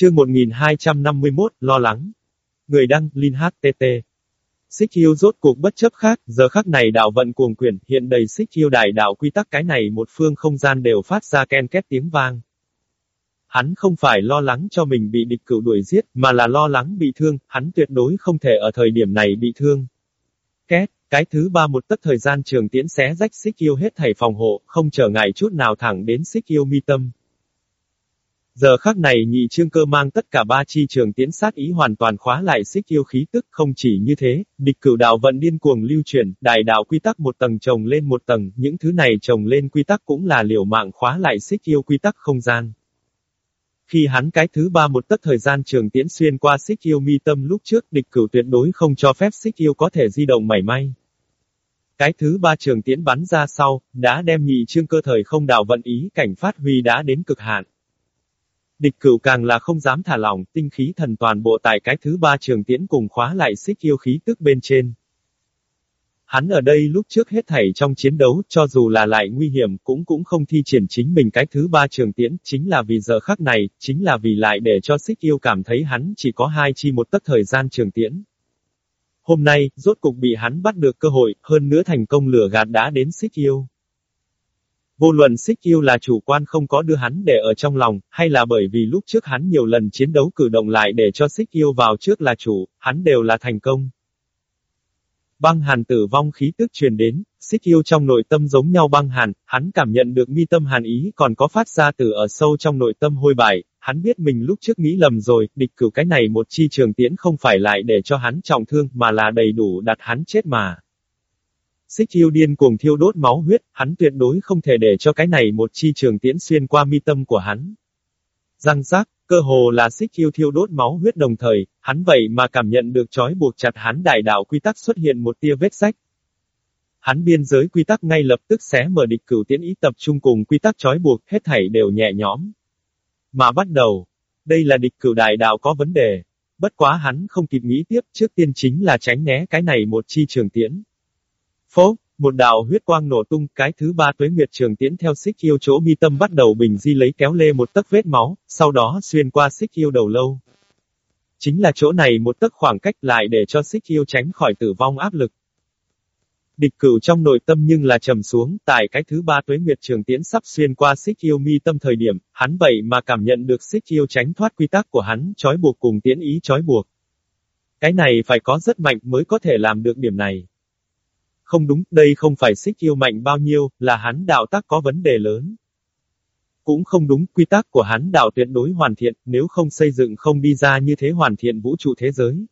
Chương 1251, lo lắng. Người đăng, Linh HTT. Xích yêu rốt cuộc bất chấp khác, giờ khắc này đạo vận cuồng quyền, hiện đầy xích yêu đại đạo quy tắc cái này một phương không gian đều phát ra ken két tiếng vang. Hắn không phải lo lắng cho mình bị địch cửu đuổi giết, mà là lo lắng bị thương, hắn tuyệt đối không thể ở thời điểm này bị thương. Két, cái thứ ba một tất thời gian trường tiễn xé rách xích yêu hết thảy phòng hộ, không trở ngại chút nào thẳng đến xích yêu mi tâm. Giờ khắc này nhị trương cơ mang tất cả ba chi trường tiến sát ý hoàn toàn khóa lại xích yêu khí tức không chỉ như thế, địch cửu đạo vận điên cuồng lưu chuyển, đại đạo quy tắc một tầng trồng lên một tầng, những thứ này trồng lên quy tắc cũng là liều mạng khóa lại xích yêu quy tắc không gian. Khi hắn cái thứ ba một tất thời gian trường tiến xuyên qua xích yêu mi tâm lúc trước địch cửu tuyệt đối không cho phép xích yêu có thể di động mảy may. Cái thứ ba trường tiến bắn ra sau, đã đem nhị trương cơ thời không đạo vận ý cảnh phát huy đã đến cực hạn. Địch cửu càng là không dám thả lỏng, tinh khí thần toàn bộ tại cái thứ ba trường tiễn cùng khóa lại xích yêu khí tức bên trên. Hắn ở đây lúc trước hết thảy trong chiến đấu, cho dù là lại nguy hiểm, cũng cũng không thi triển chính mình cái thứ ba trường tiễn, chính là vì giờ khắc này, chính là vì lại để cho xích yêu cảm thấy hắn chỉ có hai chi một tấc thời gian trường tiễn. Hôm nay, rốt cục bị hắn bắt được cơ hội, hơn nữa thành công lửa gạt đã đến xích yêu. Vô luận xích yêu là chủ quan không có đưa hắn để ở trong lòng, hay là bởi vì lúc trước hắn nhiều lần chiến đấu cử động lại để cho xích yêu vào trước là chủ, hắn đều là thành công. Băng hàn tử vong khí tức truyền đến, xích yêu trong nội tâm giống nhau băng hàn, hắn cảm nhận được mi tâm hàn ý còn có phát ra từ ở sâu trong nội tâm hôi bại, hắn biết mình lúc trước nghĩ lầm rồi, địch cử cái này một chi trường tiễn không phải lại để cho hắn trọng thương mà là đầy đủ đặt hắn chết mà. Xích yêu điên cuồng thiêu đốt máu huyết, hắn tuyệt đối không thể để cho cái này một chi trường tiễn xuyên qua mi tâm của hắn. Răng rác, cơ hồ là xích yêu thiêu đốt máu huyết đồng thời, hắn vậy mà cảm nhận được trói buộc chặt hắn đại đạo quy tắc xuất hiện một tia vết sách. Hắn biên giới quy tắc ngay lập tức xé mở địch cửu tiễn ý tập trung cùng quy tắc trói buộc, hết thảy đều nhẹ nhõm. Mà bắt đầu, đây là địch cửu đại đạo có vấn đề. Bất quá hắn không kịp nghĩ tiếp, trước tiên chính là tránh né cái này một chi trường tiễn. Phố, một đạo huyết quang nổ tung, cái thứ ba tuế nguyệt trường tiễn theo xích yêu chỗ mi tâm bắt đầu bình di lấy kéo lê một tấc vết máu, sau đó xuyên qua xích yêu đầu lâu. Chính là chỗ này một tấc khoảng cách lại để cho xích yêu tránh khỏi tử vong áp lực. Địch cửu trong nội tâm nhưng là trầm xuống, tại cái thứ ba tuế nguyệt trường tiễn sắp xuyên qua xích yêu mi tâm thời điểm, hắn vậy mà cảm nhận được xích yêu tránh thoát quy tắc của hắn, trói buộc cùng tiễn ý trói buộc. Cái này phải có rất mạnh mới có thể làm được điểm này. Không đúng, đây không phải xích yêu mạnh bao nhiêu, là hắn đạo tác có vấn đề lớn. Cũng không đúng, quy tắc của hắn đạo tuyệt đối hoàn thiện, nếu không xây dựng không đi ra như thế hoàn thiện vũ trụ thế giới.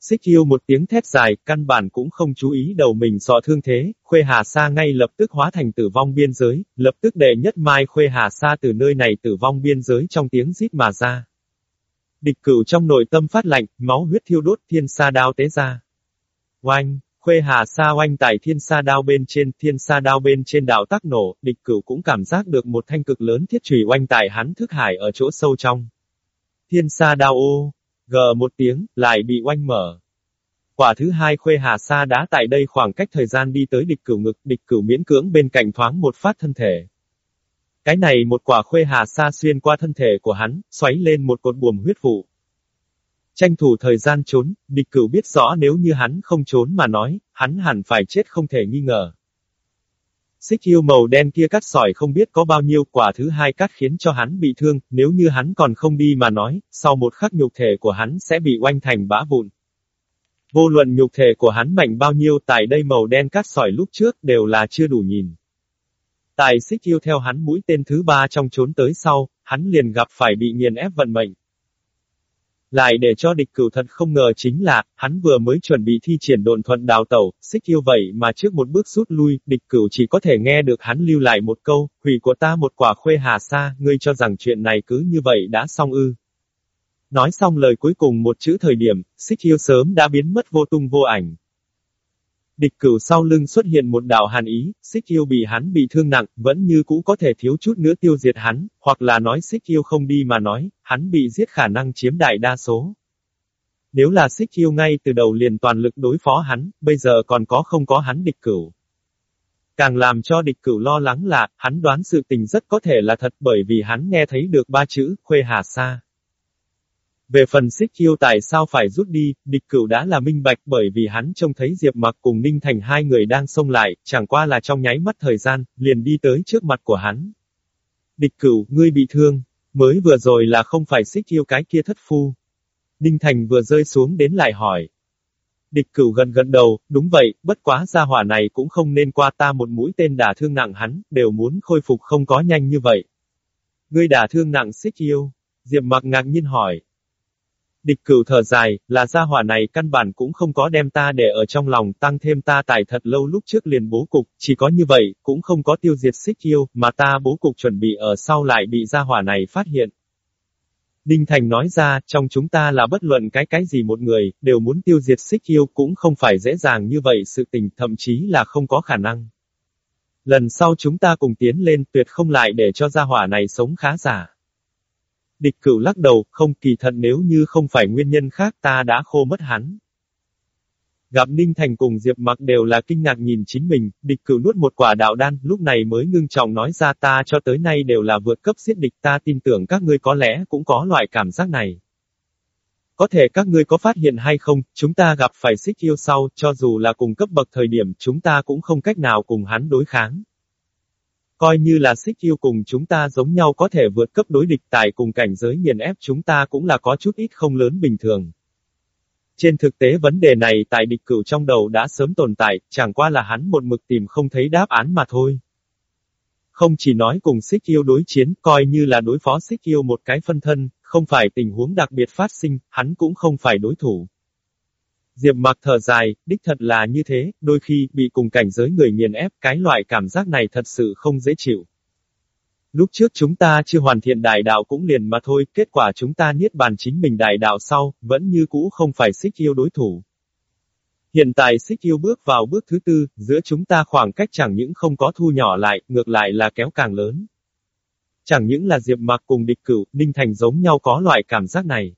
Xích yêu một tiếng thét dài, căn bản cũng không chú ý đầu mình sọ thương thế, Khuê Hà Sa ngay lập tức hóa thành tử vong biên giới, lập tức đệ nhất mai Khuê Hà Sa từ nơi này tử vong biên giới trong tiếng rít mà ra. Địch cửu trong nội tâm phát lạnh, máu huyết thiêu đốt thiên sa đao tế ra. Oanh! Khuê Hà Sa oanh tại thiên sa đao bên trên, thiên sa đao bên trên đạo tác nổ, địch cửu cũng cảm giác được một thanh cực lớn thiết trùy oanh tại hắn thức hải ở chỗ sâu trong. Thiên sa đao ô, gờ một tiếng, lại bị oanh mở. Quả thứ hai Khuê Hà Sa đã tại đây khoảng cách thời gian đi tới địch cửu ngực, địch cửu miễn cưỡng bên cạnh thoáng một phát thân thể. Cái này một quả Khuê Hà Sa xuyên qua thân thể của hắn, xoáy lên một cột buồm huyết vụ. Tranh thủ thời gian trốn, địch cửu biết rõ nếu như hắn không trốn mà nói, hắn hẳn phải chết không thể nghi ngờ. Xích yêu màu đen kia cắt sỏi không biết có bao nhiêu quả thứ hai cắt khiến cho hắn bị thương, nếu như hắn còn không đi mà nói, sau một khắc nhục thể của hắn sẽ bị oanh thành bã vụn. Vô luận nhục thể của hắn mạnh bao nhiêu tại đây màu đen cắt sỏi lúc trước đều là chưa đủ nhìn. Tại xích yêu theo hắn mũi tên thứ ba trong trốn tới sau, hắn liền gặp phải bị nghiền ép vận mệnh. Lại để cho địch cửu thật không ngờ chính là, hắn vừa mới chuẩn bị thi triển độn thuận đào tẩu, xích yêu vậy mà trước một bước rút lui, địch cửu chỉ có thể nghe được hắn lưu lại một câu, hủy của ta một quả khuê hà sa, ngươi cho rằng chuyện này cứ như vậy đã xong ư. Nói xong lời cuối cùng một chữ thời điểm, xích yêu sớm đã biến mất vô tung vô ảnh. Địch cửu sau lưng xuất hiện một đạo hàn ý, xích yêu bị hắn bị thương nặng, vẫn như cũ có thể thiếu chút nữa tiêu diệt hắn, hoặc là nói xích yêu không đi mà nói, hắn bị giết khả năng chiếm đại đa số. Nếu là xích yêu ngay từ đầu liền toàn lực đối phó hắn, bây giờ còn có không có hắn địch cửu. Càng làm cho địch cửu lo lắng là, hắn đoán sự tình rất có thể là thật bởi vì hắn nghe thấy được ba chữ, khuê hà sa. Về phần xích yêu tại sao phải rút đi, địch cửu đã là minh bạch bởi vì hắn trông thấy Diệp Mặc cùng Ninh Thành hai người đang xông lại, chẳng qua là trong nháy mắt thời gian, liền đi tới trước mặt của hắn. Địch cửu, ngươi bị thương, mới vừa rồi là không phải xích yêu cái kia thất phu. Ninh Thành vừa rơi xuống đến lại hỏi. Địch cửu gần gần đầu, đúng vậy, bất quá gia hỏa này cũng không nên qua ta một mũi tên đả thương nặng hắn, đều muốn khôi phục không có nhanh như vậy. Ngươi đả thương nặng xích yêu. Diệp mặc ngạc nhiên hỏi. Địch cửu thở dài, là gia hỏa này căn bản cũng không có đem ta để ở trong lòng tăng thêm ta tài thật lâu lúc trước liền bố cục, chỉ có như vậy, cũng không có tiêu diệt xích yêu, mà ta bố cục chuẩn bị ở sau lại bị gia hỏa này phát hiện. Đinh Thành nói ra, trong chúng ta là bất luận cái cái gì một người, đều muốn tiêu diệt xích yêu cũng không phải dễ dàng như vậy sự tình thậm chí là không có khả năng. Lần sau chúng ta cùng tiến lên tuyệt không lại để cho gia hỏa này sống khá giả. Địch cửu lắc đầu, không kỳ thận nếu như không phải nguyên nhân khác ta đã khô mất hắn. Gặp Ninh Thành cùng Diệp Mặc đều là kinh ngạc nhìn chính mình, địch cửu nuốt một quả đạo đan, lúc này mới ngưng trọng nói ra ta cho tới nay đều là vượt cấp giết địch ta tin tưởng các ngươi có lẽ cũng có loại cảm giác này. Có thể các ngươi có phát hiện hay không, chúng ta gặp phải xích yêu sau, cho dù là cùng cấp bậc thời điểm chúng ta cũng không cách nào cùng hắn đối kháng. Coi như là xích yêu cùng chúng ta giống nhau có thể vượt cấp đối địch tại cùng cảnh giới nghiền ép chúng ta cũng là có chút ít không lớn bình thường. Trên thực tế vấn đề này tại địch cửu trong đầu đã sớm tồn tại, chẳng qua là hắn một mực tìm không thấy đáp án mà thôi. Không chỉ nói cùng xích yêu đối chiến, coi như là đối phó xích yêu một cái phân thân, không phải tình huống đặc biệt phát sinh, hắn cũng không phải đối thủ. Diệp mặc thở dài, đích thật là như thế, đôi khi, bị cùng cảnh giới người nghiền ép, cái loại cảm giác này thật sự không dễ chịu. Lúc trước chúng ta chưa hoàn thiện đại đạo cũng liền mà thôi, kết quả chúng ta niết bàn chính mình đại đạo sau, vẫn như cũ không phải xích yêu đối thủ. Hiện tại xích yêu bước vào bước thứ tư, giữa chúng ta khoảng cách chẳng những không có thu nhỏ lại, ngược lại là kéo càng lớn. Chẳng những là Diệp Mạc cùng địch cửu, Ninh Thành giống nhau có loại cảm giác này.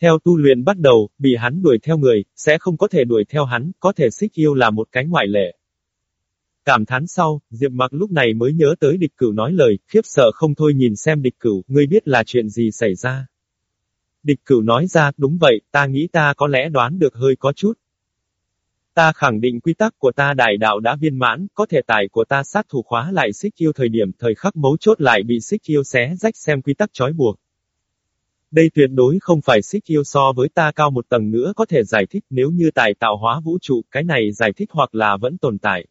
Theo tu luyện bắt đầu, bị hắn đuổi theo người, sẽ không có thể đuổi theo hắn, có thể xích yêu là một cái ngoại lệ. Cảm thán sau, Diệp Mặc lúc này mới nhớ tới địch cửu nói lời, khiếp sợ không thôi nhìn xem địch cửu, ngươi biết là chuyện gì xảy ra. Địch cửu nói ra, đúng vậy, ta nghĩ ta có lẽ đoán được hơi có chút. Ta khẳng định quy tắc của ta đại đạo đã viên mãn, có thể tài của ta sát thủ khóa lại xích yêu thời điểm thời khắc mấu chốt lại bị xích yêu xé rách xem quy tắc trói buộc. Đây tuyệt đối không phải xích yêu so với ta cao một tầng nữa có thể giải thích nếu như tài tạo hóa vũ trụ, cái này giải thích hoặc là vẫn tồn tại.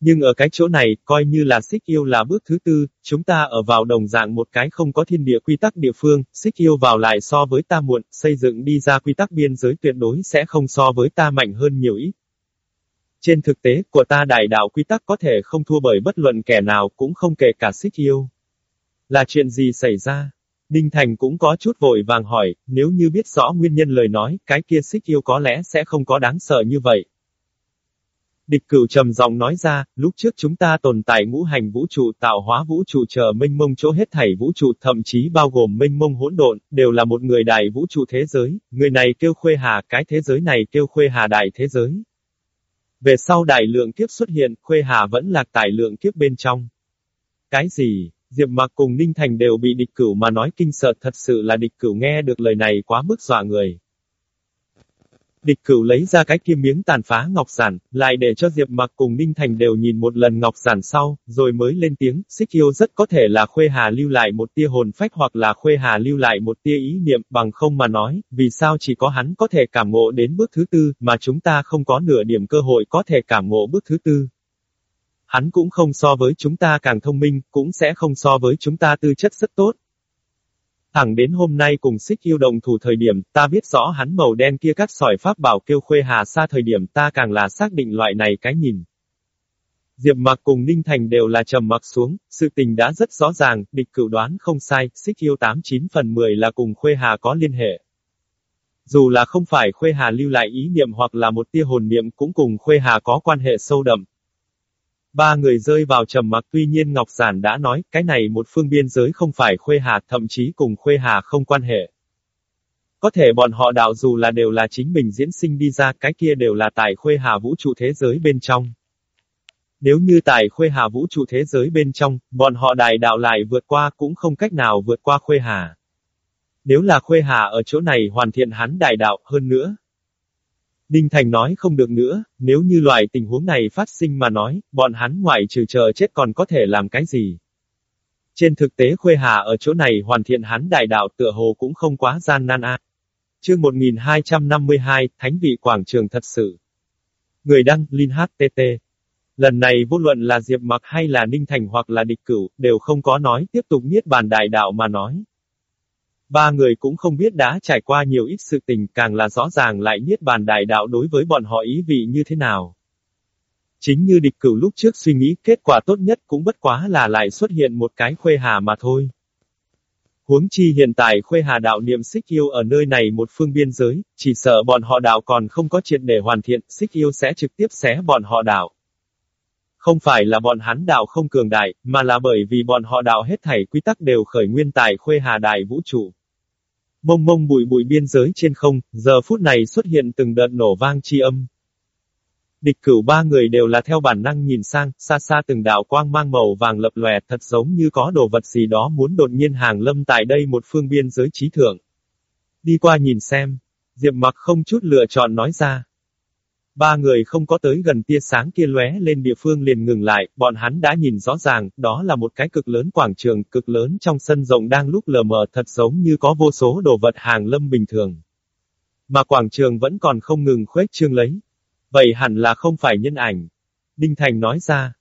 Nhưng ở cái chỗ này, coi như là xích yêu là bước thứ tư, chúng ta ở vào đồng dạng một cái không có thiên địa quy tắc địa phương, xích yêu vào lại so với ta muộn, xây dựng đi ra quy tắc biên giới tuyệt đối sẽ không so với ta mạnh hơn nhiều ít. Trên thực tế, của ta đại đạo quy tắc có thể không thua bởi bất luận kẻ nào cũng không kể cả xích yêu. Là chuyện gì xảy ra? Đinh Thành cũng có chút vội vàng hỏi, nếu như biết rõ nguyên nhân lời nói, cái kia xích yêu có lẽ sẽ không có đáng sợ như vậy. Địch cửu trầm giọng nói ra, lúc trước chúng ta tồn tại ngũ hành vũ trụ tạo hóa vũ trụ chờ minh mông chỗ hết thảy vũ trụ thậm chí bao gồm minh mông hỗn độn, đều là một người đại vũ trụ thế giới, người này kêu khuê hà, cái thế giới này kêu khuê hà đại thế giới. Về sau đại lượng kiếp xuất hiện, khuê hà vẫn lạc tại lượng kiếp bên trong. Cái gì? Diệp Mặc cùng Ninh Thành đều bị địch cửu mà nói kinh sợ thật sự là địch cửu nghe được lời này quá mức dọa người. Địch cửu lấy ra cái kia miếng tàn phá ngọc giản, lại để cho Diệp Mặc cùng Ninh Thành đều nhìn một lần ngọc giản sau, rồi mới lên tiếng, xích yêu rất có thể là Khuê Hà lưu lại một tia hồn phách hoặc là Khuê Hà lưu lại một tia ý niệm, bằng không mà nói, vì sao chỉ có hắn có thể cảm ngộ đến bước thứ tư, mà chúng ta không có nửa điểm cơ hội có thể cảm ngộ bước thứ tư. Hắn cũng không so với chúng ta càng thông minh, cũng sẽ không so với chúng ta tư chất rất tốt, Thẳng đến hôm nay cùng xích yêu đồng thủ thời điểm, ta biết rõ hắn màu đen kia cắt sỏi pháp bảo kêu khuê hà xa thời điểm ta càng là xác định loại này cái nhìn. Diệp mặc cùng Ninh Thành đều là trầm mặc xuống, sự tình đã rất rõ ràng, địch cửu đoán không sai, xích yêu 89 phần 10 là cùng khuê hà có liên hệ. Dù là không phải khuê hà lưu lại ý niệm hoặc là một tia hồn niệm cũng cùng khuê hà có quan hệ sâu đậm, Ba người rơi vào trầm mặc tuy nhiên Ngọc Giản đã nói, cái này một phương biên giới không phải Khuê Hà, thậm chí cùng Khuê Hà không quan hệ. Có thể bọn họ đạo dù là đều là chính mình diễn sinh đi ra, cái kia đều là tại Khuê Hà vũ trụ thế giới bên trong. Nếu như tại Khuê Hà vũ trụ thế giới bên trong, bọn họ đại đạo lại vượt qua cũng không cách nào vượt qua Khuê Hà. Nếu là Khuê Hà ở chỗ này hoàn thiện hắn đại đạo hơn nữa. Đinh Thành nói không được nữa, nếu như loại tình huống này phát sinh mà nói, bọn hắn ngoại trừ chờ chết còn có thể làm cái gì. Trên thực tế Khuê Hà ở chỗ này hoàn thiện hắn đại đạo tựa hồ cũng không quá gian nan a. Chương 1252, Thánh vị quảng trường thật sự. Người đăng, Linh HTT. Lần này vô luận là Diệp Mặc hay là Ninh Thành hoặc là địch cửu, đều không có nói tiếp tục niết bàn đại đạo mà nói. Ba người cũng không biết đã trải qua nhiều ít sự tình càng là rõ ràng lại niết bàn đại đạo đối với bọn họ ý vị như thế nào. Chính như địch cửu lúc trước suy nghĩ kết quả tốt nhất cũng bất quá là lại xuất hiện một cái khuê hà mà thôi. Huống chi hiện tại khuê hà đạo niệm xích yêu ở nơi này một phương biên giới, chỉ sợ bọn họ đạo còn không có chuyện để hoàn thiện, xích yêu sẽ trực tiếp xé bọn họ đạo. Không phải là bọn hắn đạo không cường đại, mà là bởi vì bọn họ đạo hết thảy quy tắc đều khởi nguyên tại khuê hà đại vũ trụ. Mông mông bụi bụi biên giới trên không, giờ phút này xuất hiện từng đợt nổ vang chi âm. Địch cửu ba người đều là theo bản năng nhìn sang, xa xa từng đạo quang mang màu vàng lập lòe thật giống như có đồ vật gì đó muốn đột nhiên hàng lâm tại đây một phương biên giới trí thượng. Đi qua nhìn xem. Diệp mặc không chút lựa chọn nói ra. Ba người không có tới gần tia sáng kia lóe lên địa phương liền ngừng lại, bọn hắn đã nhìn rõ ràng, đó là một cái cực lớn quảng trường, cực lớn trong sân rộng đang lúc lờ mờ thật giống như có vô số đồ vật hàng lâm bình thường. Mà quảng trường vẫn còn không ngừng khuếch trương lấy. Vậy hẳn là không phải nhân ảnh. Đinh Thành nói ra.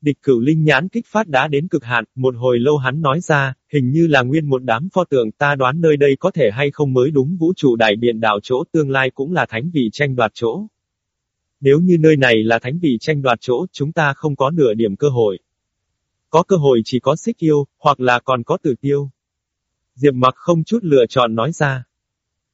Địch cửu linh nhãn kích phát đã đến cực hạn, một hồi lâu hắn nói ra, hình như là nguyên một đám pho tượng ta đoán nơi đây có thể hay không mới đúng vũ trụ đại biện đảo chỗ tương lai cũng là thánh vị tranh đoạt chỗ. Nếu như nơi này là thánh vị tranh đoạt chỗ, chúng ta không có nửa điểm cơ hội. Có cơ hội chỉ có xích yêu, hoặc là còn có tử tiêu. Diệp mặc không chút lựa chọn nói ra.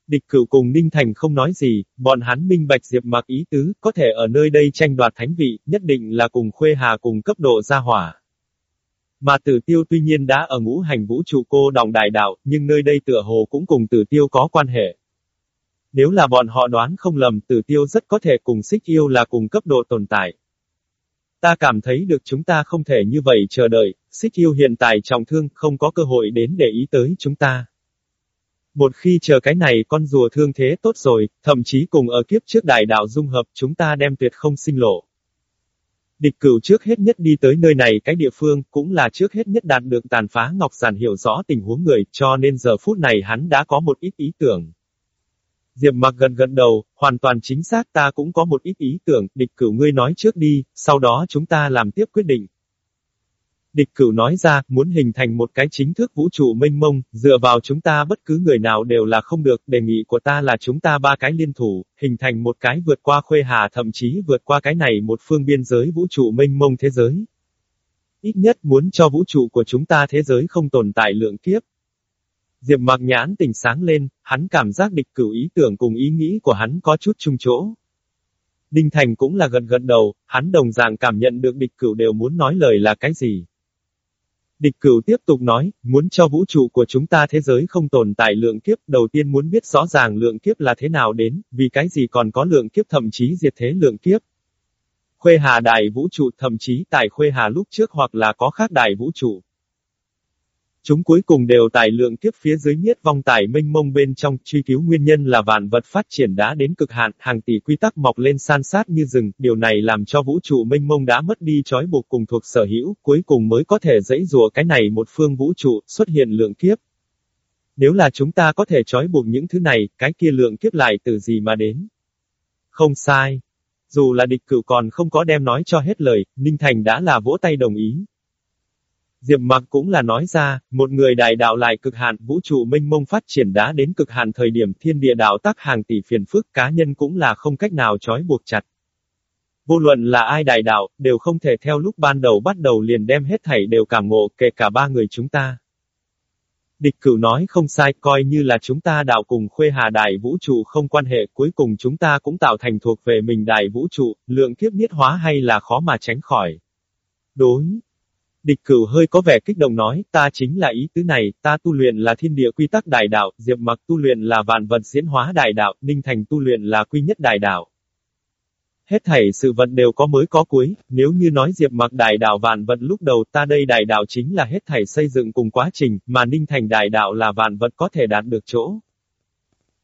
Địch cửu cùng Ninh Thành không nói gì, bọn hắn minh bạch Diệp mặc ý tứ, có thể ở nơi đây tranh đoạt thánh vị, nhất định là cùng khuê hà cùng cấp độ gia hỏa. Mà tử tiêu tuy nhiên đã ở ngũ hành vũ trụ cô đồng đại đạo, nhưng nơi đây tựa hồ cũng cùng tử tiêu có quan hệ. Nếu là bọn họ đoán không lầm tử tiêu rất có thể cùng xích yêu là cùng cấp độ tồn tại. Ta cảm thấy được chúng ta không thể như vậy chờ đợi, xích yêu hiện tại trọng thương không có cơ hội đến để ý tới chúng ta. Một khi chờ cái này con rùa thương thế tốt rồi, thậm chí cùng ở kiếp trước đại đạo dung hợp chúng ta đem tuyệt không sinh lộ. Địch cửu trước hết nhất đi tới nơi này cái địa phương, cũng là trước hết nhất đạt được tàn phá Ngọc Giản hiểu rõ tình huống người, cho nên giờ phút này hắn đã có một ít ý tưởng. Diệp mặc gần gần đầu, hoàn toàn chính xác ta cũng có một ít ý tưởng, địch cửu ngươi nói trước đi, sau đó chúng ta làm tiếp quyết định. Địch cửu nói ra, muốn hình thành một cái chính thức vũ trụ mênh mông, dựa vào chúng ta bất cứ người nào đều là không được, đề nghị của ta là chúng ta ba cái liên thủ, hình thành một cái vượt qua khuê hà thậm chí vượt qua cái này một phương biên giới vũ trụ mênh mông thế giới. Ít nhất muốn cho vũ trụ của chúng ta thế giới không tồn tại lượng kiếp. Diệp mặc nhãn tỉnh sáng lên, hắn cảm giác địch cửu ý tưởng cùng ý nghĩ của hắn có chút chung chỗ. Đinh Thành cũng là gần gần đầu, hắn đồng dạng cảm nhận được địch cửu đều muốn nói lời là cái gì. Địch cửu tiếp tục nói, muốn cho vũ trụ của chúng ta thế giới không tồn tại lượng kiếp, đầu tiên muốn biết rõ ràng lượng kiếp là thế nào đến, vì cái gì còn có lượng kiếp thậm chí diệt thế lượng kiếp. Khuê hà đại vũ trụ thậm chí tại khuê hà lúc trước hoặc là có khác đại vũ trụ. Chúng cuối cùng đều tại lượng kiếp phía dưới niết vong tải mênh mông bên trong, truy cứu nguyên nhân là vạn vật phát triển đã đến cực hạn, hàng tỷ quy tắc mọc lên san sát như rừng, điều này làm cho vũ trụ mênh mông đã mất đi trói buộc cùng thuộc sở hữu, cuối cùng mới có thể dãy rùa cái này một phương vũ trụ, xuất hiện lượng kiếp. Nếu là chúng ta có thể trói buộc những thứ này, cái kia lượng kiếp lại từ gì mà đến? Không sai. Dù là địch cửu còn không có đem nói cho hết lời, Ninh Thành đã là vỗ tay đồng ý. Diệp mặc cũng là nói ra, một người đại đạo lại cực hạn, vũ trụ minh mông phát triển đã đến cực hạn thời điểm thiên địa đạo tác hàng tỷ phiền phức cá nhân cũng là không cách nào trói buộc chặt. Vô luận là ai đại đạo, đều không thể theo lúc ban đầu bắt đầu liền đem hết thảy đều cảm ngộ, kể cả ba người chúng ta. Địch cửu nói không sai, coi như là chúng ta đạo cùng khuê hà đại vũ trụ không quan hệ, cuối cùng chúng ta cũng tạo thành thuộc về mình đại vũ trụ, lượng kiếp niết hóa hay là khó mà tránh khỏi. Đối, Địch cửu hơi có vẻ kích động nói, ta chính là ý tứ này, ta tu luyện là thiên địa quy tắc đại đạo, diệp mặc tu luyện là vạn vật diễn hóa đại đạo, ninh thành tu luyện là quy nhất đại đạo. Hết thảy sự vật đều có mới có cuối, nếu như nói Diệp mặc đại đạo vạn vật lúc đầu ta đây đại đạo chính là hết thảy xây dựng cùng quá trình, mà ninh thành đại đạo là vạn vật có thể đạt được chỗ.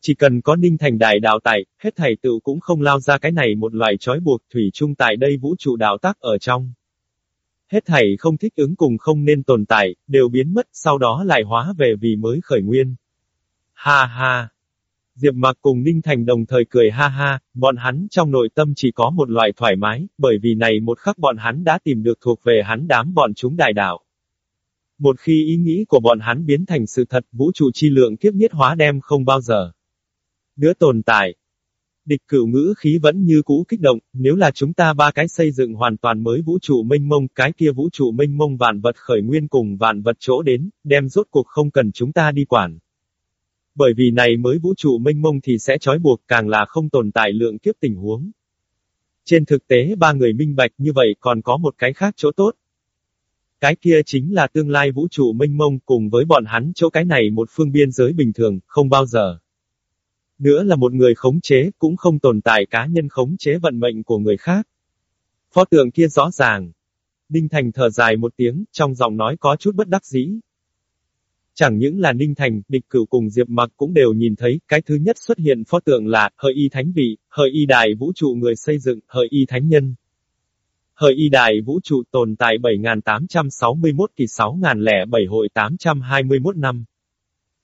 Chỉ cần có ninh thành đại đạo tại, hết thảy tự cũng không lao ra cái này một loại trói buộc thủy chung tại đây vũ trụ đạo tắc ở trong. Hết thảy không thích ứng cùng không nên tồn tại, đều biến mất, sau đó lại hóa về vì mới khởi nguyên. Ha ha! Diệp Mặc cùng Ninh Thành đồng thời cười ha ha, bọn hắn trong nội tâm chỉ có một loại thoải mái, bởi vì này một khắc bọn hắn đã tìm được thuộc về hắn đám bọn chúng đại đạo. Một khi ý nghĩ của bọn hắn biến thành sự thật, vũ trụ chi lượng kiếp niết hóa đem không bao giờ. nữa tồn tại. Địch cửu ngữ khí vẫn như cũ kích động, nếu là chúng ta ba cái xây dựng hoàn toàn mới vũ trụ mênh mông, cái kia vũ trụ mênh mông vạn vật khởi nguyên cùng vạn vật chỗ đến, đem rốt cuộc không cần chúng ta đi quản. Bởi vì này mới vũ trụ mênh mông thì sẽ trói buộc càng là không tồn tại lượng kiếp tình huống. Trên thực tế ba người minh bạch như vậy còn có một cái khác chỗ tốt. Cái kia chính là tương lai vũ trụ mênh mông cùng với bọn hắn chỗ cái này một phương biên giới bình thường, không bao giờ. Nữa là một người khống chế, cũng không tồn tại cá nhân khống chế vận mệnh của người khác. Pho tượng kia rõ ràng. Ninh Thành thở dài một tiếng, trong giọng nói có chút bất đắc dĩ. Chẳng những là Ninh Thành, địch cửu cùng Diệp Mặc cũng đều nhìn thấy, cái thứ nhất xuất hiện pho tượng là, hợi y thánh vị, hợi y đài vũ trụ người xây dựng, hợi y thánh nhân. Hợi y đài vũ trụ tồn tại 7.861 kỳ 6.007 hội 821 năm.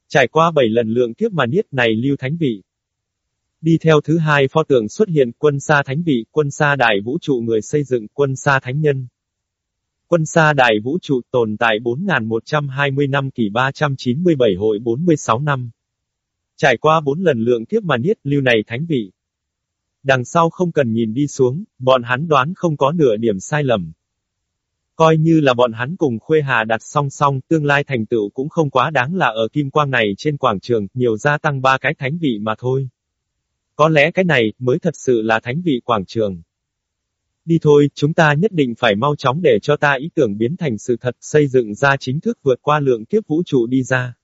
Trải qua 7 lần lượng kiếp mà niết này lưu thánh vị. Đi theo thứ hai pho tượng xuất hiện quân xa thánh vị, quân xa đại vũ trụ người xây dựng, quân xa thánh nhân. Quân xa đại vũ trụ tồn tại 4.120 năm kỷ 397 hội 46 năm. Trải qua 4 lần lượng kiếp mà niết lưu này thánh vị. Đằng sau không cần nhìn đi xuống, bọn hắn đoán không có nửa điểm sai lầm. Coi như là bọn hắn cùng Khuê Hà đặt song song, tương lai thành tựu cũng không quá đáng là ở kim quang này trên quảng trường, nhiều gia tăng ba cái thánh vị mà thôi. Có lẽ cái này, mới thật sự là thánh vị quảng trường. Đi thôi, chúng ta nhất định phải mau chóng để cho ta ý tưởng biến thành sự thật, xây dựng ra chính thức vượt qua lượng kiếp vũ trụ đi ra.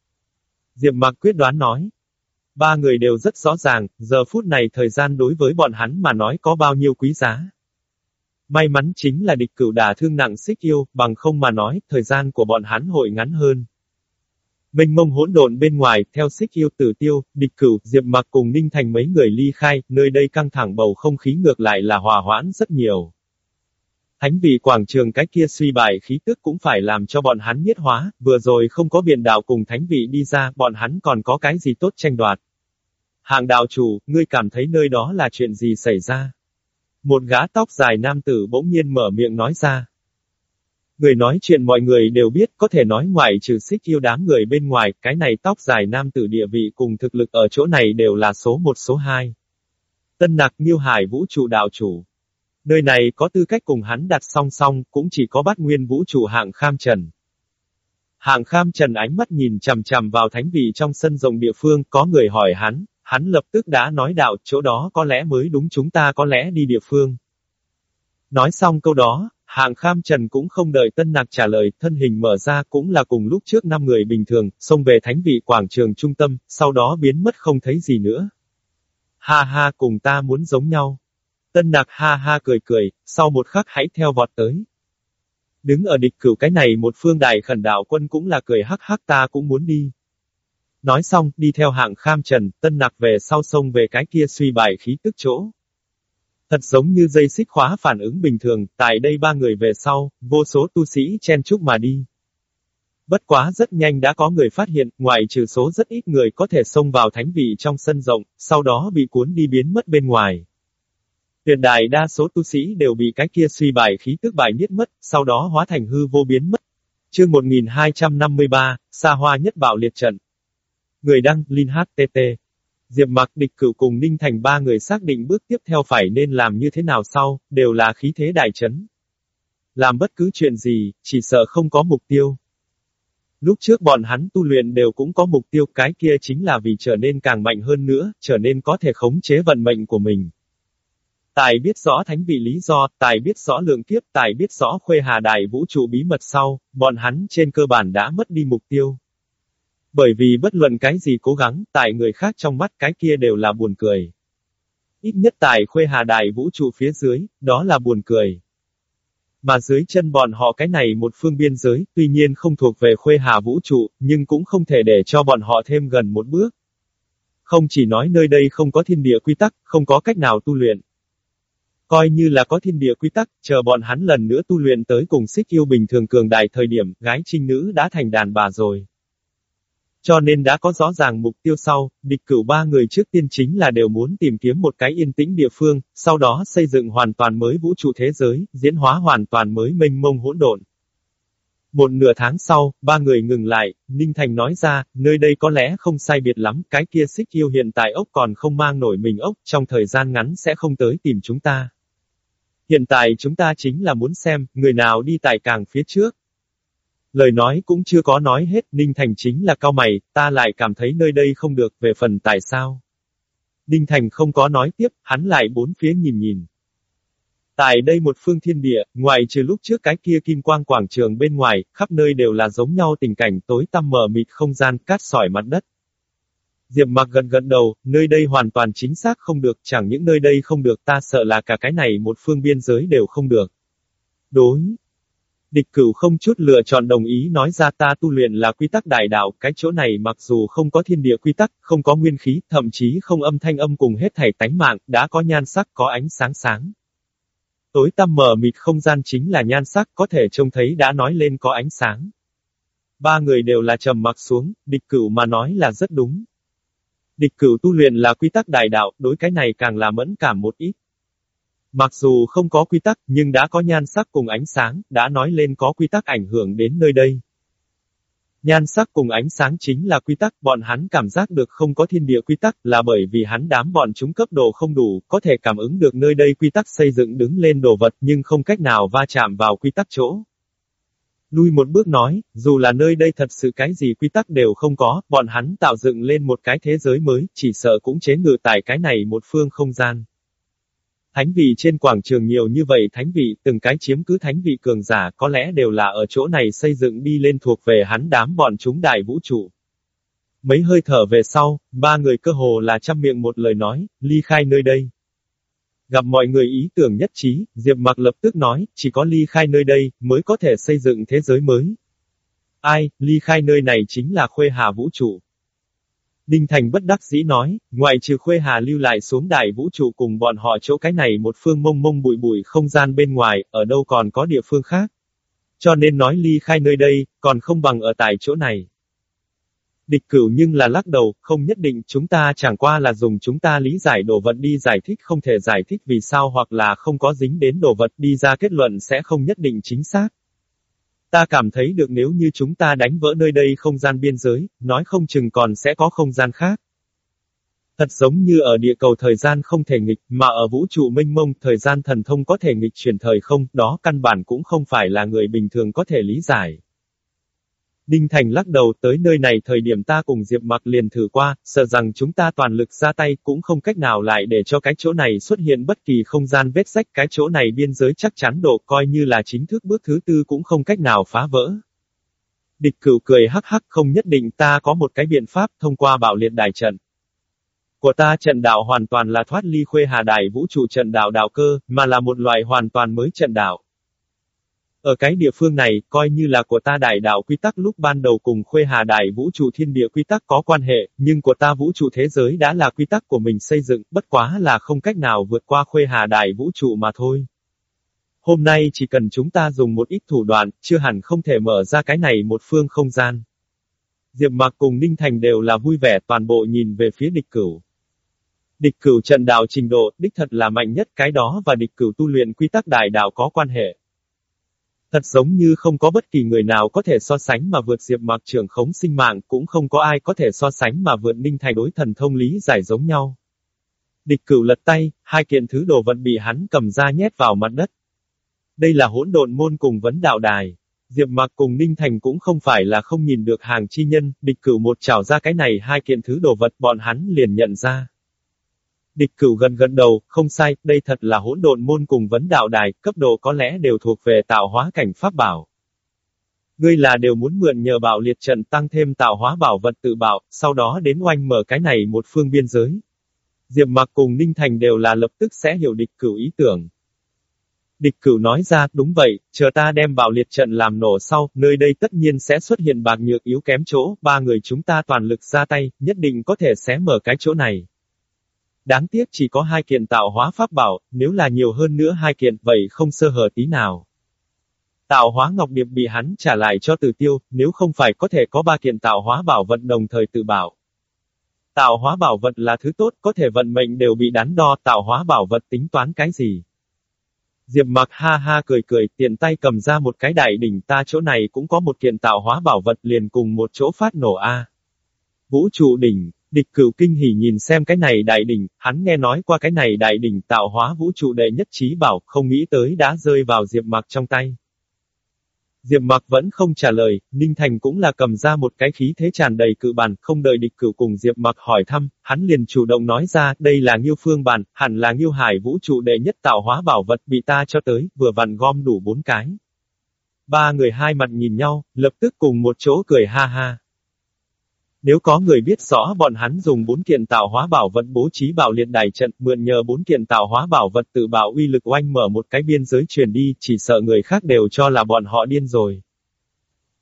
Diệp Mạc quyết đoán nói. Ba người đều rất rõ ràng, giờ phút này thời gian đối với bọn hắn mà nói có bao nhiêu quý giá. May mắn chính là địch cửu đả thương nặng xích yêu, bằng không mà nói, thời gian của bọn hắn hội ngắn hơn. Mênh mông hỗn độn bên ngoài, theo xích yêu tử tiêu, địch cửu, diệp mặc cùng ninh thành mấy người ly khai, nơi đây căng thẳng bầu không khí ngược lại là hòa hoãn rất nhiều. Thánh vị quảng trường cái kia suy bại khí tức cũng phải làm cho bọn hắn nhiết hóa, vừa rồi không có biện đạo cùng thánh vị đi ra, bọn hắn còn có cái gì tốt tranh đoạt. Hàng đạo chủ, ngươi cảm thấy nơi đó là chuyện gì xảy ra? Một gã tóc dài nam tử bỗng nhiên mở miệng nói ra. Người nói chuyện mọi người đều biết, có thể nói ngoài trừ xích yêu đám người bên ngoài, cái này tóc dài nam tử địa vị cùng thực lực ở chỗ này đều là số một số hai. Tân nặc Nhiêu Hải vũ trụ đạo chủ. Nơi này có tư cách cùng hắn đặt song song, cũng chỉ có bắt nguyên vũ trụ hạng kham trần. Hạng kham trần ánh mắt nhìn chằm chằm vào thánh vị trong sân rộng địa phương, có người hỏi hắn, hắn lập tức đã nói đạo, chỗ đó có lẽ mới đúng chúng ta có lẽ đi địa phương. Nói xong câu đó, hàng Kham Trần cũng không đợi Tân Nặc trả lời, thân hình mở ra cũng là cùng lúc trước năm người bình thường, xông về thánh vị quảng trường trung tâm, sau đó biến mất không thấy gì nữa. Ha ha cùng ta muốn giống nhau. Tân Nặc ha ha cười cười, sau một khắc hãy theo vọt tới. Đứng ở địch cửu cái này một phương đại khẩn đạo quân cũng là cười hắc hắc ta cũng muốn đi. Nói xong, đi theo hạng kham trần, tân nặc về sau sông về cái kia suy bài khí tức chỗ. Thật giống như dây xích khóa phản ứng bình thường, tại đây ba người về sau, vô số tu sĩ chen chúc mà đi. Bất quá rất nhanh đã có người phát hiện, ngoài trừ số rất ít người có thể xông vào thánh vị trong sân rộng, sau đó bị cuốn đi biến mất bên ngoài. Tuyệt đại đa số tu sĩ đều bị cái kia suy bài khí tức bài niết mất, sau đó hóa thành hư vô biến mất. Chương 1253, xa hoa nhất bảo liệt trận. Người đăng, Linh HTT. Diệp mặc địch cửu cùng Ninh Thành ba người xác định bước tiếp theo phải nên làm như thế nào sau, đều là khí thế đại chấn. Làm bất cứ chuyện gì, chỉ sợ không có mục tiêu. Lúc trước bọn hắn tu luyện đều cũng có mục tiêu cái kia chính là vì trở nên càng mạnh hơn nữa, trở nên có thể khống chế vận mệnh của mình. Tài biết rõ thánh vị lý do, tài biết rõ lượng kiếp, tài biết rõ khuê hà đại vũ trụ bí mật sau, bọn hắn trên cơ bản đã mất đi mục tiêu. Bởi vì bất luận cái gì cố gắng, tại người khác trong mắt cái kia đều là buồn cười. Ít nhất tại khuê hà đài vũ trụ phía dưới, đó là buồn cười. Mà dưới chân bọn họ cái này một phương biên giới, tuy nhiên không thuộc về khuê hà vũ trụ, nhưng cũng không thể để cho bọn họ thêm gần một bước. Không chỉ nói nơi đây không có thiên địa quy tắc, không có cách nào tu luyện. Coi như là có thiên địa quy tắc, chờ bọn hắn lần nữa tu luyện tới cùng xích yêu bình thường cường đại thời điểm, gái trinh nữ đã thành đàn bà rồi. Cho nên đã có rõ ràng mục tiêu sau, địch cửu ba người trước tiên chính là đều muốn tìm kiếm một cái yên tĩnh địa phương, sau đó xây dựng hoàn toàn mới vũ trụ thế giới, diễn hóa hoàn toàn mới mênh mông hỗn độn. Một nửa tháng sau, ba người ngừng lại, Ninh Thành nói ra, nơi đây có lẽ không sai biệt lắm, cái kia xích yêu hiện tại ốc còn không mang nổi mình ốc, trong thời gian ngắn sẽ không tới tìm chúng ta. Hiện tại chúng ta chính là muốn xem, người nào đi tại càng phía trước. Lời nói cũng chưa có nói hết, Ninh Thành chính là cao mày, ta lại cảm thấy nơi đây không được, về phần tại sao. Ninh Thành không có nói tiếp, hắn lại bốn phía nhìn nhìn. Tại đây một phương thiên địa, ngoài trừ lúc trước cái kia kim quang quảng trường bên ngoài, khắp nơi đều là giống nhau tình cảnh tối tăm mờ mịt không gian cát sỏi mặt đất. Diệp mặc gần gần đầu, nơi đây hoàn toàn chính xác không được, chẳng những nơi đây không được ta sợ là cả cái này một phương biên giới đều không được. Đối. Địch cửu không chút lựa chọn đồng ý nói ra ta tu luyện là quy tắc đại đạo, cái chỗ này mặc dù không có thiên địa quy tắc, không có nguyên khí, thậm chí không âm thanh âm cùng hết thảy tánh mạng, đã có nhan sắc, có ánh sáng sáng. Tối tăm mờ mịt không gian chính là nhan sắc, có thể trông thấy đã nói lên có ánh sáng. Ba người đều là trầm mặc xuống, địch cửu mà nói là rất đúng. Địch cửu tu luyện là quy tắc đại đạo, đối cái này càng là mẫn cảm một ít. Mặc dù không có quy tắc, nhưng đã có nhan sắc cùng ánh sáng, đã nói lên có quy tắc ảnh hưởng đến nơi đây. Nhan sắc cùng ánh sáng chính là quy tắc, bọn hắn cảm giác được không có thiên địa quy tắc, là bởi vì hắn đám bọn chúng cấp độ không đủ, có thể cảm ứng được nơi đây quy tắc xây dựng đứng lên đồ vật nhưng không cách nào va chạm vào quy tắc chỗ. Lui một bước nói, dù là nơi đây thật sự cái gì quy tắc đều không có, bọn hắn tạo dựng lên một cái thế giới mới, chỉ sợ cũng chế ngự tại cái này một phương không gian. Thánh vị trên quảng trường nhiều như vậy thánh vị, từng cái chiếm cứ thánh vị cường giả có lẽ đều là ở chỗ này xây dựng đi lên thuộc về hắn đám bọn chúng đại vũ trụ. Mấy hơi thở về sau, ba người cơ hồ là chăm miệng một lời nói, ly khai nơi đây. Gặp mọi người ý tưởng nhất trí, Diệp Mặc lập tức nói, chỉ có ly khai nơi đây, mới có thể xây dựng thế giới mới. Ai, ly khai nơi này chính là khuê hà vũ trụ. Đinh Thành bất đắc dĩ nói, ngoại trừ Khuê Hà lưu lại xuống đại vũ trụ cùng bọn họ chỗ cái này một phương mông mông bụi bụi không gian bên ngoài, ở đâu còn có địa phương khác. Cho nên nói ly khai nơi đây, còn không bằng ở tại chỗ này. Địch cửu nhưng là lắc đầu, không nhất định chúng ta chẳng qua là dùng chúng ta lý giải đồ vật đi giải thích không thể giải thích vì sao hoặc là không có dính đến đồ vật đi ra kết luận sẽ không nhất định chính xác. Ta cảm thấy được nếu như chúng ta đánh vỡ nơi đây không gian biên giới, nói không chừng còn sẽ có không gian khác. Thật giống như ở địa cầu thời gian không thể nghịch, mà ở vũ trụ minh mông thời gian thần thông có thể nghịch chuyển thời không, đó căn bản cũng không phải là người bình thường có thể lý giải. Đinh Thành lắc đầu tới nơi này thời điểm ta cùng Diệp Mặc liền thử qua, sợ rằng chúng ta toàn lực ra tay cũng không cách nào lại để cho cái chỗ này xuất hiện bất kỳ không gian vết rách cái chỗ này biên giới chắc chắn độ coi như là chính thức bước thứ tư cũng không cách nào phá vỡ. Địch cửu cười hắc hắc không nhất định ta có một cái biện pháp thông qua bạo liệt đài trận. Của ta trận đạo hoàn toàn là thoát ly khuê hà đài vũ trụ trận đạo đạo cơ, mà là một loại hoàn toàn mới trận đạo. Ở cái địa phương này, coi như là của ta đại đạo quy tắc lúc ban đầu cùng khuê hà đại vũ trụ thiên địa quy tắc có quan hệ, nhưng của ta vũ trụ thế giới đã là quy tắc của mình xây dựng, bất quá là không cách nào vượt qua khuê hà đại vũ trụ mà thôi. Hôm nay chỉ cần chúng ta dùng một ít thủ đoạn, chưa hẳn không thể mở ra cái này một phương không gian. Diệp Mạc cùng Ninh Thành đều là vui vẻ toàn bộ nhìn về phía địch cửu. Địch cửu trận đạo trình độ, đích thật là mạnh nhất cái đó và địch cửu tu luyện quy tắc đại đạo có quan hệ. Thật giống như không có bất kỳ người nào có thể so sánh mà vượt diệp mạc trưởng khống sinh mạng, cũng không có ai có thể so sánh mà vượt ninh thành đối thần thông lý giải giống nhau. Địch cửu lật tay, hai kiện thứ đồ vật bị hắn cầm ra nhét vào mặt đất. Đây là hỗn độn môn cùng vấn đạo đài. Diệp Mạc cùng Ninh Thành cũng không phải là không nhìn được hàng chi nhân, địch cửu một chảo ra cái này hai kiện thứ đồ vật bọn hắn liền nhận ra. Địch cửu gần gần đầu, không sai, đây thật là hỗn độn môn cùng vấn đạo đài, cấp độ có lẽ đều thuộc về tạo hóa cảnh pháp bảo. Ngươi là đều muốn mượn nhờ bảo liệt trận tăng thêm tạo hóa bảo vật tự bảo, sau đó đến oanh mở cái này một phương biên giới. Diệp Mặc cùng Ninh Thành đều là lập tức sẽ hiểu địch cửu ý tưởng. Địch cửu nói ra, đúng vậy, chờ ta đem bảo liệt trận làm nổ sau, nơi đây tất nhiên sẽ xuất hiện bạc nhược yếu kém chỗ, ba người chúng ta toàn lực ra tay, nhất định có thể xé mở cái chỗ này. Đáng tiếc chỉ có hai kiện tạo hóa pháp bảo, nếu là nhiều hơn nữa hai kiện, vậy không sơ hở tí nào. Tạo hóa ngọc điệp bị hắn trả lại cho từ tiêu, nếu không phải có thể có ba kiện tạo hóa bảo vật đồng thời tự bảo. Tạo hóa bảo vật là thứ tốt, có thể vận mệnh đều bị đắn đo, tạo hóa bảo vật tính toán cái gì. Diệp mặc ha ha cười cười, tiện tay cầm ra một cái đại đỉnh ta chỗ này cũng có một kiện tạo hóa bảo vật liền cùng một chỗ phát nổ a. Vũ trụ đỉnh, địch cửu kinh hỉ nhìn xem cái này đại đỉnh, hắn nghe nói qua cái này đại đỉnh tạo hóa vũ trụ đệ nhất trí bảo, không nghĩ tới đã rơi vào diệp mặc trong tay. Diệp mặc vẫn không trả lời, Ninh Thành cũng là cầm ra một cái khí thế tràn đầy cự bàn, không đợi địch cửu cùng Diệp mặc hỏi thăm, hắn liền chủ động nói ra, đây là Nghiêu Phương bàn, hẳn là Nghiêu Hải vũ trụ đệ nhất tạo hóa bảo vật bị ta cho tới, vừa vặn gom đủ bốn cái. Ba người hai mặt nhìn nhau, lập tức cùng một chỗ cười ha ha. Nếu có người biết rõ bọn hắn dùng bốn kiện tạo hóa bảo vật bố trí bảo liệt đài trận, mượn nhờ bốn kiện tạo hóa bảo vật tự bảo uy lực oanh mở một cái biên giới truyền đi, chỉ sợ người khác đều cho là bọn họ điên rồi.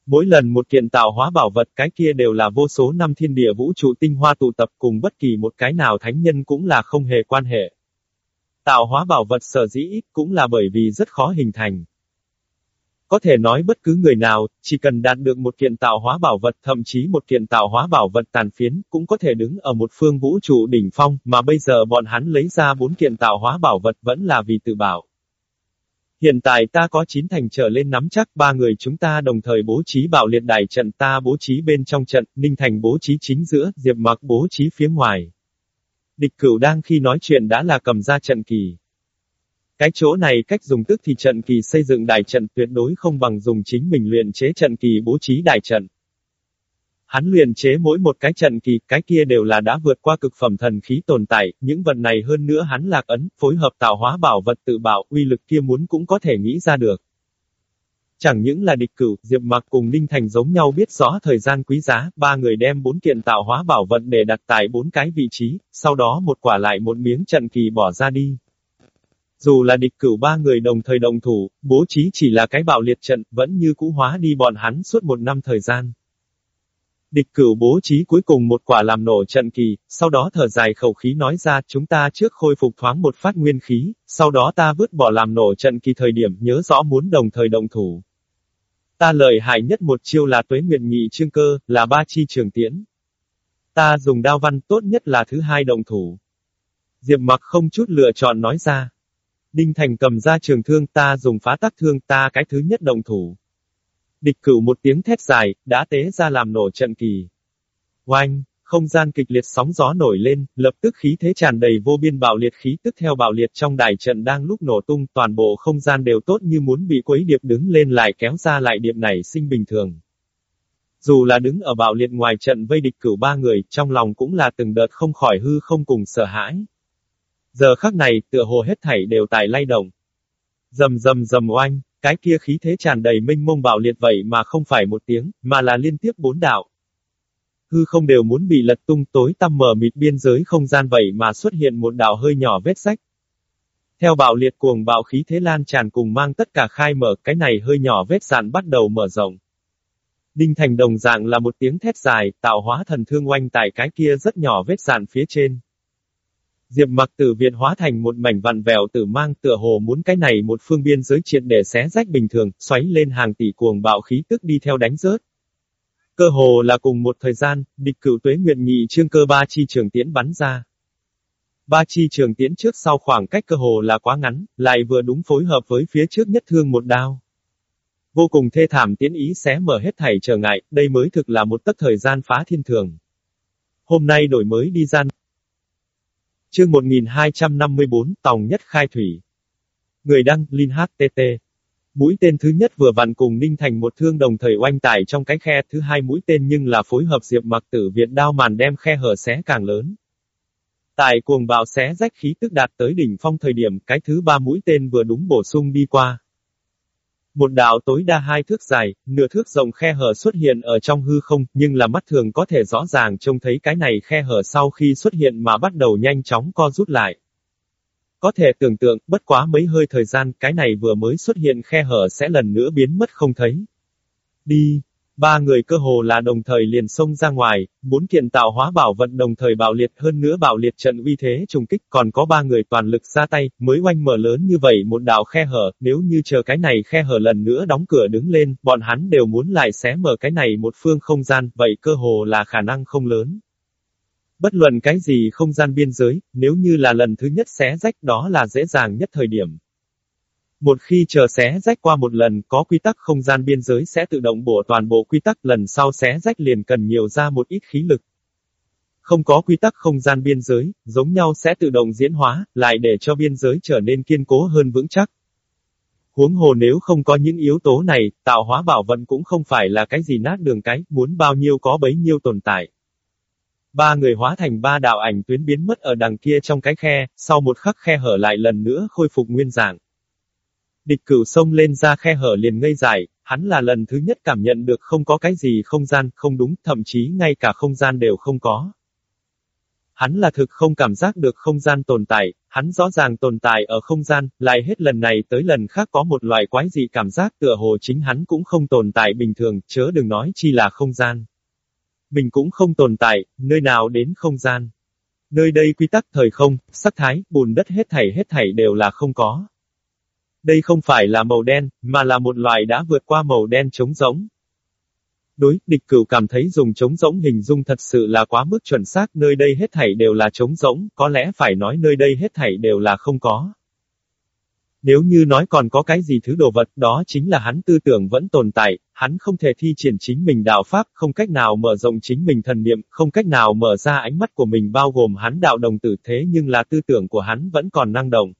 Mỗi lần một kiện tạo hóa bảo vật cái kia đều là vô số năm thiên địa vũ trụ tinh hoa tụ tập cùng bất kỳ một cái nào thánh nhân cũng là không hề quan hệ. Tạo hóa bảo vật sở dĩ ít cũng là bởi vì rất khó hình thành. Có thể nói bất cứ người nào, chỉ cần đạt được một kiện tạo hóa bảo vật thậm chí một kiện tạo hóa bảo vật tàn phiến, cũng có thể đứng ở một phương vũ trụ đỉnh phong, mà bây giờ bọn hắn lấy ra bốn kiện tạo hóa bảo vật vẫn là vì tự bảo. Hiện tại ta có chín thành trở lên nắm chắc ba người chúng ta đồng thời bố trí bảo liệt đài trận ta bố trí bên trong trận, Ninh Thành bố trí chính giữa, Diệp Mặc bố trí phía ngoài. Địch cửu đang khi nói chuyện đã là cầm ra trận kỳ. Cái chỗ này cách dùng tức thì trận kỳ xây dựng đài trận tuyệt đối không bằng dùng chính mình luyện chế trận kỳ bố trí đài trận. Hắn luyện chế mỗi một cái trận kỳ, cái kia đều là đã vượt qua cực phẩm thần khí tồn tại, những vật này hơn nữa hắn lạc ấn, phối hợp tạo hóa bảo vật tự bảo, uy lực kia muốn cũng có thể nghĩ ra được. Chẳng những là địch cửu, Diệp Mặc cùng Ninh Thành giống nhau biết rõ thời gian quý giá, ba người đem bốn kiện tạo hóa bảo vật để đặt tại bốn cái vị trí, sau đó một quả lại một miếng trận kỳ bỏ ra đi. Dù là địch cửu ba người đồng thời đồng thủ, bố trí chỉ là cái bạo liệt trận, vẫn như cũ hóa đi bọn hắn suốt một năm thời gian. Địch cửu bố trí cuối cùng một quả làm nổ trận kỳ, sau đó thở dài khẩu khí nói ra chúng ta trước khôi phục thoáng một phát nguyên khí, sau đó ta vứt bỏ làm nổ trận kỳ thời điểm nhớ rõ muốn đồng thời đồng thủ. Ta lợi hại nhất một chiêu là tuế nguyện nghị trương cơ, là ba chi trường tiễn. Ta dùng đao văn tốt nhất là thứ hai đồng thủ. Diệp mặc không chút lựa chọn nói ra. Đinh Thành cầm ra trường thương ta dùng phá tắc thương ta cái thứ nhất đồng thủ. Địch cửu một tiếng thét dài, đã tế ra làm nổ trận kỳ. Oanh, không gian kịch liệt sóng gió nổi lên, lập tức khí thế tràn đầy vô biên bạo liệt khí tức theo bạo liệt trong đài trận đang lúc nổ tung toàn bộ không gian đều tốt như muốn bị quấy điệp đứng lên lại kéo ra lại điệp này sinh bình thường. Dù là đứng ở bạo liệt ngoài trận vây địch cửu ba người, trong lòng cũng là từng đợt không khỏi hư không cùng sợ hãi. Giờ khắc này, tựa hồ hết thảy đều tại lay động. Dầm dầm dầm oanh, cái kia khí thế tràn đầy minh mông bạo liệt vậy mà không phải một tiếng, mà là liên tiếp bốn đạo. Hư không đều muốn bị lật tung tối tăm mờ mịt biên giới không gian vậy mà xuất hiện một đạo hơi nhỏ vết sách. Theo bạo liệt cuồng bạo khí thế lan tràn cùng mang tất cả khai mở cái này hơi nhỏ vết sạn bắt đầu mở rộng. Đinh thành đồng dạng là một tiếng thét dài, tạo hóa thần thương oanh tại cái kia rất nhỏ vết sạn phía trên. Diệp mặc tử viện hóa thành một mảnh vặn vẹo tử mang tựa hồ muốn cái này một phương biên giới triệt để xé rách bình thường, xoáy lên hàng tỷ cuồng bạo khí tức đi theo đánh rớt. Cơ hồ là cùng một thời gian, địch cửu tuế nguyện nhị trương cơ ba chi trường tiễn bắn ra. Ba chi trường tiễn trước sau khoảng cách cơ hồ là quá ngắn, lại vừa đúng phối hợp với phía trước nhất thương một đao. Vô cùng thê thảm tiến ý xé mở hết thảy trở ngại, đây mới thực là một tất thời gian phá thiên thường. Hôm nay đổi mới đi gian, Chương 1254, Tòng nhất khai thủy. Người đăng, Linh HTT. Mũi tên thứ nhất vừa vặn cùng Ninh Thành một thương đồng thời oanh tải trong cái khe, thứ hai mũi tên nhưng là phối hợp diệp mặc tử Việt đao màn đem khe hở xé càng lớn. Tại cuồng bạo xé rách khí tức đạt tới đỉnh phong thời điểm, cái thứ ba mũi tên vừa đúng bổ sung đi qua. Một đạo tối đa hai thước dài, nửa thước rộng khe hở xuất hiện ở trong hư không, nhưng là mắt thường có thể rõ ràng trông thấy cái này khe hở sau khi xuất hiện mà bắt đầu nhanh chóng co rút lại. Có thể tưởng tượng, bất quá mấy hơi thời gian, cái này vừa mới xuất hiện khe hở sẽ lần nữa biến mất không thấy. Đi! Ba người cơ hồ là đồng thời liền xông ra ngoài, bốn kiện tạo hóa bảo vận đồng thời bạo liệt hơn nữa bạo liệt trận uy thế trùng kích, còn có ba người toàn lực ra tay, mới oanh mở lớn như vậy một đạo khe hở, nếu như chờ cái này khe hở lần nữa đóng cửa đứng lên, bọn hắn đều muốn lại xé mở cái này một phương không gian, vậy cơ hồ là khả năng không lớn. Bất luận cái gì không gian biên giới, nếu như là lần thứ nhất xé rách đó là dễ dàng nhất thời điểm. Một khi chờ xé rách qua một lần, có quy tắc không gian biên giới sẽ tự động bổ toàn bộ quy tắc lần sau xé rách liền cần nhiều ra một ít khí lực. Không có quy tắc không gian biên giới, giống nhau sẽ tự động diễn hóa, lại để cho biên giới trở nên kiên cố hơn vững chắc. Huống hồ nếu không có những yếu tố này, tạo hóa bảo vận cũng không phải là cái gì nát đường cái, muốn bao nhiêu có bấy nhiêu tồn tại. Ba người hóa thành ba đạo ảnh tuyến biến mất ở đằng kia trong cái khe, sau một khắc khe hở lại lần nữa khôi phục nguyên dạng. Địch cửu sông lên ra khe hở liền ngây dại, hắn là lần thứ nhất cảm nhận được không có cái gì không gian, không đúng, thậm chí ngay cả không gian đều không có. Hắn là thực không cảm giác được không gian tồn tại, hắn rõ ràng tồn tại ở không gian, lại hết lần này tới lần khác có một loại quái dị cảm giác tựa hồ chính hắn cũng không tồn tại bình thường, chớ đừng nói chi là không gian. Mình cũng không tồn tại, nơi nào đến không gian. Nơi đây quy tắc thời không, sắc thái, bùn đất hết thảy hết thảy đều là không có. Đây không phải là màu đen, mà là một loại đã vượt qua màu đen trống rỗng. Đối, địch cửu cảm thấy dùng trống rỗng hình dung thật sự là quá mức chuẩn xác, nơi đây hết thảy đều là trống rỗng, có lẽ phải nói nơi đây hết thảy đều là không có. Nếu như nói còn có cái gì thứ đồ vật, đó chính là hắn tư tưởng vẫn tồn tại, hắn không thể thi triển chính mình đạo pháp, không cách nào mở rộng chính mình thần niệm, không cách nào mở ra ánh mắt của mình bao gồm hắn đạo đồng tử thế nhưng là tư tưởng của hắn vẫn còn năng động.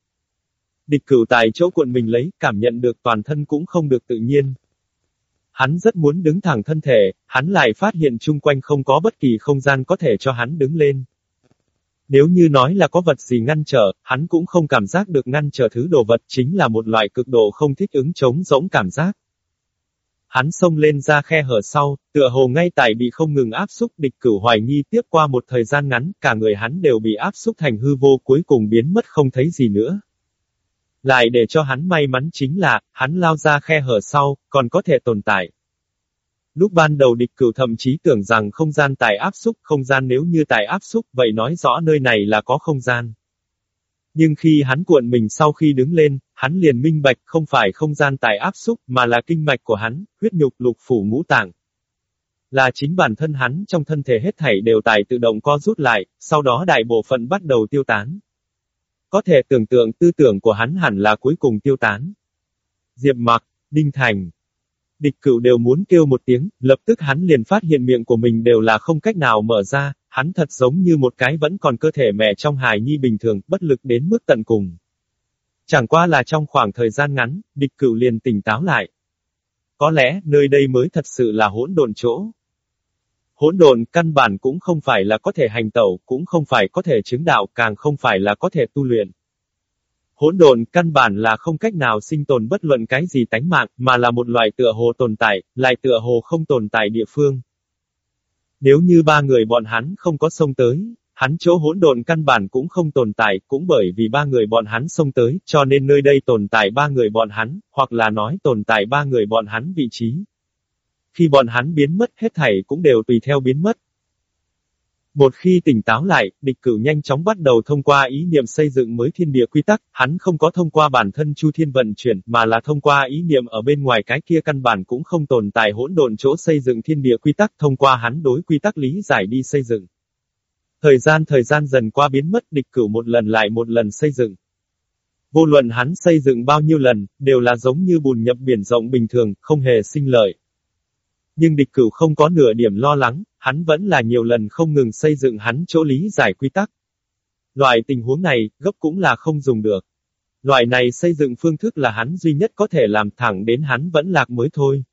Địch cửu tại chỗ cuộn mình lấy, cảm nhận được toàn thân cũng không được tự nhiên. Hắn rất muốn đứng thẳng thân thể, hắn lại phát hiện chung quanh không có bất kỳ không gian có thể cho hắn đứng lên. Nếu như nói là có vật gì ngăn trở, hắn cũng không cảm giác được ngăn trở thứ đồ vật chính là một loại cực độ không thích ứng chống rỗng cảm giác. Hắn xông lên ra khe hở sau, tựa hồ ngay tại bị không ngừng áp xúc địch cửu hoài nghi tiếp qua một thời gian ngắn, cả người hắn đều bị áp xúc thành hư vô cuối cùng biến mất không thấy gì nữa. Lại để cho hắn may mắn chính là, hắn lao ra khe hở sau, còn có thể tồn tại. Lúc ban đầu địch cửu thậm chí tưởng rằng không gian tài áp xúc, không gian nếu như tài áp xúc, vậy nói rõ nơi này là có không gian. Nhưng khi hắn cuộn mình sau khi đứng lên, hắn liền minh bạch không phải không gian tài áp xúc, mà là kinh mạch của hắn, huyết nhục lục phủ ngũ tạng. Là chính bản thân hắn trong thân thể hết thảy đều tài tự động co rút lại, sau đó đại bộ phận bắt đầu tiêu tán. Có thể tưởng tượng tư tưởng của hắn hẳn là cuối cùng tiêu tán. Diệp Mặc, Đinh Thành. Địch cửu đều muốn kêu một tiếng, lập tức hắn liền phát hiện miệng của mình đều là không cách nào mở ra, hắn thật giống như một cái vẫn còn cơ thể mẹ trong hài nhi bình thường, bất lực đến mức tận cùng. Chẳng qua là trong khoảng thời gian ngắn, địch cửu liền tỉnh táo lại. Có lẽ, nơi đây mới thật sự là hỗn độn chỗ. Hỗn độn, căn bản cũng không phải là có thể hành tẩu, cũng không phải có thể chứng đạo, càng không phải là có thể tu luyện. Hỗn độn, căn bản là không cách nào sinh tồn bất luận cái gì tánh mạng, mà là một loại tựa hồ tồn tại, lại tựa hồ không tồn tại địa phương. Nếu như ba người bọn hắn không có sông tới, hắn chỗ hỗn độn căn bản cũng không tồn tại, cũng bởi vì ba người bọn hắn sông tới, cho nên nơi đây tồn tại ba người bọn hắn, hoặc là nói tồn tại ba người bọn hắn vị trí. Khi bọn hắn biến mất hết thảy cũng đều tùy theo biến mất. Một khi tỉnh táo lại, địch cửu nhanh chóng bắt đầu thông qua ý niệm xây dựng mới thiên địa quy tắc, hắn không có thông qua bản thân chu thiên vận chuyển, mà là thông qua ý niệm ở bên ngoài cái kia căn bản cũng không tồn tại hỗn độn chỗ xây dựng thiên địa quy tắc thông qua hắn đối quy tắc lý giải đi xây dựng. Thời gian thời gian dần qua biến mất địch cửu một lần lại một lần xây dựng. Vô luận hắn xây dựng bao nhiêu lần, đều là giống như bùn nhập biển rộng bình thường, không hề sinh lợi. Nhưng địch cửu không có nửa điểm lo lắng, hắn vẫn là nhiều lần không ngừng xây dựng hắn chỗ lý giải quy tắc. Loại tình huống này, gấp cũng là không dùng được. Loại này xây dựng phương thức là hắn duy nhất có thể làm thẳng đến hắn vẫn lạc mới thôi.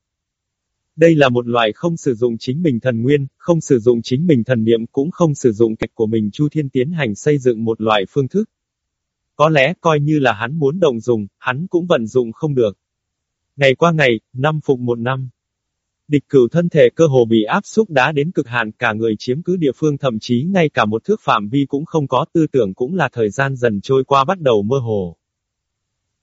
Đây là một loại không sử dụng chính mình thần nguyên, không sử dụng chính mình thần niệm cũng không sử dụng cách của mình Chu Thiên tiến hành xây dựng một loại phương thức. Có lẽ coi như là hắn muốn động dùng, hắn cũng vận dụng không được. Ngày qua ngày, năm phục một năm. Địch cửu thân thể cơ hồ bị áp xúc đá đến cực hạn cả người chiếm cứ địa phương thậm chí ngay cả một thước phạm vi cũng không có tư tưởng cũng là thời gian dần trôi qua bắt đầu mơ hồ.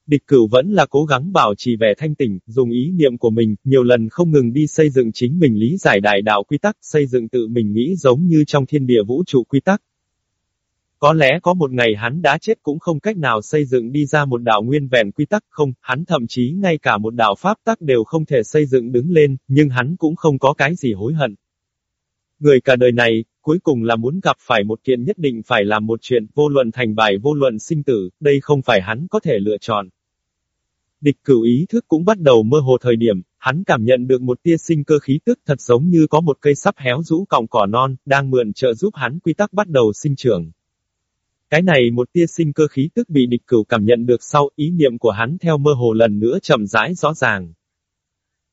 Địch cửu vẫn là cố gắng bảo trì vẻ thanh tỉnh, dùng ý niệm của mình, nhiều lần không ngừng đi xây dựng chính mình lý giải đại đạo quy tắc, xây dựng tự mình nghĩ giống như trong thiên địa vũ trụ quy tắc. Có lẽ có một ngày hắn đã chết cũng không cách nào xây dựng đi ra một đạo nguyên vẹn quy tắc không, hắn thậm chí ngay cả một đạo pháp tắc đều không thể xây dựng đứng lên, nhưng hắn cũng không có cái gì hối hận. Người cả đời này, cuối cùng là muốn gặp phải một kiện nhất định phải làm một chuyện, vô luận thành bài vô luận sinh tử, đây không phải hắn có thể lựa chọn. Địch cửu ý thức cũng bắt đầu mơ hồ thời điểm, hắn cảm nhận được một tia sinh cơ khí tức thật giống như có một cây sắp héo rũ cọng cỏ non, đang mượn trợ giúp hắn quy tắc bắt đầu sinh trưởng. Cái này một tia sinh cơ khí tức bị địch cửu cảm nhận được sau, ý niệm của hắn theo mơ hồ lần nữa chậm rãi rõ ràng.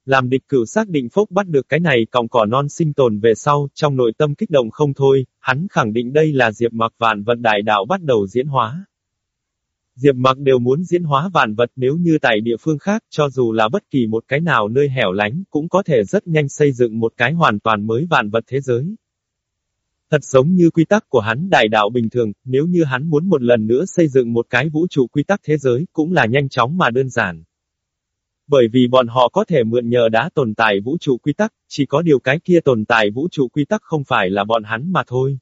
Làm địch cửu xác định phốc bắt được cái này còng cỏ non sinh tồn về sau, trong nội tâm kích động không thôi, hắn khẳng định đây là diệp mặc vạn vật đại đạo bắt đầu diễn hóa. Diệp mặc đều muốn diễn hóa vạn vật nếu như tại địa phương khác, cho dù là bất kỳ một cái nào nơi hẻo lánh, cũng có thể rất nhanh xây dựng một cái hoàn toàn mới vạn vật thế giới. Thật giống như quy tắc của hắn đại đạo bình thường, nếu như hắn muốn một lần nữa xây dựng một cái vũ trụ quy tắc thế giới, cũng là nhanh chóng mà đơn giản. Bởi vì bọn họ có thể mượn nhờ đã tồn tại vũ trụ quy tắc, chỉ có điều cái kia tồn tại vũ trụ quy tắc không phải là bọn hắn mà thôi.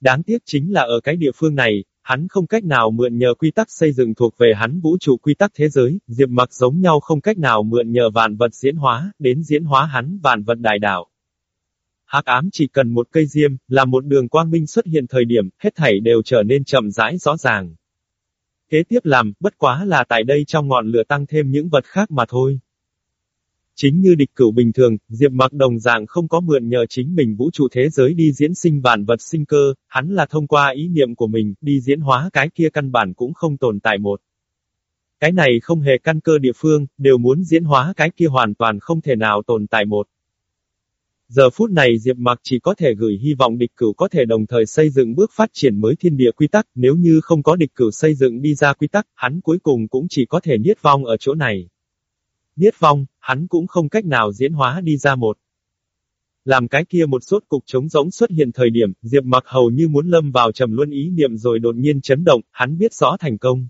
Đáng tiếc chính là ở cái địa phương này, hắn không cách nào mượn nhờ quy tắc xây dựng thuộc về hắn vũ trụ quy tắc thế giới, diệp mặc giống nhau không cách nào mượn nhờ vạn vật diễn hóa, đến diễn hóa hắn vạn vật đại đạo. Hắc ám chỉ cần một cây diêm, là một đường quang minh xuất hiện thời điểm, hết thảy đều trở nên chậm rãi rõ ràng. Kế tiếp làm, bất quá là tại đây trong ngọn lửa tăng thêm những vật khác mà thôi. Chính như địch cửu bình thường, Diệp Mặc đồng dạng không có mượn nhờ chính mình vũ trụ thế giới đi diễn sinh vạn vật sinh cơ, hắn là thông qua ý niệm của mình, đi diễn hóa cái kia căn bản cũng không tồn tại một. Cái này không hề căn cơ địa phương, đều muốn diễn hóa cái kia hoàn toàn không thể nào tồn tại một. Giờ phút này Diệp Mặc chỉ có thể gửi hy vọng địch cửu có thể đồng thời xây dựng bước phát triển mới thiên địa quy tắc, nếu như không có địch cửu xây dựng đi ra quy tắc, hắn cuối cùng cũng chỉ có thể niết vong ở chỗ này. Niết vong, hắn cũng không cách nào diễn hóa đi ra một. Làm cái kia một sốt cục trống rỗng xuất hiện thời điểm, Diệp Mặc hầu như muốn lâm vào trầm luân ý niệm rồi đột nhiên chấn động, hắn biết rõ thành công.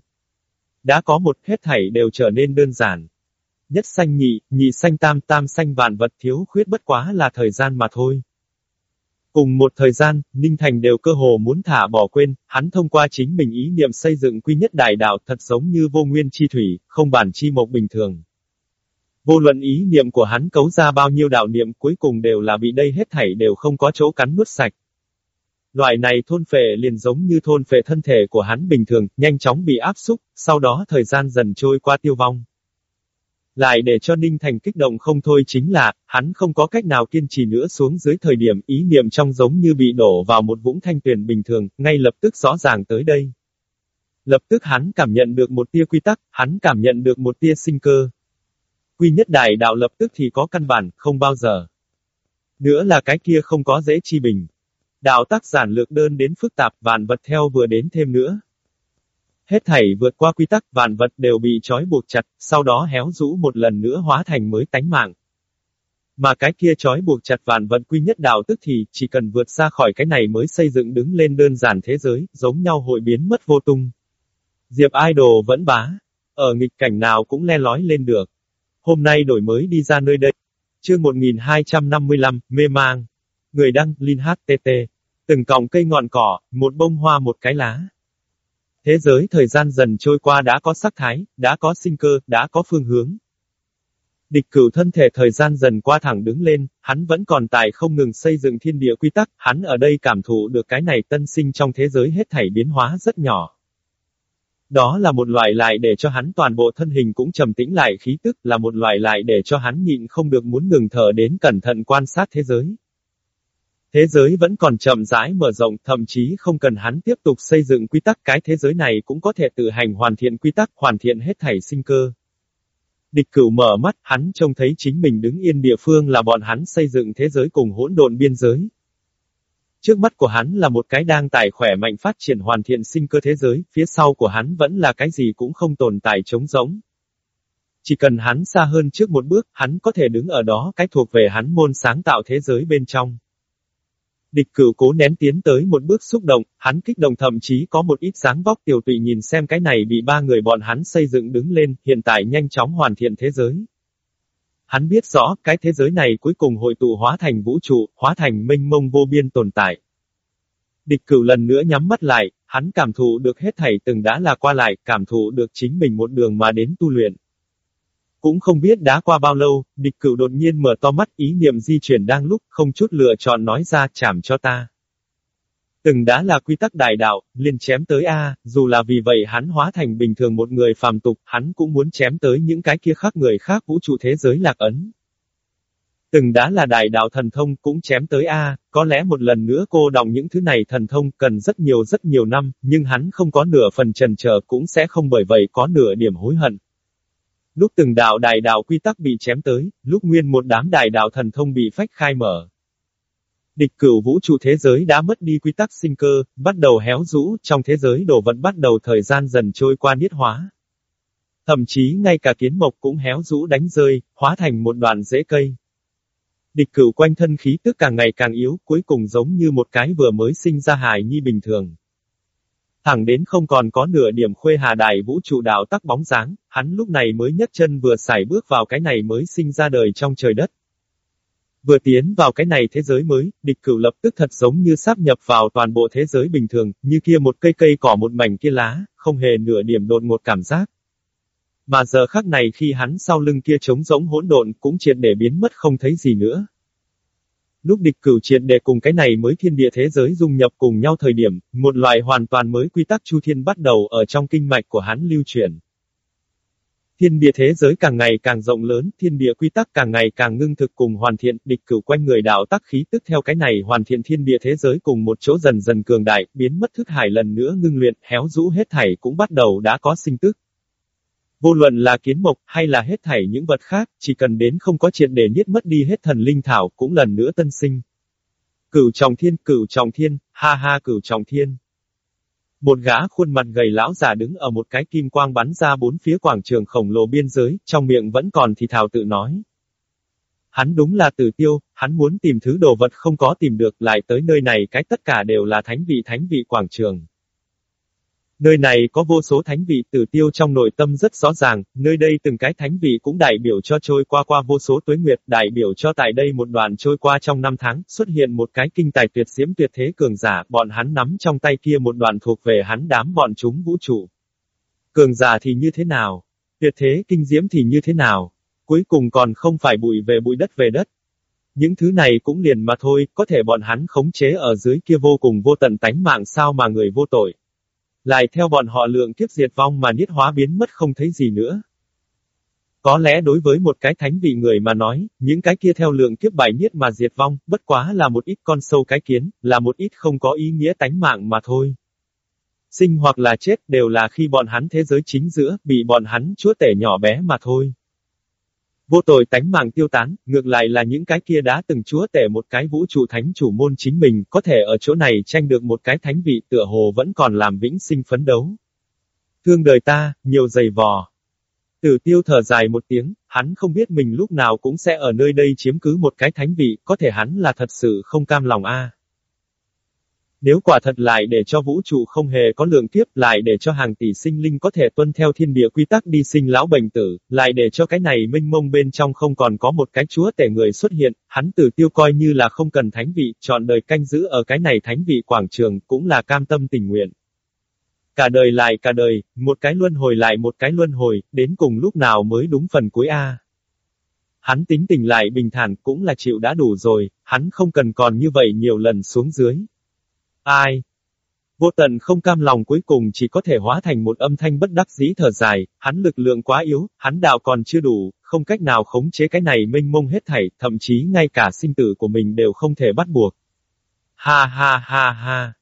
Đã có một hết thảy đều trở nên đơn giản. Nhất sanh nhị, nhị sanh tam, tam sanh vạn vật thiếu khuyết bất quá là thời gian mà thôi. Cùng một thời gian, Ninh Thành đều cơ hồ muốn thả bỏ quên, hắn thông qua chính mình ý niệm xây dựng quy nhất đại đạo thật giống như vô nguyên chi thủy, không bản chi mộc bình thường. Vô luận ý niệm của hắn cấu ra bao nhiêu đạo niệm cuối cùng đều là bị đây hết thảy đều không có chỗ cắn nuốt sạch. Loại này thôn phệ liền giống như thôn phệ thân thể của hắn bình thường, nhanh chóng bị áp xúc, sau đó thời gian dần trôi qua tiêu vong. Lại để cho Ninh Thành kích động không thôi chính là, hắn không có cách nào kiên trì nữa xuống dưới thời điểm ý niệm trong giống như bị đổ vào một vũng thanh tuyền bình thường, ngay lập tức rõ ràng tới đây. Lập tức hắn cảm nhận được một tia quy tắc, hắn cảm nhận được một tia sinh cơ. Quy nhất đại đạo lập tức thì có căn bản, không bao giờ. Nữa là cái kia không có dễ chi bình. Đạo tác giản lược đơn đến phức tạp, vạn vật theo vừa đến thêm nữa. Hết thảy vượt qua quy tắc, vạn vật đều bị trói buộc chặt, sau đó héo rũ một lần nữa hóa thành mới tánh mạng. Mà cái kia trói buộc chặt vạn vật quy nhất đạo tức thì, chỉ cần vượt ra khỏi cái này mới xây dựng đứng lên đơn giản thế giới, giống nhau hội biến mất vô tung. Diệp Idol vẫn bá. Ở nghịch cảnh nào cũng le lói lên được. Hôm nay đổi mới đi ra nơi đây. Chương 1255, mê mang. Người đăng, Linh HTT. Từng cọng cây ngọn cỏ, một bông hoa một cái lá. Thế giới thời gian dần trôi qua đã có sắc thái, đã có sinh cơ, đã có phương hướng. Địch cửu thân thể thời gian dần qua thẳng đứng lên, hắn vẫn còn tại không ngừng xây dựng thiên địa quy tắc, hắn ở đây cảm thụ được cái này tân sinh trong thế giới hết thảy biến hóa rất nhỏ. Đó là một loại lại để cho hắn toàn bộ thân hình cũng trầm tĩnh lại khí tức, là một loại lại để cho hắn nhịn không được muốn ngừng thở đến cẩn thận quan sát thế giới. Thế giới vẫn còn chậm rãi mở rộng, thậm chí không cần hắn tiếp tục xây dựng quy tắc cái thế giới này cũng có thể tự hành hoàn thiện quy tắc, hoàn thiện hết thảy sinh cơ. Địch cửu mở mắt, hắn trông thấy chính mình đứng yên địa phương là bọn hắn xây dựng thế giới cùng hỗn độn biên giới. Trước mắt của hắn là một cái đang tài khỏe mạnh phát triển hoàn thiện sinh cơ thế giới, phía sau của hắn vẫn là cái gì cũng không tồn tại trống rỗng. Chỉ cần hắn xa hơn trước một bước, hắn có thể đứng ở đó cái thuộc về hắn môn sáng tạo thế giới bên trong. Địch cửu cố nén tiến tới một bước xúc động, hắn kích động thậm chí có một ít sáng vóc tiểu tụy nhìn xem cái này bị ba người bọn hắn xây dựng đứng lên, hiện tại nhanh chóng hoàn thiện thế giới. Hắn biết rõ, cái thế giới này cuối cùng hội tụ hóa thành vũ trụ, hóa thành minh mông vô biên tồn tại. Địch cửu lần nữa nhắm mắt lại, hắn cảm thụ được hết thảy từng đã là qua lại, cảm thụ được chính mình một đường mà đến tu luyện. Cũng không biết đã qua bao lâu, địch cửu đột nhiên mở to mắt ý niệm di chuyển đang lúc, không chút lựa chọn nói ra chảm cho ta. Từng đã là quy tắc đại đạo, liền chém tới A, dù là vì vậy hắn hóa thành bình thường một người phàm tục, hắn cũng muốn chém tới những cái kia khác người khác vũ trụ thế giới lạc ấn. Từng đã là đại đạo thần thông cũng chém tới A, có lẽ một lần nữa cô đọng những thứ này thần thông cần rất nhiều rất nhiều năm, nhưng hắn không có nửa phần trần chờ cũng sẽ không bởi vậy có nửa điểm hối hận. Lúc từng đạo đại đạo quy tắc bị chém tới, lúc nguyên một đám đại đạo thần thông bị phách khai mở. Địch cửu vũ trụ thế giới đã mất đi quy tắc sinh cơ, bắt đầu héo rũ, trong thế giới đồ vật bắt đầu thời gian dần trôi qua niết hóa. Thậm chí ngay cả kiến mộc cũng héo rũ đánh rơi, hóa thành một đoàn rễ cây. Địch cửu quanh thân khí tức càng ngày càng yếu, cuối cùng giống như một cái vừa mới sinh ra hài nhi bình thường. Thẳng đến không còn có nửa điểm khuê hà đại vũ trụ đạo tắc bóng dáng, hắn lúc này mới nhấc chân vừa xài bước vào cái này mới sinh ra đời trong trời đất. Vừa tiến vào cái này thế giới mới, địch cửu lập tức thật giống như sáp nhập vào toàn bộ thế giới bình thường, như kia một cây cây cỏ một mảnh kia lá, không hề nửa điểm đột ngột cảm giác. Mà giờ khắc này khi hắn sau lưng kia trống rỗng hỗn độn cũng triệt để biến mất không thấy gì nữa. Lúc địch cửu triệt để cùng cái này mới thiên địa thế giới dung nhập cùng nhau thời điểm, một loại hoàn toàn mới quy tắc chu thiên bắt đầu ở trong kinh mạch của hắn lưu truyền. Thiên địa thế giới càng ngày càng rộng lớn, thiên địa quy tắc càng ngày càng ngưng thực cùng hoàn thiện, địch cửu quanh người đạo tắc khí tức theo cái này hoàn thiện thiên địa thế giới cùng một chỗ dần dần cường đại, biến mất thức hải lần nữa ngưng luyện, héo rũ hết thảy cũng bắt đầu đã có sinh tức. Vô luận là kiến mộc, hay là hết thảy những vật khác, chỉ cần đến không có triệt để niết mất đi hết thần linh thảo, cũng lần nữa tân sinh. Cửu trọng thiên, cửu trọng thiên, ha ha cửu trọng thiên. Một gã khuôn mặt gầy lão già đứng ở một cái kim quang bắn ra bốn phía quảng trường khổng lồ biên giới, trong miệng vẫn còn thì thảo tự nói. Hắn đúng là tử tiêu, hắn muốn tìm thứ đồ vật không có tìm được lại tới nơi này cái tất cả đều là thánh vị thánh vị quảng trường. Nơi này có vô số thánh vị tử tiêu trong nội tâm rất rõ ràng, nơi đây từng cái thánh vị cũng đại biểu cho trôi qua qua vô số tuế nguyệt, đại biểu cho tại đây một đoạn trôi qua trong năm tháng, xuất hiện một cái kinh tài tuyệt diễm tuyệt thế cường giả, bọn hắn nắm trong tay kia một đoạn thuộc về hắn đám bọn chúng vũ trụ. Cường giả thì như thế nào? Tuyệt thế kinh diễm thì như thế nào? Cuối cùng còn không phải bụi về bụi đất về đất. Những thứ này cũng liền mà thôi, có thể bọn hắn khống chế ở dưới kia vô cùng vô tận tánh mạng sao mà người vô tội. Lại theo bọn họ lượng kiếp diệt vong mà niết hóa biến mất không thấy gì nữa. Có lẽ đối với một cái thánh vị người mà nói, những cái kia theo lượng kiếp bài niết mà diệt vong, bất quá là một ít con sâu cái kiến, là một ít không có ý nghĩa tánh mạng mà thôi. Sinh hoặc là chết đều là khi bọn hắn thế giới chính giữa, bị bọn hắn chúa tể nhỏ bé mà thôi. Vô tội tánh mạng tiêu tán, ngược lại là những cái kia đã từng chúa tể một cái vũ trụ thánh chủ môn chính mình, có thể ở chỗ này tranh được một cái thánh vị tựa hồ vẫn còn làm vĩnh sinh phấn đấu. Thương đời ta, nhiều dày vò. Tử tiêu thở dài một tiếng, hắn không biết mình lúc nào cũng sẽ ở nơi đây chiếm cứ một cái thánh vị, có thể hắn là thật sự không cam lòng a. Nếu quả thật lại để cho vũ trụ không hề có lượng kiếp, lại để cho hàng tỷ sinh linh có thể tuân theo thiên địa quy tắc đi sinh lão bệnh tử, lại để cho cái này minh mông bên trong không còn có một cái chúa tể người xuất hiện, hắn tử tiêu coi như là không cần thánh vị, chọn đời canh giữ ở cái này thánh vị quảng trường, cũng là cam tâm tình nguyện. Cả đời lại cả đời, một cái luân hồi lại một cái luân hồi, đến cùng lúc nào mới đúng phần cuối A. Hắn tính tình lại bình thản cũng là chịu đã đủ rồi, hắn không cần còn như vậy nhiều lần xuống dưới. Ai? Vô tận không cam lòng cuối cùng chỉ có thể hóa thành một âm thanh bất đắc dĩ thở dài, hắn lực lượng quá yếu, hắn đạo còn chưa đủ, không cách nào khống chế cái này mênh mông hết thảy, thậm chí ngay cả sinh tử của mình đều không thể bắt buộc. Ha ha ha ha.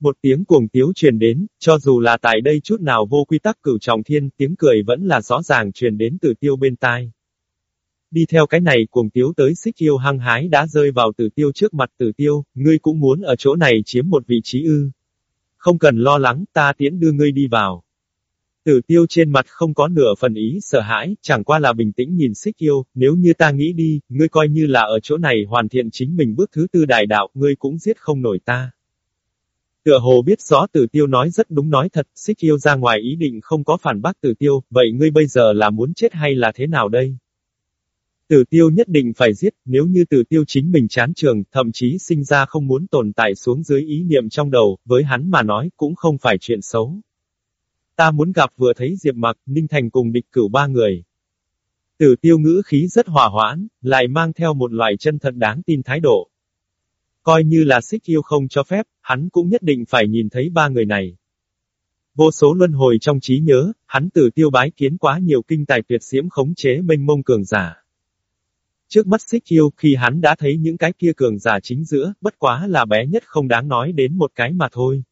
Một tiếng cuồng tiếu truyền đến, cho dù là tại đây chút nào vô quy tắc cửu trọng thiên, tiếng cười vẫn là rõ ràng truyền đến từ tiêu bên tai. Đi theo cái này cuồng tiếu tới xích yêu hăng hái đã rơi vào tử tiêu trước mặt tử tiêu, ngươi cũng muốn ở chỗ này chiếm một vị trí ư. Không cần lo lắng, ta tiễn đưa ngươi đi vào. Tử tiêu trên mặt không có nửa phần ý sợ hãi, chẳng qua là bình tĩnh nhìn xích yêu, nếu như ta nghĩ đi, ngươi coi như là ở chỗ này hoàn thiện chính mình bước thứ tư đại đạo, ngươi cũng giết không nổi ta. Tựa hồ biết rõ tử tiêu nói rất đúng nói thật, xích yêu ra ngoài ý định không có phản bác tử tiêu, vậy ngươi bây giờ là muốn chết hay là thế nào đây? Tử tiêu nhất định phải giết, nếu như tử tiêu chính mình chán trường, thậm chí sinh ra không muốn tồn tại xuống dưới ý niệm trong đầu, với hắn mà nói cũng không phải chuyện xấu. Ta muốn gặp vừa thấy Diệp Mặc, Ninh Thành cùng địch cửu ba người. Tử tiêu ngữ khí rất hòa hoãn, lại mang theo một loại chân thật đáng tin thái độ. Coi như là xích yêu không cho phép, hắn cũng nhất định phải nhìn thấy ba người này. Vô số luân hồi trong trí nhớ, hắn tử tiêu bái kiến quá nhiều kinh tài tuyệt diễm khống chế mênh mông cường giả. Trước mắt xích yêu, khi hắn đã thấy những cái kia cường giả chính giữa, bất quá là bé nhất không đáng nói đến một cái mà thôi.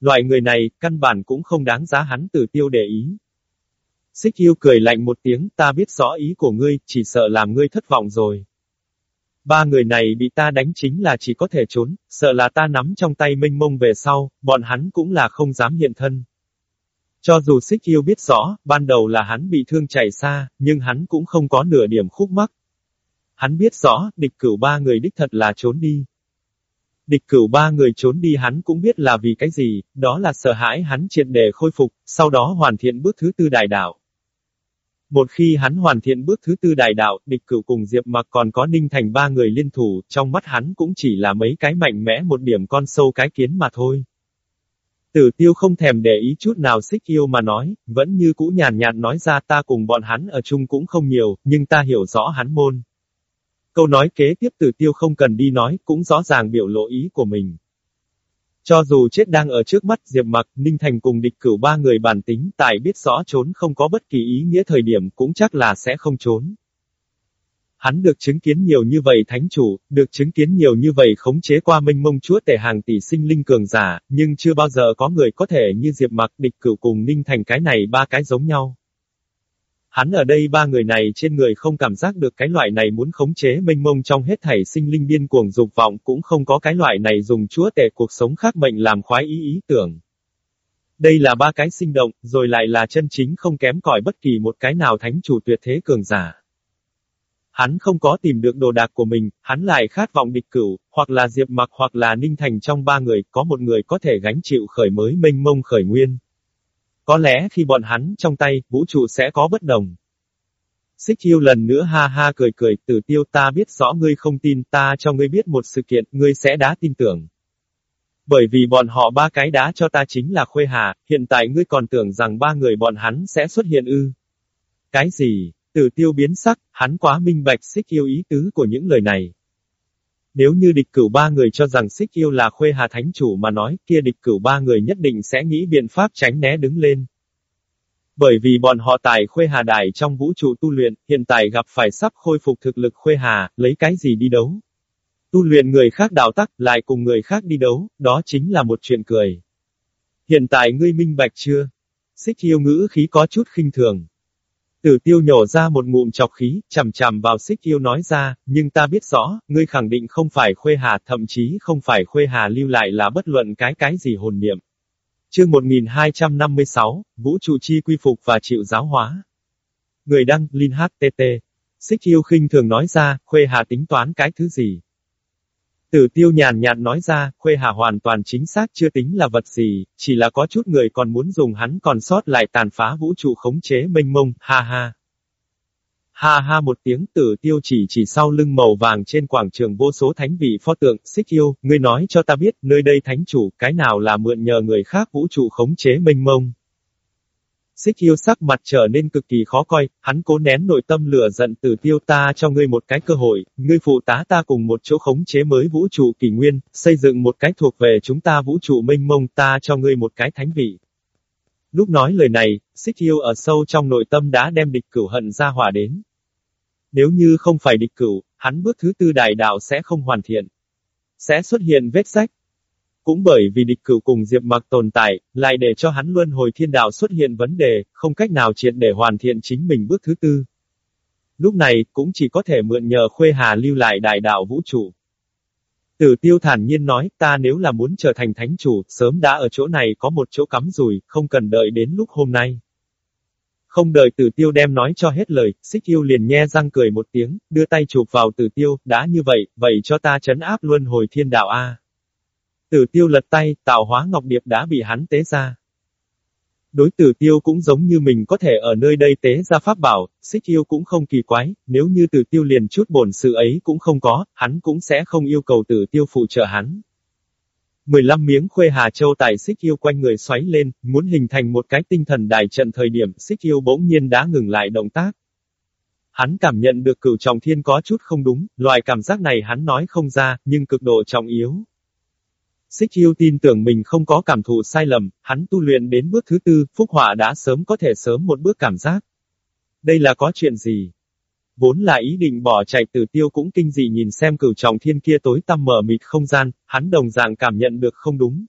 Loại người này, căn bản cũng không đáng giá hắn từ tiêu để ý. Xích yêu cười lạnh một tiếng, ta biết rõ ý của ngươi, chỉ sợ làm ngươi thất vọng rồi. Ba người này bị ta đánh chính là chỉ có thể trốn, sợ là ta nắm trong tay minh mông về sau, bọn hắn cũng là không dám hiện thân. Cho dù xích yêu biết rõ, ban đầu là hắn bị thương chạy xa, nhưng hắn cũng không có nửa điểm khúc mắc. Hắn biết rõ, địch cửu ba người đích thật là trốn đi. Địch cửu ba người trốn đi hắn cũng biết là vì cái gì, đó là sợ hãi hắn triệt để khôi phục, sau đó hoàn thiện bước thứ tư đại đạo. Một khi hắn hoàn thiện bước thứ tư đại đạo, địch cửu cùng Diệp Mặc còn có Ninh Thành ba người liên thủ, trong mắt hắn cũng chỉ là mấy cái mạnh mẽ một điểm con sâu cái kiến mà thôi. Tử tiêu không thèm để ý chút nào xích yêu mà nói, vẫn như cũ nhàn nhạt nói ra ta cùng bọn hắn ở chung cũng không nhiều, nhưng ta hiểu rõ hắn môn. Câu nói kế tiếp từ tiêu không cần đi nói, cũng rõ ràng biểu lộ ý của mình. Cho dù chết đang ở trước mắt Diệp Mặc, Ninh Thành cùng địch cửu ba người bản tính tại biết rõ trốn không có bất kỳ ý nghĩa thời điểm cũng chắc là sẽ không trốn. Hắn được chứng kiến nhiều như vậy thánh chủ, được chứng kiến nhiều như vậy khống chế qua minh mông chúa tể hàng tỷ sinh linh cường giả, nhưng chưa bao giờ có người có thể như Diệp Mặc địch cửu cùng Ninh Thành cái này ba cái giống nhau. Hắn ở đây ba người này trên người không cảm giác được cái loại này muốn khống chế mênh mông trong hết thảy sinh linh điên cuồng dục vọng cũng không có cái loại này dùng chúa tể cuộc sống khác mệnh làm khoái ý ý tưởng. Đây là ba cái sinh động, rồi lại là chân chính không kém cỏi bất kỳ một cái nào thánh chủ tuyệt thế cường giả. Hắn không có tìm được đồ đạc của mình, hắn lại khát vọng địch cửu, hoặc là Diệp Mặc hoặc là Ninh Thành trong ba người, có một người có thể gánh chịu khởi mới mênh mông khởi nguyên. Có lẽ khi bọn hắn trong tay, vũ trụ sẽ có bất đồng. Xích yêu lần nữa ha ha cười cười, tử tiêu ta biết rõ ngươi không tin, ta cho ngươi biết một sự kiện, ngươi sẽ đã tin tưởng. Bởi vì bọn họ ba cái đá cho ta chính là khuê hà, hiện tại ngươi còn tưởng rằng ba người bọn hắn sẽ xuất hiện ư. Cái gì? Tử tiêu biến sắc, hắn quá minh bạch xích yêu ý tứ của những lời này. Nếu như địch cửu ba người cho rằng xích yêu là khuê hà thánh chủ mà nói, kia địch cửu ba người nhất định sẽ nghĩ biện pháp tránh né đứng lên. Bởi vì bọn họ tại khuê hà đại trong vũ trụ tu luyện, hiện tại gặp phải sắp khôi phục thực lực khuê hà, lấy cái gì đi đấu. Tu luyện người khác đào tắc, lại cùng người khác đi đấu, đó chính là một chuyện cười. Hiện tại ngươi minh bạch chưa? Xích yêu ngữ khí có chút khinh thường. Tử tiêu nhổ ra một ngụm chọc khí, chằm chằm vào xích yêu nói ra, nhưng ta biết rõ, ngươi khẳng định không phải khuê hà, thậm chí không phải khuê hà lưu lại là bất luận cái cái gì hồn niệm. Chương 1256, Vũ trụ chi quy phục và chịu giáo hóa. Người đăng, Linh HTT. Xích yêu khinh thường nói ra, khuê hà tính toán cái thứ gì? Tử tiêu nhàn nhạt nói ra, Khuê Hà hoàn toàn chính xác chưa tính là vật gì, chỉ là có chút người còn muốn dùng hắn còn sót lại tàn phá vũ trụ khống chế mênh mông, ha ha. Ha ha một tiếng tử tiêu chỉ chỉ sau lưng màu vàng trên quảng trường vô số thánh vị pho tượng, xích yêu, ngươi nói cho ta biết, nơi đây thánh chủ, cái nào là mượn nhờ người khác vũ trụ khống chế mênh mông. Xích yêu sắc mặt trở nên cực kỳ khó coi, hắn cố nén nội tâm lửa giận từ tiêu ta cho ngươi một cái cơ hội, ngươi phụ tá ta cùng một chỗ khống chế mới vũ trụ kỷ nguyên, xây dựng một cái thuộc về chúng ta vũ trụ mênh mông ta cho ngươi một cái thánh vị. Lúc nói lời này, xích yêu ở sâu trong nội tâm đã đem địch cửu hận ra hỏa đến. Nếu như không phải địch cửu, hắn bước thứ tư đại đạo sẽ không hoàn thiện. Sẽ xuất hiện vết rách, cũng bởi vì địch cửu cùng Diệp Mặc tồn tại, lại để cho hắn luân hồi thiên đạo xuất hiện vấn đề, không cách nào triệt để hoàn thiện chính mình bước thứ tư. Lúc này, cũng chỉ có thể mượn nhờ Khuê Hà lưu lại đại đạo vũ trụ. Tử tiêu thản nhiên nói, ta nếu là muốn trở thành thánh chủ, sớm đã ở chỗ này có một chỗ cắm rùi, không cần đợi đến lúc hôm nay. Không đợi tử tiêu đem nói cho hết lời, xích yêu liền nhe răng cười một tiếng, đưa tay chụp vào tử tiêu, đã như vậy, vậy cho ta chấn áp luân hồi thiên đạo A. Tử tiêu lật tay, tạo hóa ngọc điệp đã bị hắn tế ra. Đối tử tiêu cũng giống như mình có thể ở nơi đây tế ra pháp bảo, xích yêu cũng không kỳ quái, nếu như tử tiêu liền chút bổn sự ấy cũng không có, hắn cũng sẽ không yêu cầu tử tiêu phụ trợ hắn. 15 miếng khuê hà châu tại xích yêu quanh người xoáy lên, muốn hình thành một cái tinh thần đài trận thời điểm xích yêu bỗng nhiên đã ngừng lại động tác. Hắn cảm nhận được cửu trọng thiên có chút không đúng, loại cảm giác này hắn nói không ra, nhưng cực độ trọng yếu. Xích yêu tin tưởng mình không có cảm thụ sai lầm, hắn tu luyện đến bước thứ tư, phúc họa đã sớm có thể sớm một bước cảm giác. Đây là có chuyện gì? Vốn là ý định bỏ chạy từ tiêu cũng kinh dị nhìn xem cửu trọng thiên kia tối tăm mở mịt không gian, hắn đồng dạng cảm nhận được không đúng.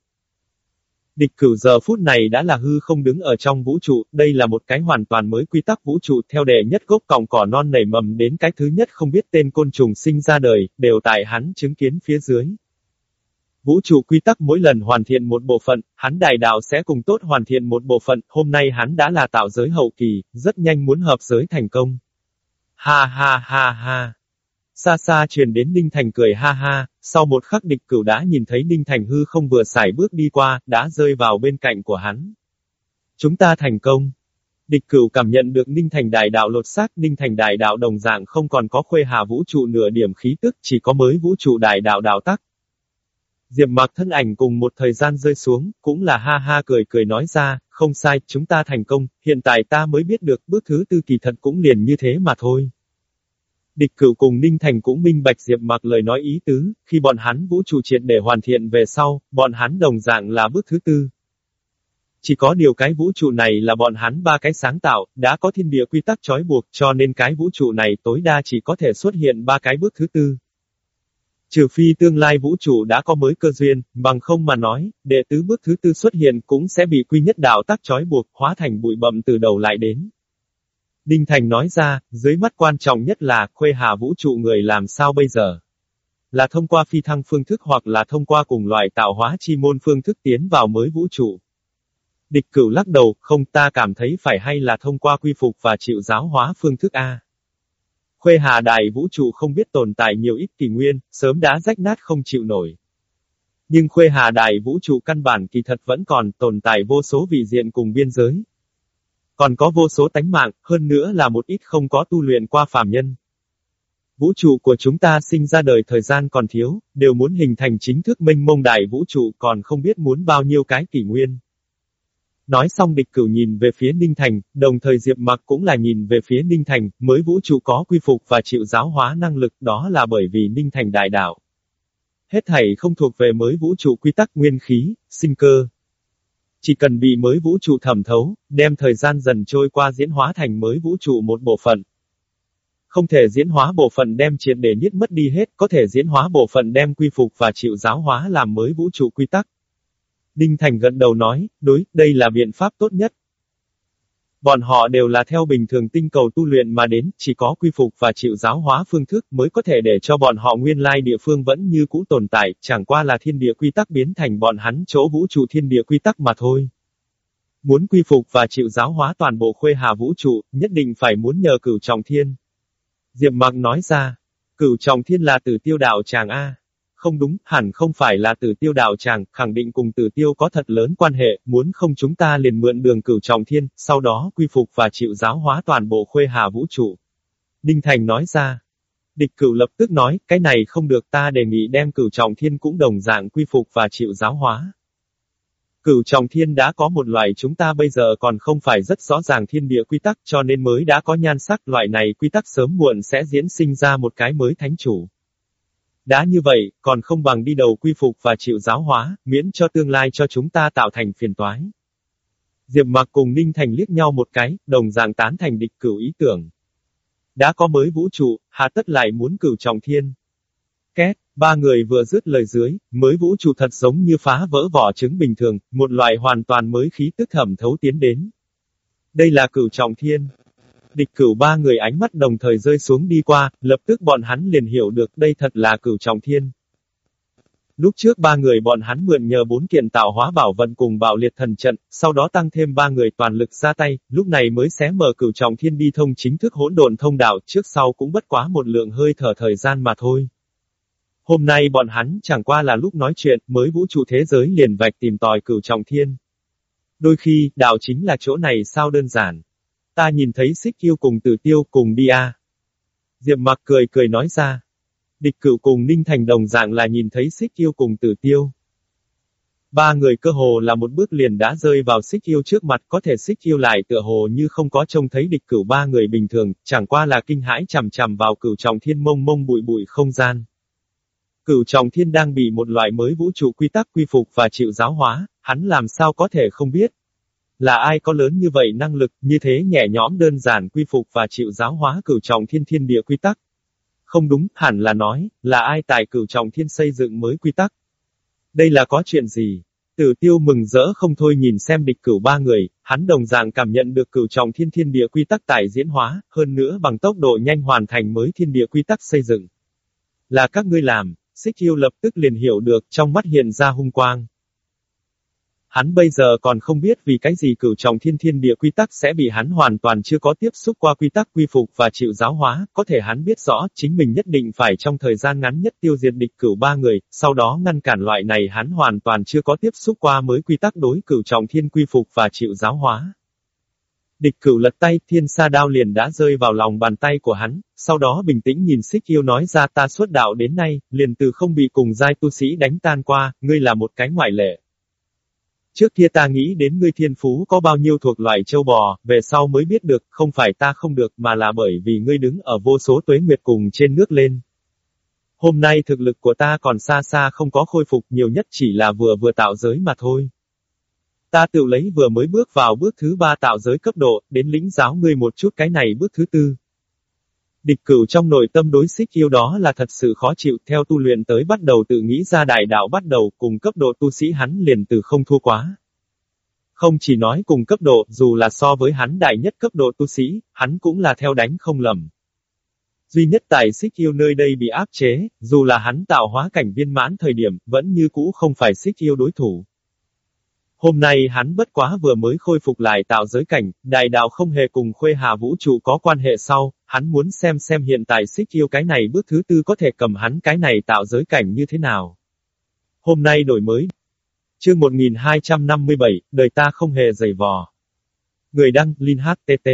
Địch cửu giờ phút này đã là hư không đứng ở trong vũ trụ, đây là một cái hoàn toàn mới quy tắc vũ trụ theo đệ nhất gốc cọng cỏ non nảy mầm đến cái thứ nhất không biết tên côn trùng sinh ra đời, đều tại hắn chứng kiến phía dưới. Vũ trụ quy tắc mỗi lần hoàn thiện một bộ phận, hắn đại đạo sẽ cùng tốt hoàn thiện một bộ phận, hôm nay hắn đã là tạo giới hậu kỳ, rất nhanh muốn hợp giới thành công. Ha ha ha ha. Xa xa truyền đến Ninh Thành cười ha ha, sau một khắc địch cửu đã nhìn thấy Ninh Thành hư không vừa xài bước đi qua, đã rơi vào bên cạnh của hắn. Chúng ta thành công. Địch cửu cảm nhận được Ninh Thành đại đạo lột xác, Ninh Thành đại đạo đồng dạng không còn có khuê hà vũ trụ nửa điểm khí tức, chỉ có mới vũ trụ đại đạo đạo tắc. Diệp mặc thân ảnh cùng một thời gian rơi xuống, cũng là ha ha cười cười nói ra, không sai, chúng ta thành công, hiện tại ta mới biết được bước thứ tư kỳ thật cũng liền như thế mà thôi. Địch cửu cùng Ninh Thành cũng minh bạch Diệp mặc lời nói ý tứ, khi bọn hắn vũ trụ triệt để hoàn thiện về sau, bọn hắn đồng dạng là bước thứ tư. Chỉ có điều cái vũ trụ này là bọn hắn ba cái sáng tạo, đã có thiên địa quy tắc trói buộc, cho nên cái vũ trụ này tối đa chỉ có thể xuất hiện ba cái bước thứ tư. Trừ phi tương lai vũ trụ đã có mới cơ duyên, bằng không mà nói, đệ tứ bước thứ tư xuất hiện cũng sẽ bị quy nhất đạo tắc trói buộc, hóa thành bụi bậm từ đầu lại đến. Đinh Thành nói ra, dưới mắt quan trọng nhất là, khuê hà vũ trụ người làm sao bây giờ? Là thông qua phi thăng phương thức hoặc là thông qua cùng loại tạo hóa chi môn phương thức tiến vào mới vũ trụ. Địch cửu lắc đầu, không ta cảm thấy phải hay là thông qua quy phục và chịu giáo hóa phương thức A. Khuê hà đại vũ trụ không biết tồn tại nhiều ít kỷ nguyên, sớm đã rách nát không chịu nổi. Nhưng khuê hà đại vũ trụ căn bản kỳ thật vẫn còn tồn tại vô số vị diện cùng biên giới. Còn có vô số tánh mạng, hơn nữa là một ít không có tu luyện qua phàm nhân. Vũ trụ của chúng ta sinh ra đời thời gian còn thiếu, đều muốn hình thành chính thức minh mông đại vũ trụ còn không biết muốn bao nhiêu cái kỷ nguyên. Nói xong địch cửu nhìn về phía Ninh Thành, đồng thời Diệp Mặc cũng là nhìn về phía Ninh Thành, mới vũ trụ có quy phục và chịu giáo hóa năng lực đó là bởi vì Ninh Thành đại đạo. Hết thảy không thuộc về mới vũ trụ quy tắc nguyên khí, sinh cơ. Chỉ cần bị mới vũ trụ thẩm thấu, đem thời gian dần trôi qua diễn hóa thành mới vũ trụ một bộ phận. Không thể diễn hóa bộ phận đem triệt để nhất mất đi hết, có thể diễn hóa bộ phận đem quy phục và chịu giáo hóa làm mới vũ trụ quy tắc. Đinh Thành gật đầu nói, đối, đây là biện pháp tốt nhất. Bọn họ đều là theo bình thường tinh cầu tu luyện mà đến, chỉ có quy phục và chịu giáo hóa phương thức mới có thể để cho bọn họ nguyên lai địa phương vẫn như cũ tồn tại, chẳng qua là thiên địa quy tắc biến thành bọn hắn chỗ vũ trụ thiên địa quy tắc mà thôi. Muốn quy phục và chịu giáo hóa toàn bộ khuê hà vũ trụ, nhất định phải muốn nhờ cửu trọng thiên. Diệp Mặc nói ra, cửu trọng thiên là từ tiêu đạo chàng A. Không đúng, hẳn không phải là tử tiêu đạo tràng, khẳng định cùng tử tiêu có thật lớn quan hệ, muốn không chúng ta liền mượn đường cửu trọng thiên, sau đó quy phục và chịu giáo hóa toàn bộ khuê hà vũ trụ. Đinh Thành nói ra. Địch cửu lập tức nói, cái này không được ta đề nghị đem cửu trọng thiên cũng đồng dạng quy phục và chịu giáo hóa. Cửu trọng thiên đã có một loại chúng ta bây giờ còn không phải rất rõ ràng thiên địa quy tắc cho nên mới đã có nhan sắc loại này quy tắc sớm muộn sẽ diễn sinh ra một cái mới thánh chủ. Đã như vậy, còn không bằng đi đầu quy phục và chịu giáo hóa, miễn cho tương lai cho chúng ta tạo thành phiền toái. Diệp Mặc cùng Ninh Thành liếc nhau một cái, đồng dạng tán thành địch cửu ý tưởng. Đã có mới vũ trụ, hà tất lại muốn cửu trọng thiên. Két, ba người vừa dứt lời dưới, mới vũ trụ thật giống như phá vỡ vỏ trứng bình thường, một loại hoàn toàn mới khí tức thẩm thấu tiến đến. Đây là cửu trọng thiên. Địch cửu ba người ánh mắt đồng thời rơi xuống đi qua, lập tức bọn hắn liền hiểu được đây thật là cửu trọng thiên. Lúc trước ba người bọn hắn mượn nhờ bốn kiện tạo hóa bảo vận cùng bạo liệt thần trận, sau đó tăng thêm ba người toàn lực ra tay, lúc này mới xé mở cửu trọng thiên đi thông chính thức hỗn độn thông đạo, trước sau cũng bất quá một lượng hơi thở thời gian mà thôi. Hôm nay bọn hắn chẳng qua là lúc nói chuyện, mới vũ trụ thế giới liền vạch tìm tòi cửu trọng thiên. Đôi khi, đạo chính là chỗ này sao đơn giản. Ta nhìn thấy xích yêu cùng tử tiêu cùng đi a. Diệp mặc cười cười nói ra. Địch cửu cùng Ninh Thành đồng dạng là nhìn thấy xích yêu cùng tử tiêu. Ba người cơ hồ là một bước liền đã rơi vào xích yêu trước mặt có thể xích yêu lại tựa hồ như không có trông thấy địch cửu ba người bình thường, chẳng qua là kinh hãi chằm chằm vào cửu trọng thiên mông mông bụi bụi không gian. Cửu trọng thiên đang bị một loại mới vũ trụ quy tắc quy phục và chịu giáo hóa, hắn làm sao có thể không biết. Là ai có lớn như vậy năng lực, như thế nhẹ nhõm đơn giản quy phục và chịu giáo hóa cửu trọng thiên thiên địa quy tắc. Không đúng, hẳn là nói, là ai tại cửu trọng thiên xây dựng mới quy tắc. Đây là có chuyện gì? Tử tiêu mừng rỡ không thôi nhìn xem địch cửu ba người, hắn đồng dạng cảm nhận được cửu trọng thiên thiên địa quy tắc tại diễn hóa, hơn nữa bằng tốc độ nhanh hoàn thành mới thiên địa quy tắc xây dựng. Là các ngươi làm, xích yêu lập tức liền hiểu được, trong mắt hiện ra hung quang. Hắn bây giờ còn không biết vì cái gì cửu trọng thiên thiên địa quy tắc sẽ bị hắn hoàn toàn chưa có tiếp xúc qua quy tắc quy phục và chịu giáo hóa, có thể hắn biết rõ chính mình nhất định phải trong thời gian ngắn nhất tiêu diệt địch cửu ba người, sau đó ngăn cản loại này hắn hoàn toàn chưa có tiếp xúc qua mới quy tắc đối cửu trọng thiên quy phục và chịu giáo hóa. Địch cửu lật tay, thiên sa đao liền đã rơi vào lòng bàn tay của hắn, sau đó bình tĩnh nhìn xích yêu nói ra ta xuất đạo đến nay, liền từ không bị cùng giai tu sĩ đánh tan qua, ngươi là một cái ngoại lệ. Trước kia ta nghĩ đến ngươi thiên phú có bao nhiêu thuộc loại châu bò, về sau mới biết được, không phải ta không được mà là bởi vì ngươi đứng ở vô số tuế nguyệt cùng trên nước lên. Hôm nay thực lực của ta còn xa xa không có khôi phục nhiều nhất chỉ là vừa vừa tạo giới mà thôi. Ta tự lấy vừa mới bước vào bước thứ ba tạo giới cấp độ, đến lĩnh giáo ngươi một chút cái này bước thứ tư. Địch cửu trong nội tâm đối xích yêu đó là thật sự khó chịu, theo tu luyện tới bắt đầu tự nghĩ ra đại đạo bắt đầu cùng cấp độ tu sĩ hắn liền từ không thua quá. Không chỉ nói cùng cấp độ, dù là so với hắn đại nhất cấp độ tu sĩ, hắn cũng là theo đánh không lầm. Duy nhất tại xích yêu nơi đây bị áp chế, dù là hắn tạo hóa cảnh viên mãn thời điểm, vẫn như cũ không phải xích yêu đối thủ. Hôm nay hắn bất quá vừa mới khôi phục lại tạo giới cảnh, đại đạo không hề cùng khuê hà vũ trụ có quan hệ sau, hắn muốn xem xem hiện tại xích yêu cái này bước thứ tư có thể cầm hắn cái này tạo giới cảnh như thế nào. Hôm nay đổi mới. Chương 1257, đời ta không hề dày vò. Người đăng, Linh HTT.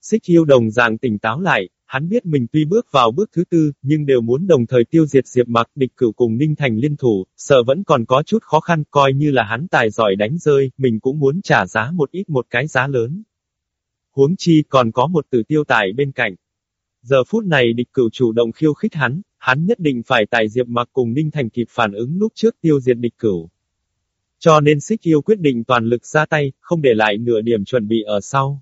Xích yêu đồng dạng tỉnh táo lại, Hắn biết mình tuy bước vào bước thứ tư, nhưng đều muốn đồng thời tiêu diệt Diệp Mặc địch cửu cùng Ninh Thành liên thủ, sợ vẫn còn có chút khó khăn, coi như là hắn tài giỏi đánh rơi, mình cũng muốn trả giá một ít một cái giá lớn. Huống chi còn có một tử tiêu tài bên cạnh. Giờ phút này địch cửu chủ động khiêu khích hắn, hắn nhất định phải tài Diệp Mặc cùng Ninh Thành kịp phản ứng lúc trước tiêu diệt địch cửu. Cho nên xích yêu quyết định toàn lực ra tay, không để lại nửa điểm chuẩn bị ở sau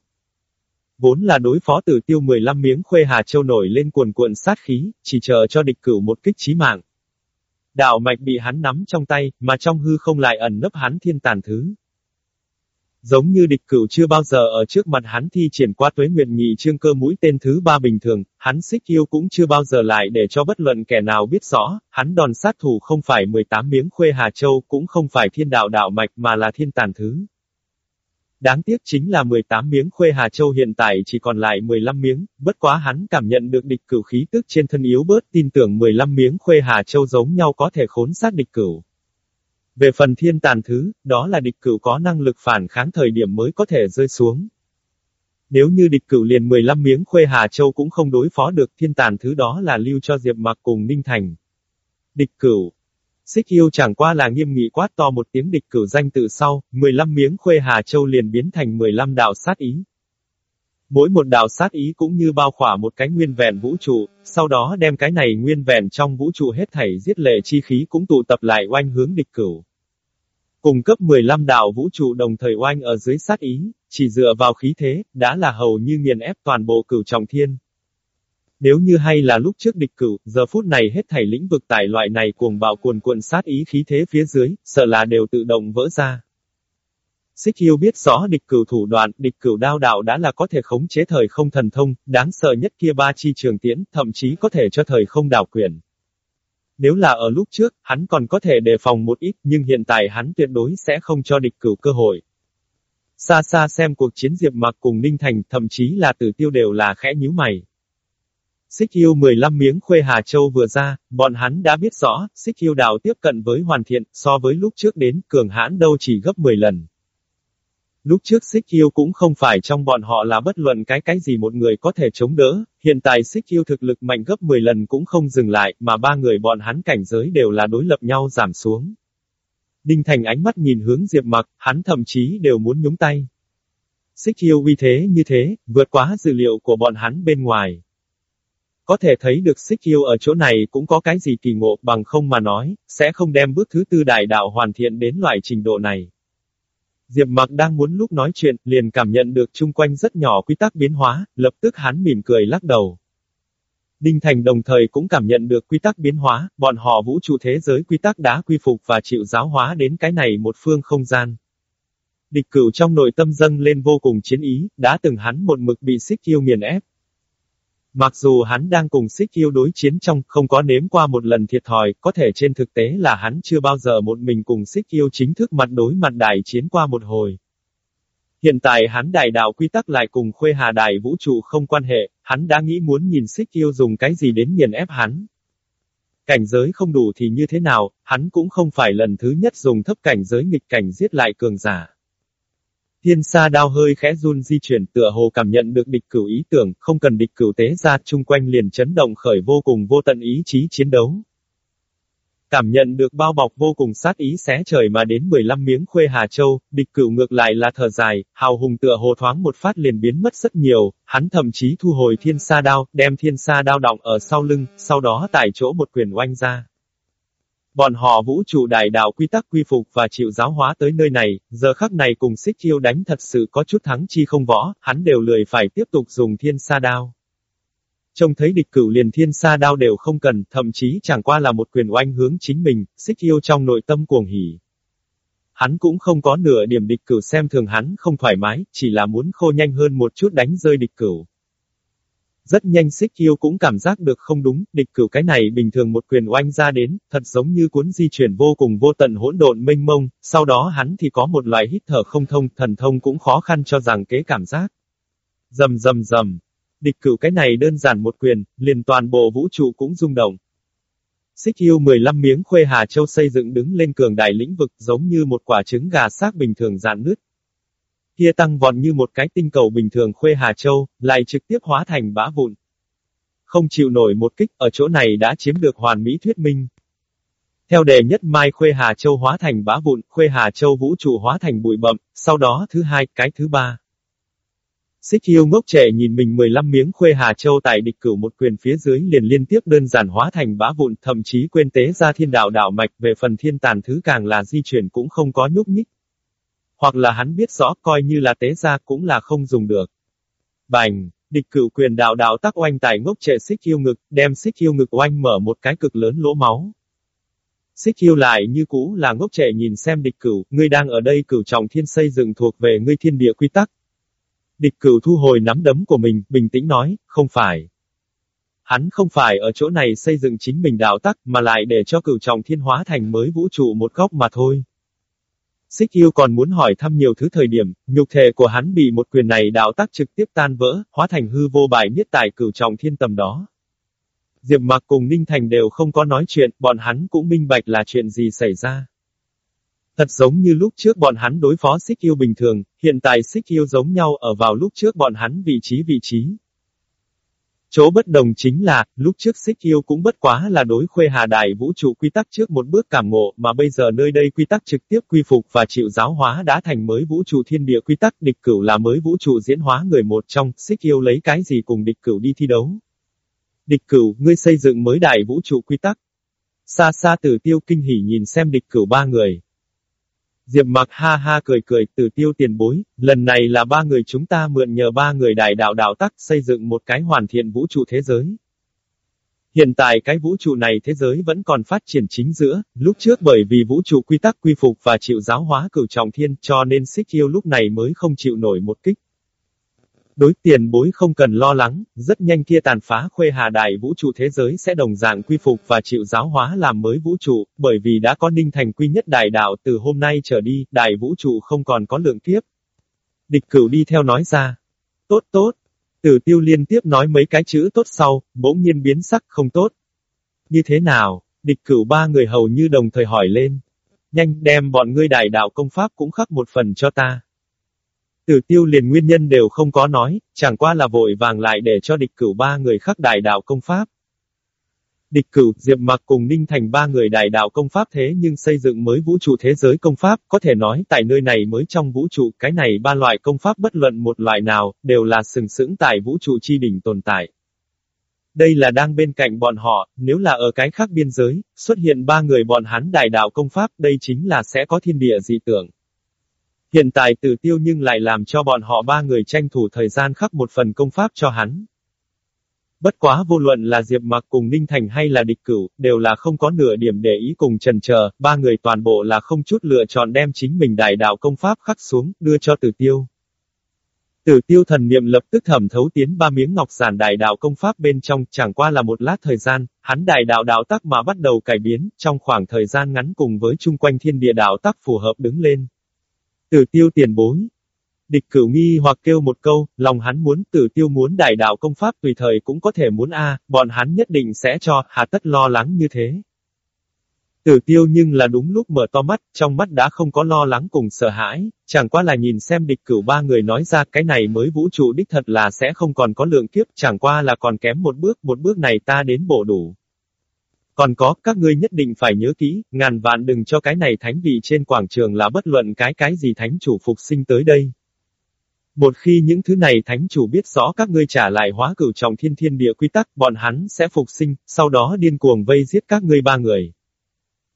vốn là đối phó tử tiêu 15 miếng khuê hà châu nổi lên cuồn cuộn sát khí, chỉ chờ cho địch cửu một kích chí mạng. Đạo mạch bị hắn nắm trong tay, mà trong hư không lại ẩn nấp hắn thiên tàn thứ. Giống như địch cửu chưa bao giờ ở trước mặt hắn thi triển qua tuế nguyện nhị trương cơ mũi tên thứ ba bình thường, hắn xích yêu cũng chưa bao giờ lại để cho bất luận kẻ nào biết rõ, hắn đòn sát thủ không phải 18 miếng khuê hà châu cũng không phải thiên đạo đạo mạch mà là thiên tàn thứ. Đáng tiếc chính là 18 miếng khuê Hà Châu hiện tại chỉ còn lại 15 miếng, bất quá hắn cảm nhận được địch cửu khí tức trên thân yếu bớt tin tưởng 15 miếng khuê Hà Châu giống nhau có thể khốn sát địch cửu. Về phần thiên tàn thứ, đó là địch cửu có năng lực phản kháng thời điểm mới có thể rơi xuống. Nếu như địch cửu liền 15 miếng khuê Hà Châu cũng không đối phó được thiên tàn thứ đó là lưu cho Diệp Mặc cùng Ninh Thành. Địch cửu, Xích yêu chẳng qua là nghiêm nghị quát to một tiếng địch cửu danh tự sau, 15 miếng khuê Hà Châu liền biến thành 15 đạo sát ý. Mỗi một đạo sát ý cũng như bao khỏa một cái nguyên vẹn vũ trụ, sau đó đem cái này nguyên vẹn trong vũ trụ hết thảy giết lệ chi khí cũng tụ tập lại oanh hướng địch cửu. Cùng cấp 15 đạo vũ trụ đồng thời oanh ở dưới sát ý, chỉ dựa vào khí thế, đã là hầu như nghiền ép toàn bộ cửu trọng thiên, nếu như hay là lúc trước địch cửu, giờ phút này hết thảy lĩnh vực tại loại này cuồng bạo cuồn cuộn sát ý khí thế phía dưới, sợ là đều tự động vỡ ra. Xích yêu biết rõ địch cửu thủ đoạn, địch cửu đao đạo đã là có thể khống chế thời không thần thông, đáng sợ nhất kia ba chi trường tiễn, thậm chí có thể cho thời không đảo quyền. Nếu là ở lúc trước, hắn còn có thể đề phòng một ít, nhưng hiện tại hắn tuyệt đối sẽ không cho địch cửu cơ hội. Xa xa xem cuộc chiến Diệp Mặc cùng Ninh Thành, thậm chí là tử tiêu đều là khẽ nhíu mày. Xích yêu 15 miếng khuê Hà Châu vừa ra, bọn hắn đã biết rõ, xích yêu đạo tiếp cận với hoàn thiện, so với lúc trước đến, cường hãn đâu chỉ gấp 10 lần. Lúc trước xích yêu cũng không phải trong bọn họ là bất luận cái cái gì một người có thể chống đỡ, hiện tại xích yêu thực lực mạnh gấp 10 lần cũng không dừng lại, mà ba người bọn hắn cảnh giới đều là đối lập nhau giảm xuống. Đinh Thành ánh mắt nhìn hướng Diệp Mặc, hắn thậm chí đều muốn nhúng tay. Xích yêu uy thế như thế, vượt quá dự liệu của bọn hắn bên ngoài. Có thể thấy được xích yêu ở chỗ này cũng có cái gì kỳ ngộ bằng không mà nói, sẽ không đem bước thứ tư đại đạo hoàn thiện đến loại trình độ này. Diệp Mặc đang muốn lúc nói chuyện, liền cảm nhận được chung quanh rất nhỏ quy tắc biến hóa, lập tức hắn mỉm cười lắc đầu. Đinh Thành đồng thời cũng cảm nhận được quy tắc biến hóa, bọn họ vũ trụ thế giới quy tắc đã quy phục và chịu giáo hóa đến cái này một phương không gian. Địch cửu trong nội tâm dâng lên vô cùng chiến ý, đã từng hắn một mực bị xích yêu nghiền ép, Mặc dù hắn đang cùng xích yêu đối chiến trong, không có nếm qua một lần thiệt thòi, có thể trên thực tế là hắn chưa bao giờ một mình cùng xích yêu chính thức mặt đối mặt đại chiến qua một hồi. Hiện tại hắn đại đạo quy tắc lại cùng khuê hà đại vũ trụ không quan hệ, hắn đã nghĩ muốn nhìn xích yêu dùng cái gì đến nghiền ép hắn. Cảnh giới không đủ thì như thế nào, hắn cũng không phải lần thứ nhất dùng thấp cảnh giới nghịch cảnh giết lại cường giả. Thiên sa đao hơi khẽ run di chuyển tựa hồ cảm nhận được địch cửu ý tưởng, không cần địch cửu tế ra, chung quanh liền chấn động khởi vô cùng vô tận ý chí chiến đấu. Cảm nhận được bao bọc vô cùng sát ý xé trời mà đến 15 miếng khuê Hà Châu, địch cửu ngược lại là thở dài, hào hùng tựa hồ thoáng một phát liền biến mất rất nhiều, hắn thậm chí thu hồi thiên sa đao, đem thiên sa đao động ở sau lưng, sau đó tại chỗ một quyền oanh ra. Bọn họ vũ trụ đại đạo quy tắc quy phục và chịu giáo hóa tới nơi này, giờ khắc này cùng xích yêu đánh thật sự có chút thắng chi không võ, hắn đều lười phải tiếp tục dùng thiên sa đao. Trông thấy địch cửu liền thiên sa đao đều không cần, thậm chí chẳng qua là một quyền oanh hướng chính mình, xích yêu trong nội tâm cuồng hỉ. Hắn cũng không có nửa điểm địch cửu xem thường hắn không thoải mái, chỉ là muốn khô nhanh hơn một chút đánh rơi địch cửu. Rất nhanh xích yêu cũng cảm giác được không đúng, địch cửu cái này bình thường một quyền oanh ra đến, thật giống như cuốn di chuyển vô cùng vô tận hỗn độn mênh mông, sau đó hắn thì có một loại hít thở không thông, thần thông cũng khó khăn cho rằng kế cảm giác. Dầm dầm dầm, địch cửu cái này đơn giản một quyền, liền toàn bộ vũ trụ cũng rung động. Xích yêu 15 miếng khuê Hà Châu xây dựng đứng lên cường đại lĩnh vực giống như một quả trứng gà xác bình thường dạn nứt, kia tăng vọt như một cái tinh cầu bình thường khuê Hà Châu, lại trực tiếp hóa thành bã vụn. Không chịu nổi một kích, ở chỗ này đã chiếm được hoàn mỹ thuyết minh. Theo đề nhất mai khuê Hà Châu hóa thành bã vụn, khuê Hà Châu vũ trụ hóa thành bụi bậm, sau đó thứ hai, cái thứ ba. Xích yêu ngốc trẻ nhìn mình 15 miếng khuê Hà Châu tại địch cửu một quyền phía dưới liền liên tiếp đơn giản hóa thành bã vụn, thậm chí quên tế ra thiên đạo đạo mạch về phần thiên tàn thứ càng là di chuyển cũng không có nhúc nhích. Hoặc là hắn biết rõ coi như là tế gia cũng là không dùng được. Bành, địch cửu quyền đạo đạo tắc oanh tại ngốc trệ xích yêu ngực, đem xích yêu ngực oanh mở một cái cực lớn lỗ máu. Xích yêu lại như cũ là ngốc trệ nhìn xem địch cửu, ngươi đang ở đây cửu trọng thiên xây dựng thuộc về ngươi thiên địa quy tắc. Địch cửu thu hồi nắm đấm của mình, bình tĩnh nói, không phải. Hắn không phải ở chỗ này xây dựng chính mình đạo tắc, mà lại để cho cửu trọng thiên hóa thành mới vũ trụ một góc mà thôi. Xích yêu còn muốn hỏi thăm nhiều thứ thời điểm, nhục thể của hắn bị một quyền này đạo tác trực tiếp tan vỡ, hóa thành hư vô bài niết tại cửu trọng thiên tầm đó. Diệp Mặc cùng Ninh Thành đều không có nói chuyện, bọn hắn cũng minh bạch là chuyện gì xảy ra. Thật giống như lúc trước bọn hắn đối phó xích yêu bình thường, hiện tại xích yêu giống nhau ở vào lúc trước bọn hắn vị trí vị trí. Chỗ bất đồng chính là, lúc trước xích yêu cũng bất quá là đối khuê hà đại vũ trụ quy tắc trước một bước cảm ngộ, mà bây giờ nơi đây quy tắc trực tiếp quy phục và chịu giáo hóa đã thành mới vũ trụ thiên địa quy tắc, địch cửu là mới vũ trụ diễn hóa người một trong, xích yêu lấy cái gì cùng địch cửu đi thi đấu. Địch cửu, ngươi xây dựng mới đại vũ trụ quy tắc. Xa xa tử tiêu kinh hỉ nhìn xem địch cửu ba người. Diệp mặc ha ha cười cười từ tiêu tiền bối, lần này là ba người chúng ta mượn nhờ ba người đại đạo đạo tắc xây dựng một cái hoàn thiện vũ trụ thế giới. Hiện tại cái vũ trụ này thế giới vẫn còn phát triển chính giữa, lúc trước bởi vì vũ trụ quy tắc quy phục và chịu giáo hóa cửu trọng thiên cho nên xích yêu lúc này mới không chịu nổi một kích. Đối tiền bối không cần lo lắng, rất nhanh kia tàn phá khuê hà đại vũ trụ thế giới sẽ đồng dạng quy phục và chịu giáo hóa làm mới vũ trụ, bởi vì đã có ninh thành quy nhất đại đạo từ hôm nay trở đi, đại vũ trụ không còn có lượng kiếp. Địch cửu đi theo nói ra. Tốt tốt. Tử tiêu liên tiếp nói mấy cái chữ tốt sau, bỗng nhiên biến sắc không tốt. Như thế nào? Địch cửu ba người hầu như đồng thời hỏi lên. Nhanh đem bọn ngươi đại đạo công pháp cũng khắc một phần cho ta. Tử tiêu liền nguyên nhân đều không có nói, chẳng qua là vội vàng lại để cho địch cửu ba người khắc đại đạo công pháp. Địch cửu, Diệp Mặc cùng Ninh Thành ba người đại đạo công pháp thế nhưng xây dựng mới vũ trụ thế giới công pháp, có thể nói tại nơi này mới trong vũ trụ, cái này ba loại công pháp bất luận một loại nào, đều là sừng sững tại vũ trụ chi đỉnh tồn tại. Đây là đang bên cạnh bọn họ, nếu là ở cái khác biên giới, xuất hiện ba người bọn hắn đại đạo công pháp, đây chính là sẽ có thiên địa dị tưởng. Hiện tại tử tiêu nhưng lại làm cho bọn họ ba người tranh thủ thời gian khắc một phần công pháp cho hắn. Bất quá vô luận là Diệp Mặc cùng Ninh Thành hay là địch cửu, đều là không có nửa điểm để ý cùng trần chờ, ba người toàn bộ là không chút lựa chọn đem chính mình đại đạo công pháp khắc xuống, đưa cho tử tiêu. Tử tiêu thần niệm lập tức thẩm thấu tiến ba miếng ngọc giản đại đạo công pháp bên trong, chẳng qua là một lát thời gian, hắn đại đạo đạo tắc mà bắt đầu cải biến, trong khoảng thời gian ngắn cùng với chung quanh thiên địa đạo tắc phù hợp đứng lên. Tử tiêu tiền bối. Địch cửu nghi hoặc kêu một câu, lòng hắn muốn tử tiêu muốn đại đạo công pháp tùy thời cũng có thể muốn a, bọn hắn nhất định sẽ cho, hà tất lo lắng như thế. Tử tiêu nhưng là đúng lúc mở to mắt, trong mắt đã không có lo lắng cùng sợ hãi, chẳng qua là nhìn xem địch cửu ba người nói ra cái này mới vũ trụ đích thật là sẽ không còn có lượng kiếp, chẳng qua là còn kém một bước, một bước này ta đến bổ đủ. Còn có, các ngươi nhất định phải nhớ kỹ, ngàn vạn đừng cho cái này thánh vị trên quảng trường là bất luận cái cái gì thánh chủ phục sinh tới đây. Một khi những thứ này thánh chủ biết rõ các ngươi trả lại hóa cửu trọng thiên thiên địa quy tắc, bọn hắn sẽ phục sinh, sau đó điên cuồng vây giết các ngươi ba người.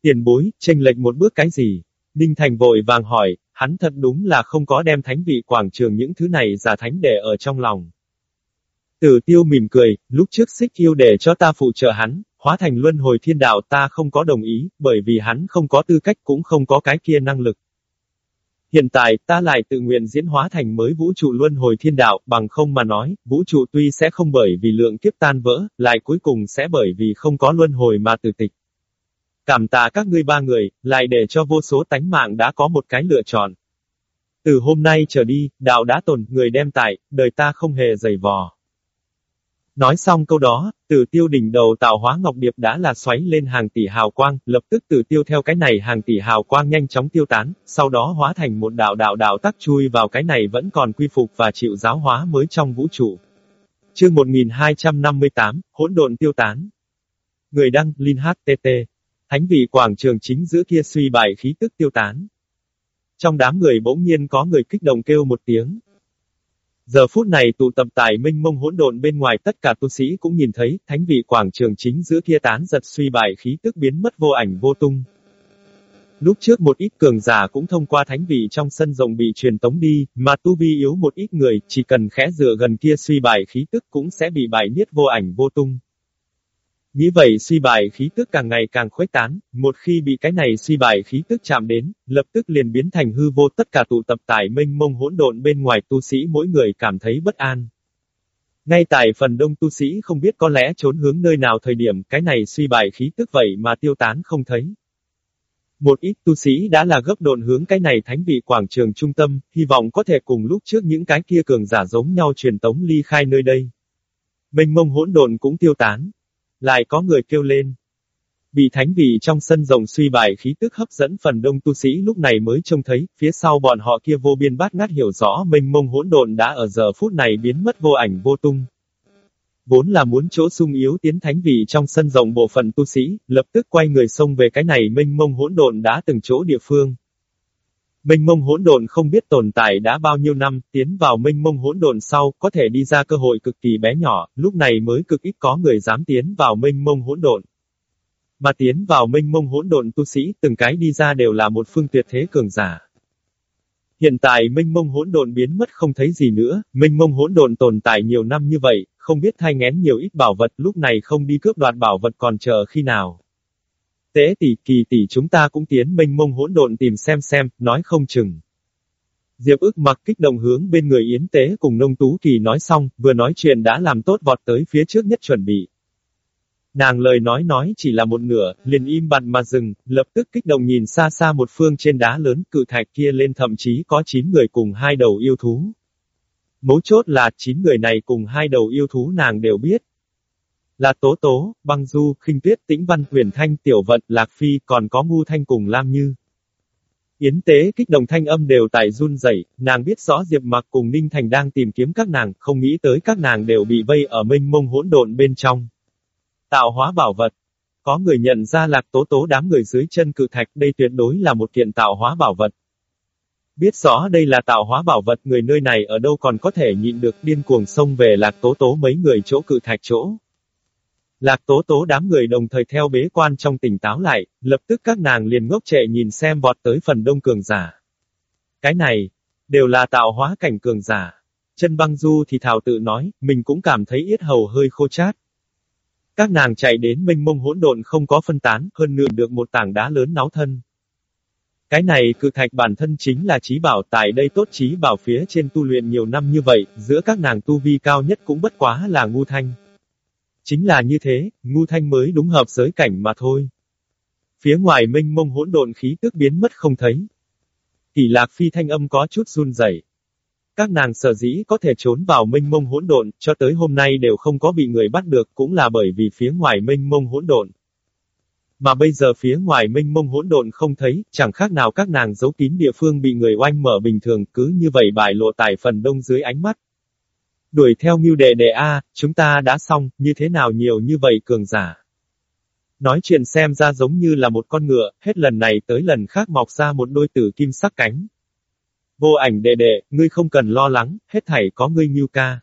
Tiền bối, tranh lệch một bước cái gì? ninh Thành vội vàng hỏi, hắn thật đúng là không có đem thánh vị quảng trường những thứ này giả thánh để ở trong lòng. Tử tiêu mỉm cười, lúc trước xích yêu để cho ta phụ trợ hắn, hóa thành luân hồi thiên đạo ta không có đồng ý, bởi vì hắn không có tư cách cũng không có cái kia năng lực. Hiện tại, ta lại tự nguyện diễn hóa thành mới vũ trụ luân hồi thiên đạo, bằng không mà nói, vũ trụ tuy sẽ không bởi vì lượng kiếp tan vỡ, lại cuối cùng sẽ bởi vì không có luân hồi mà tử tịch. Cảm tạ các ngươi ba người, lại để cho vô số tánh mạng đã có một cái lựa chọn. Từ hôm nay trở đi, đạo đã tồn, người đem tại, đời ta không hề dày vò. Nói xong câu đó, từ tiêu đỉnh đầu tạo hóa ngọc điệp đã là xoáy lên hàng tỷ hào quang, lập tức từ tiêu theo cái này hàng tỷ hào quang nhanh chóng tiêu tán, sau đó hóa thành một đạo đạo đạo tắc chui vào cái này vẫn còn quy phục và chịu giáo hóa mới trong vũ trụ. Chương 1258, hỗn độn tiêu tán. Người đăng, Linh HTT. Thánh vị quảng trường chính giữa kia suy bại khí tức tiêu tán. Trong đám người bỗng nhiên có người kích động kêu một tiếng. Giờ phút này tụ tập tại minh mông hỗn độn bên ngoài tất cả tu sĩ cũng nhìn thấy, thánh vị quảng trường chính giữa kia tán giật suy bài khí tức biến mất vô ảnh vô tung. Lúc trước một ít cường giả cũng thông qua thánh vị trong sân rộng bị truyền tống đi, mà tu vi yếu một ít người, chỉ cần khẽ dựa gần kia suy bài khí tức cũng sẽ bị bại niết vô ảnh vô tung. Nghĩ vậy suy bài khí tức càng ngày càng khuếch tán, một khi bị cái này suy bài khí tức chạm đến, lập tức liền biến thành hư vô tất cả tụ tập tại mênh mông hỗn độn bên ngoài tu sĩ mỗi người cảm thấy bất an. Ngay tại phần đông tu sĩ không biết có lẽ trốn hướng nơi nào thời điểm cái này suy bài khí tức vậy mà tiêu tán không thấy. Một ít tu sĩ đã là gấp độn hướng cái này thánh vị quảng trường trung tâm, hy vọng có thể cùng lúc trước những cái kia cường giả giống nhau truyền tống ly khai nơi đây. Mênh mông hỗn độn cũng tiêu tán, lại có người kêu lên. Bị thánh vị trong sân rồng suy bài khí tức hấp dẫn phần đông tu sĩ lúc này mới trông thấy, phía sau bọn họ kia vô biên bát ngát hiểu rõ mênh mông hỗn độn đã ở giờ phút này biến mất vô ảnh vô tung. Vốn là muốn chỗ sung yếu tiến thánh vị trong sân rồng bộ phận tu sĩ, lập tức quay người xông về cái này mênh mông hỗn độn đã từng chỗ địa phương. Mênh mông hỗn độn không biết tồn tại đã bao nhiêu năm, tiến vào mênh mông hỗn độn sau, có thể đi ra cơ hội cực kỳ bé nhỏ, lúc này mới cực ít có người dám tiến vào mênh mông hỗn độn. Mà tiến vào mênh mông hỗn độn tu sĩ, từng cái đi ra đều là một phương tuyệt thế cường giả. Hiện tại mênh mông hỗn độn biến mất không thấy gì nữa, mênh mông hỗn độn tồn tại nhiều năm như vậy, không biết thay ngén nhiều ít bảo vật lúc này không đi cướp đoạt bảo vật còn chờ khi nào. Tế tỷ, kỳ tỷ chúng ta cũng tiến mênh mông hỗn độn tìm xem xem, nói không chừng. Diệp ức mặc kích động hướng bên người Yến Tế cùng nông tú kỳ nói xong, vừa nói chuyện đã làm tốt vọt tới phía trước nhất chuẩn bị. Nàng lời nói nói chỉ là một nửa, liền im bặt mà dừng, lập tức kích động nhìn xa xa một phương trên đá lớn cự thạch kia lên thậm chí có 9 người cùng hai đầu yêu thú. Mấu chốt là 9 người này cùng hai đầu yêu thú nàng đều biết. Là Tố Tố, Băng Du, khinh Tuyết, Tĩnh Văn, Huyền Thanh, Tiểu Vận, Lạc Phi, còn có Ngu Thanh cùng Lam Như. Yến tế kích động thanh âm đều tại run rẩy, nàng biết rõ Diệp Mặc cùng Ninh Thành đang tìm kiếm các nàng, không nghĩ tới các nàng đều bị vây ở mênh mông hỗn độn bên trong. Tạo hóa bảo vật. Có người nhận ra lạc tố tố đám người dưới chân cự thạch đây tuyệt đối là một kiện tạo hóa bảo vật. Biết rõ đây là tạo hóa bảo vật người nơi này ở đâu còn có thể nhịn được điên cuồng xông về lạc tố tố mấy người chỗ cự thạch chỗ. Lạc tố tố đám người đồng thời theo bế quan trong tỉnh táo lại, lập tức các nàng liền ngốc trệ nhìn xem vọt tới phần đông cường giả. Cái này, đều là tạo hóa cảnh cường giả. Chân băng du thì thảo tự nói, mình cũng cảm thấy yết hầu hơi khô chát. Các nàng chạy đến mênh mông hỗn độn không có phân tán, hơn nửa được một tảng đá lớn náo thân. Cái này cự thạch bản thân chính là trí bảo tại đây tốt trí bảo phía trên tu luyện nhiều năm như vậy, giữa các nàng tu vi cao nhất cũng bất quá là ngu thanh. Chính là như thế, ngu thanh mới đúng hợp giới cảnh mà thôi. Phía ngoài Minh mông hỗn độn khí tức biến mất không thấy. Kỳ lạc phi thanh âm có chút run rẩy. Các nàng sở dĩ có thể trốn vào Minh mông hỗn độn, cho tới hôm nay đều không có bị người bắt được cũng là bởi vì phía ngoài Minh mông hỗn độn. Mà bây giờ phía ngoài Minh mông hỗn độn không thấy, chẳng khác nào các nàng giấu kín địa phương bị người oanh mở bình thường, cứ như vậy bại lộ tại phần đông dưới ánh mắt. Đuổi theo mưu đệ đệ A, chúng ta đã xong, như thế nào nhiều như vậy cường giả. Nói chuyện xem ra giống như là một con ngựa, hết lần này tới lần khác mọc ra một đôi tử kim sắc cánh. Vô ảnh đệ đệ, ngươi không cần lo lắng, hết thảy có ngươi Ngưu ca.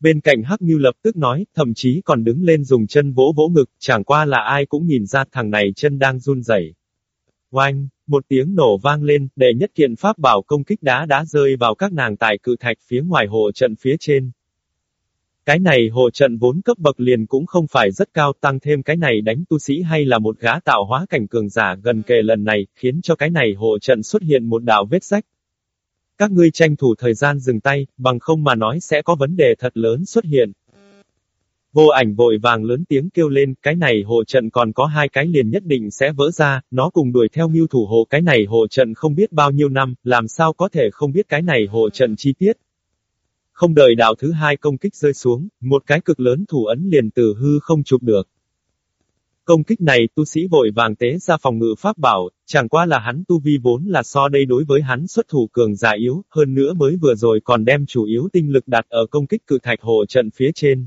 Bên cạnh Hắc Ngưu lập tức nói, thậm chí còn đứng lên dùng chân vỗ vỗ ngực, chẳng qua là ai cũng nhìn ra thằng này chân đang run rẩy. Oanh, một tiếng nổ vang lên, đệ nhất kiện pháp bảo công kích đá đã rơi vào các nàng tại cự thạch phía ngoài hồ trận phía trên. Cái này hồ trận vốn cấp bậc liền cũng không phải rất cao, tăng thêm cái này đánh tu sĩ hay là một gã tạo hóa cảnh cường giả gần kề lần này, khiến cho cái này hồ trận xuất hiện một đạo vết rách. Các ngươi tranh thủ thời gian dừng tay, bằng không mà nói sẽ có vấn đề thật lớn xuất hiện. Vô ảnh vội vàng lớn tiếng kêu lên, cái này hộ trận còn có hai cái liền nhất định sẽ vỡ ra, nó cùng đuổi theo mưu thủ hộ cái này hộ trận không biết bao nhiêu năm, làm sao có thể không biết cái này hộ trận chi tiết. Không đợi đạo thứ hai công kích rơi xuống, một cái cực lớn thủ ấn liền từ hư không chụp được. Công kích này tu sĩ vội vàng tế ra phòng ngự pháp bảo, chẳng qua là hắn tu vi vốn là so đây đối với hắn xuất thủ cường giả yếu, hơn nữa mới vừa rồi còn đem chủ yếu tinh lực đặt ở công kích cự thạch hộ trận phía trên.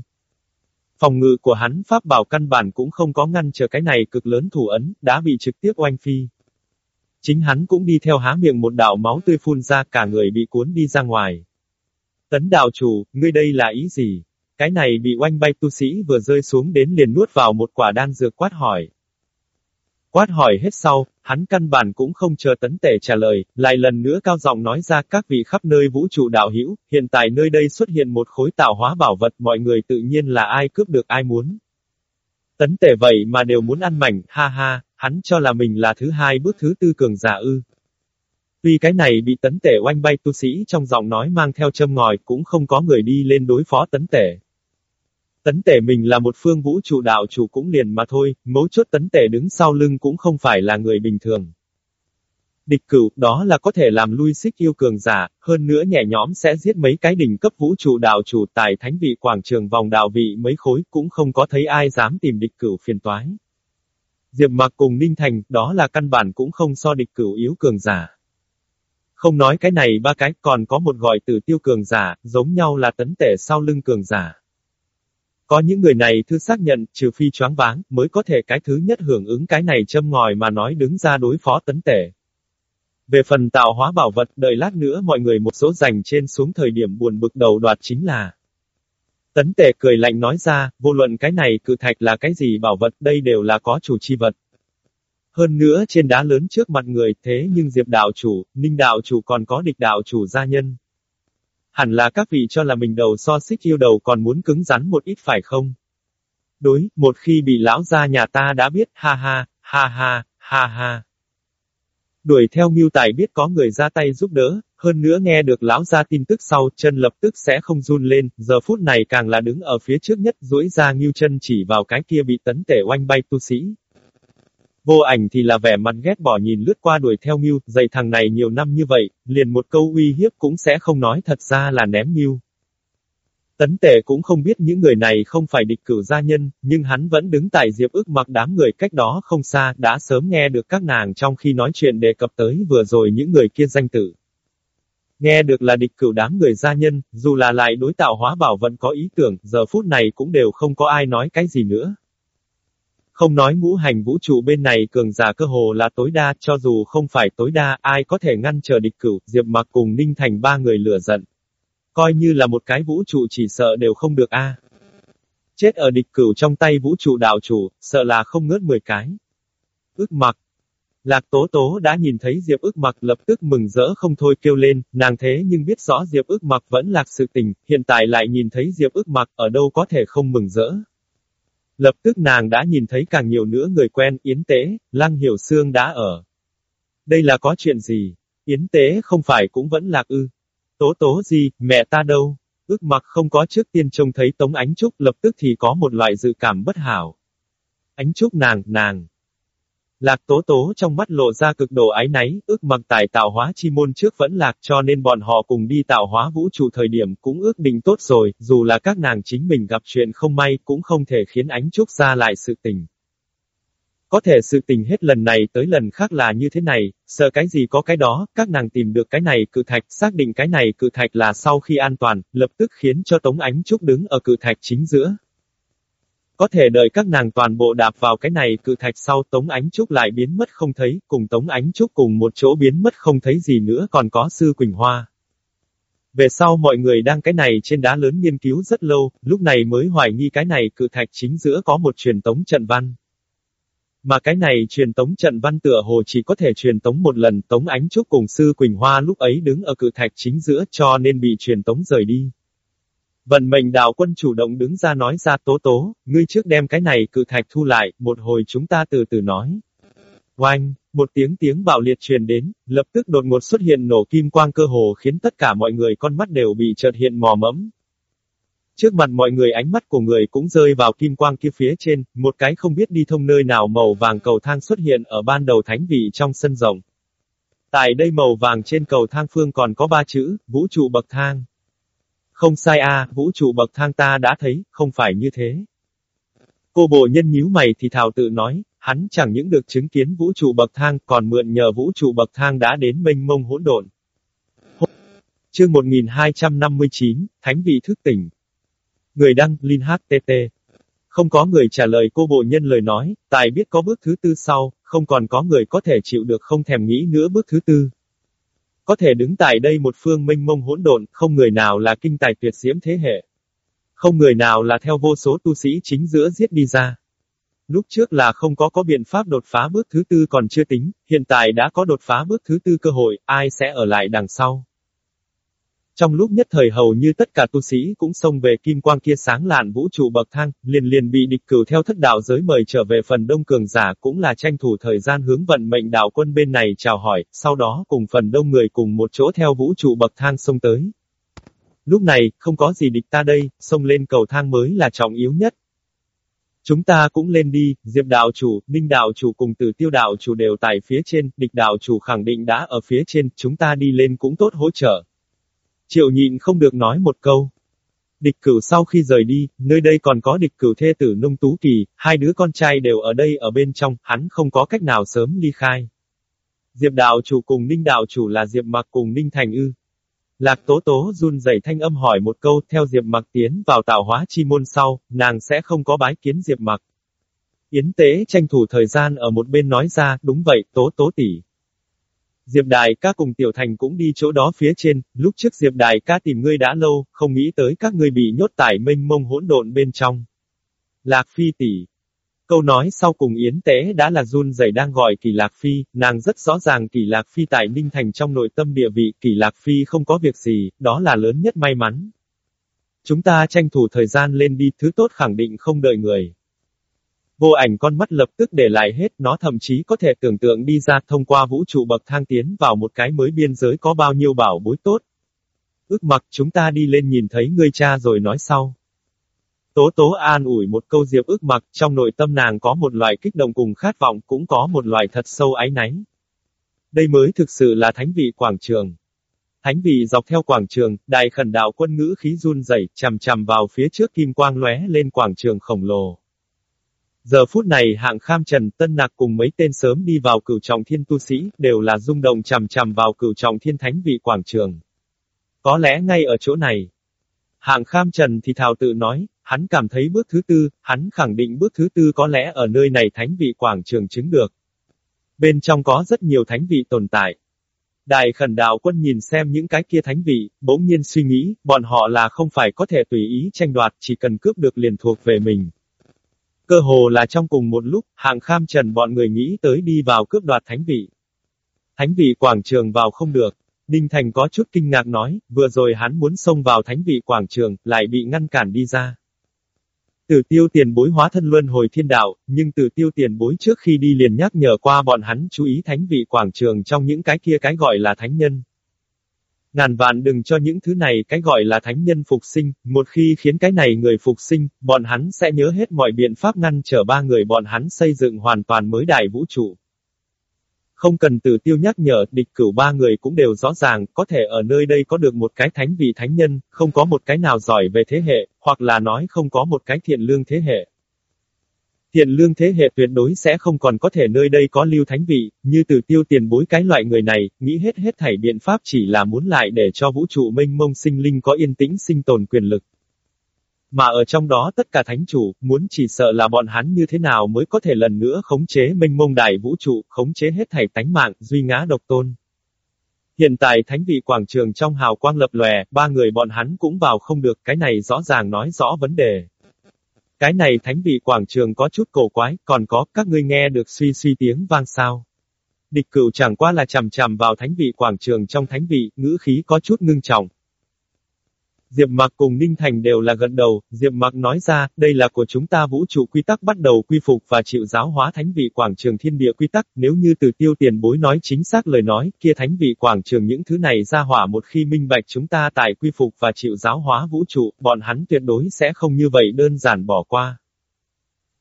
Phòng ngự của hắn pháp bảo căn bản cũng không có ngăn chờ cái này cực lớn thủ ấn, đã bị trực tiếp oanh phi. Chính hắn cũng đi theo há miệng một đạo máu tươi phun ra cả người bị cuốn đi ra ngoài. Tấn đạo chủ, ngươi đây là ý gì? Cái này bị oanh bay tu sĩ vừa rơi xuống đến liền nuốt vào một quả đan dược quát hỏi. Quát hỏi hết sau, hắn căn bản cũng không chờ tấn tể trả lời, lại lần nữa cao giọng nói ra các vị khắp nơi vũ trụ đạo hữu, hiện tại nơi đây xuất hiện một khối tạo hóa bảo vật mọi người tự nhiên là ai cướp được ai muốn. Tấn tể vậy mà đều muốn ăn mảnh, ha ha, hắn cho là mình là thứ hai bước thứ tư cường giả ư. Tuy cái này bị tấn tể oanh bay tu sĩ trong giọng nói mang theo châm ngòi cũng không có người đi lên đối phó tấn tể. Tấn tể mình là một phương vũ trụ đạo chủ cũng liền mà thôi, mấu chốt tấn tể đứng sau lưng cũng không phải là người bình thường. Địch cửu, đó là có thể làm lui xích yêu cường giả, hơn nữa nhẹ nhõm sẽ giết mấy cái đỉnh cấp vũ trụ đạo chủ tại thánh vị quảng trường vòng đạo vị mấy khối, cũng không có thấy ai dám tìm địch cửu phiền toái. Diệp mặc cùng Ninh Thành, đó là căn bản cũng không so địch cửu yếu cường giả. Không nói cái này ba cái, còn có một gọi từ tiêu cường giả, giống nhau là tấn tể sau lưng cường giả. Có những người này thư xác nhận, trừ phi choáng váng, mới có thể cái thứ nhất hưởng ứng cái này châm ngòi mà nói đứng ra đối phó tấn tể. Về phần tạo hóa bảo vật, đợi lát nữa mọi người một số dành trên xuống thời điểm buồn bực đầu đoạt chính là. Tấn tể cười lạnh nói ra, vô luận cái này cự thạch là cái gì bảo vật, đây đều là có chủ chi vật. Hơn nữa trên đá lớn trước mặt người, thế nhưng Diệp đạo chủ, Ninh đạo chủ còn có địch đạo chủ gia nhân. Hẳn là các vị cho là mình đầu so xích yêu đầu còn muốn cứng rắn một ít phải không? Đối, một khi bị lão gia nhà ta đã biết, ha ha, ha ha, ha ha. Đuổi theo mưu Tài biết có người ra tay giúp đỡ, hơn nữa nghe được lão ra tin tức sau, chân lập tức sẽ không run lên, giờ phút này càng là đứng ở phía trước nhất, duỗi ra nghiêu chân chỉ vào cái kia bị tấn tể oanh bay tu sĩ. Vô ảnh thì là vẻ mặt ghét bỏ nhìn lướt qua đuổi theo Ngưu, dạy thằng này nhiều năm như vậy, liền một câu uy hiếp cũng sẽ không nói thật ra là ném Ngưu. Tấn tể cũng không biết những người này không phải địch cử gia nhân, nhưng hắn vẫn đứng tại diệp ức mặc đám người cách đó không xa, đã sớm nghe được các nàng trong khi nói chuyện đề cập tới vừa rồi những người kia danh tử. Nghe được là địch cửu đám người gia nhân, dù là lại đối tạo hóa bảo vẫn có ý tưởng, giờ phút này cũng đều không có ai nói cái gì nữa. Không nói ngũ hành vũ trụ bên này cường giả cơ hồ là tối đa, cho dù không phải tối đa, ai có thể ngăn chờ địch cửu, Diệp Mặc cùng Ninh Thành ba người lửa giận. Coi như là một cái vũ trụ chỉ sợ đều không được a. Chết ở địch cửu trong tay vũ trụ đạo chủ, sợ là không ngớt 10 cái. Ước mặc. Lạc tố tố đã nhìn thấy Diệp ước mặc lập tức mừng rỡ không thôi kêu lên, nàng thế nhưng biết rõ Diệp ước mặc vẫn lạc sự tình, hiện tại lại nhìn thấy Diệp ước mặc ở đâu có thể không mừng rỡ. Lập tức nàng đã nhìn thấy càng nhiều nữa người quen, Yến Tế, Lăng Hiểu Sương đã ở. Đây là có chuyện gì? Yến Tế không phải cũng vẫn lạc ư? Tố tố gì, mẹ ta đâu? Ước mặc không có trước tiên trông thấy Tống Ánh Trúc lập tức thì có một loại dự cảm bất hảo. Ánh Trúc nàng, nàng. Lạc tố tố trong mắt lộ ra cực độ ái náy, ước mặc tại tạo hóa chi môn trước vẫn lạc cho nên bọn họ cùng đi tạo hóa vũ trụ thời điểm cũng ước định tốt rồi, dù là các nàng chính mình gặp chuyện không may cũng không thể khiến ánh trúc ra lại sự tình. Có thể sự tình hết lần này tới lần khác là như thế này, sợ cái gì có cái đó, các nàng tìm được cái này cự thạch, xác định cái này cự thạch là sau khi an toàn, lập tức khiến cho Tống Ánh Trúc đứng ở cự thạch chính giữa. Có thể đợi các nàng toàn bộ đạp vào cái này cự thạch sau Tống Ánh Trúc lại biến mất không thấy, cùng Tống Ánh Trúc cùng một chỗ biến mất không thấy gì nữa còn có Sư Quỳnh Hoa. Về sau mọi người đang cái này trên đá lớn nghiên cứu rất lâu, lúc này mới hoài nghi cái này cự thạch chính giữa có một truyền tống trận văn. Mà cái này truyền tống trận văn tựa hồ chỉ có thể truyền tống một lần Tống Ánh Trúc cùng Sư Quỳnh Hoa lúc ấy đứng ở cự thạch chính giữa cho nên bị truyền tống rời đi. Vận mệnh đạo quân chủ động đứng ra nói ra tố tố, ngươi trước đem cái này cự thạch thu lại, một hồi chúng ta từ từ nói. Oanh, một tiếng tiếng bạo liệt truyền đến, lập tức đột ngột xuất hiện nổ kim quang cơ hồ khiến tất cả mọi người con mắt đều bị chợt hiện mò mẫm. Trước mặt mọi người ánh mắt của người cũng rơi vào kim quang kia phía trên, một cái không biết đi thông nơi nào màu vàng cầu thang xuất hiện ở ban đầu thánh vị trong sân rộng. Tại đây màu vàng trên cầu thang phương còn có ba chữ, vũ trụ bậc thang. Không sai a, vũ trụ bậc thang ta đã thấy, không phải như thế. Cô bộ nhân nhíu mày thì thảo tự nói, hắn chẳng những được chứng kiến vũ trụ bậc thang, còn mượn nhờ vũ trụ bậc thang đã đến mênh mông hỗn độn. Chương 1259, Thánh vị thức tỉnh. Người đăng, Linh HTT. Không có người trả lời cô bộ nhân lời nói, tài biết có bước thứ tư sau, không còn có người có thể chịu được không thèm nghĩ nữa bước thứ tư. Có thể đứng tại đây một phương minh mông hỗn độn, không người nào là kinh tài tuyệt diễm thế hệ. Không người nào là theo vô số tu sĩ chính giữa giết đi ra. Lúc trước là không có có biện pháp đột phá bước thứ tư còn chưa tính, hiện tại đã có đột phá bước thứ tư cơ hội, ai sẽ ở lại đằng sau. Trong lúc nhất thời hầu như tất cả tu sĩ cũng xông về kim quang kia sáng lạn vũ trụ bậc thang, liền liền bị địch cửu theo thất đạo giới mời trở về phần đông cường giả cũng là tranh thủ thời gian hướng vận mệnh đạo quân bên này chào hỏi, sau đó cùng phần đông người cùng một chỗ theo vũ trụ bậc thang xông tới. Lúc này, không có gì địch ta đây, xông lên cầu thang mới là trọng yếu nhất. Chúng ta cũng lên đi, Diệp đạo chủ, Ninh đạo chủ cùng từ tiêu đạo chủ đều tại phía trên, địch đạo chủ khẳng định đã ở phía trên, chúng ta đi lên cũng tốt hỗ trợ. Triệu nhịn không được nói một câu. Địch cửu sau khi rời đi, nơi đây còn có địch cửu thê tử nông tú kỳ, hai đứa con trai đều ở đây ở bên trong, hắn không có cách nào sớm ly khai. Diệp đạo chủ cùng ninh đạo chủ là Diệp mặc cùng ninh thành ư. Lạc tố tố run rẩy thanh âm hỏi một câu theo Diệp mặc tiến vào tạo hóa chi môn sau, nàng sẽ không có bái kiến Diệp mặc. Yến tế tranh thủ thời gian ở một bên nói ra, đúng vậy, tố tố tỷ. Diệp Đại ca cùng Tiểu Thành cũng đi chỗ đó phía trên, lúc trước Diệp Đại ca tìm ngươi đã lâu, không nghĩ tới các ngươi bị nhốt tải mênh mông hỗn độn bên trong. Lạc Phi tỷ. Câu nói sau cùng Yến Tế đã là run rẩy đang gọi Kỳ Lạc Phi, nàng rất rõ ràng Kỳ Lạc Phi tại Ninh Thành trong nội tâm địa vị, Kỳ Lạc Phi không có việc gì, đó là lớn nhất may mắn. Chúng ta tranh thủ thời gian lên đi, thứ tốt khẳng định không đợi người. Vô ảnh con mắt lập tức để lại hết, nó thậm chí có thể tưởng tượng đi ra thông qua vũ trụ bậc thang tiến vào một cái mới biên giới có bao nhiêu bảo bối tốt. Ước mặc chúng ta đi lên nhìn thấy ngươi cha rồi nói sau. Tố tố an ủi một câu diệp ước mặc, trong nội tâm nàng có một loại kích động cùng khát vọng cũng có một loại thật sâu áy náy. Đây mới thực sự là thánh vị quảng trường. Thánh vị dọc theo quảng trường, đại khẩn đạo quân ngữ khí run rẩy, chằm chằm vào phía trước kim quang lóe lên quảng trường khổng lồ. Giờ phút này hạng kham trần tân nạc cùng mấy tên sớm đi vào cửu trọng thiên tu sĩ, đều là rung động chằm chằm vào cửu trọng thiên thánh vị quảng trường. Có lẽ ngay ở chỗ này. Hạng kham trần thì thào tự nói, hắn cảm thấy bước thứ tư, hắn khẳng định bước thứ tư có lẽ ở nơi này thánh vị quảng trường chứng được. Bên trong có rất nhiều thánh vị tồn tại. Đại khẩn đạo quân nhìn xem những cái kia thánh vị, bỗng nhiên suy nghĩ, bọn họ là không phải có thể tùy ý tranh đoạt, chỉ cần cướp được liền thuộc về mình. Cơ hồ là trong cùng một lúc, hạng kham trần bọn người nghĩ tới đi vào cướp đoạt thánh vị. Thánh vị quảng trường vào không được. Đinh Thành có chút kinh ngạc nói, vừa rồi hắn muốn xông vào thánh vị quảng trường, lại bị ngăn cản đi ra. Tử tiêu tiền bối hóa thân luân hồi thiên đạo, nhưng tử tiêu tiền bối trước khi đi liền nhắc nhở qua bọn hắn chú ý thánh vị quảng trường trong những cái kia cái gọi là thánh nhân. Ngàn vạn đừng cho những thứ này cái gọi là thánh nhân phục sinh, một khi khiến cái này người phục sinh, bọn hắn sẽ nhớ hết mọi biện pháp ngăn trở ba người bọn hắn xây dựng hoàn toàn mới đại vũ trụ. Không cần tử tiêu nhắc nhở, địch cửu ba người cũng đều rõ ràng, có thể ở nơi đây có được một cái thánh vị thánh nhân, không có một cái nào giỏi về thế hệ, hoặc là nói không có một cái thiện lương thế hệ. Thiện lương thế hệ tuyệt đối sẽ không còn có thể nơi đây có lưu thánh vị, như từ tiêu tiền bối cái loại người này, nghĩ hết hết thảy biện pháp chỉ là muốn lại để cho vũ trụ mênh mông sinh linh có yên tĩnh sinh tồn quyền lực. Mà ở trong đó tất cả thánh chủ, muốn chỉ sợ là bọn hắn như thế nào mới có thể lần nữa khống chế mênh mông đại vũ trụ, khống chế hết thảy tánh mạng, duy ngã độc tôn. Hiện tại thánh vị quảng trường trong hào quang lập lòe, ba người bọn hắn cũng vào không được, cái này rõ ràng nói rõ vấn đề. Cái này thánh vị quảng trường có chút cổ quái, còn có, các ngươi nghe được suy suy tiếng vang sao. Địch cửu chẳng qua là chằm chằm vào thánh vị quảng trường trong thánh vị, ngữ khí có chút ngưng trọng. Diệp Mặc cùng Ninh Thành đều là gật đầu, Diệp Mặc nói ra, đây là của chúng ta vũ trụ quy tắc bắt đầu quy phục và chịu giáo hóa thánh vị quảng trường thiên địa quy tắc, nếu như từ tiêu tiền bối nói chính xác lời nói, kia thánh vị quảng trường những thứ này ra hỏa một khi minh bạch chúng ta tại quy phục và chịu giáo hóa vũ trụ, bọn hắn tuyệt đối sẽ không như vậy đơn giản bỏ qua.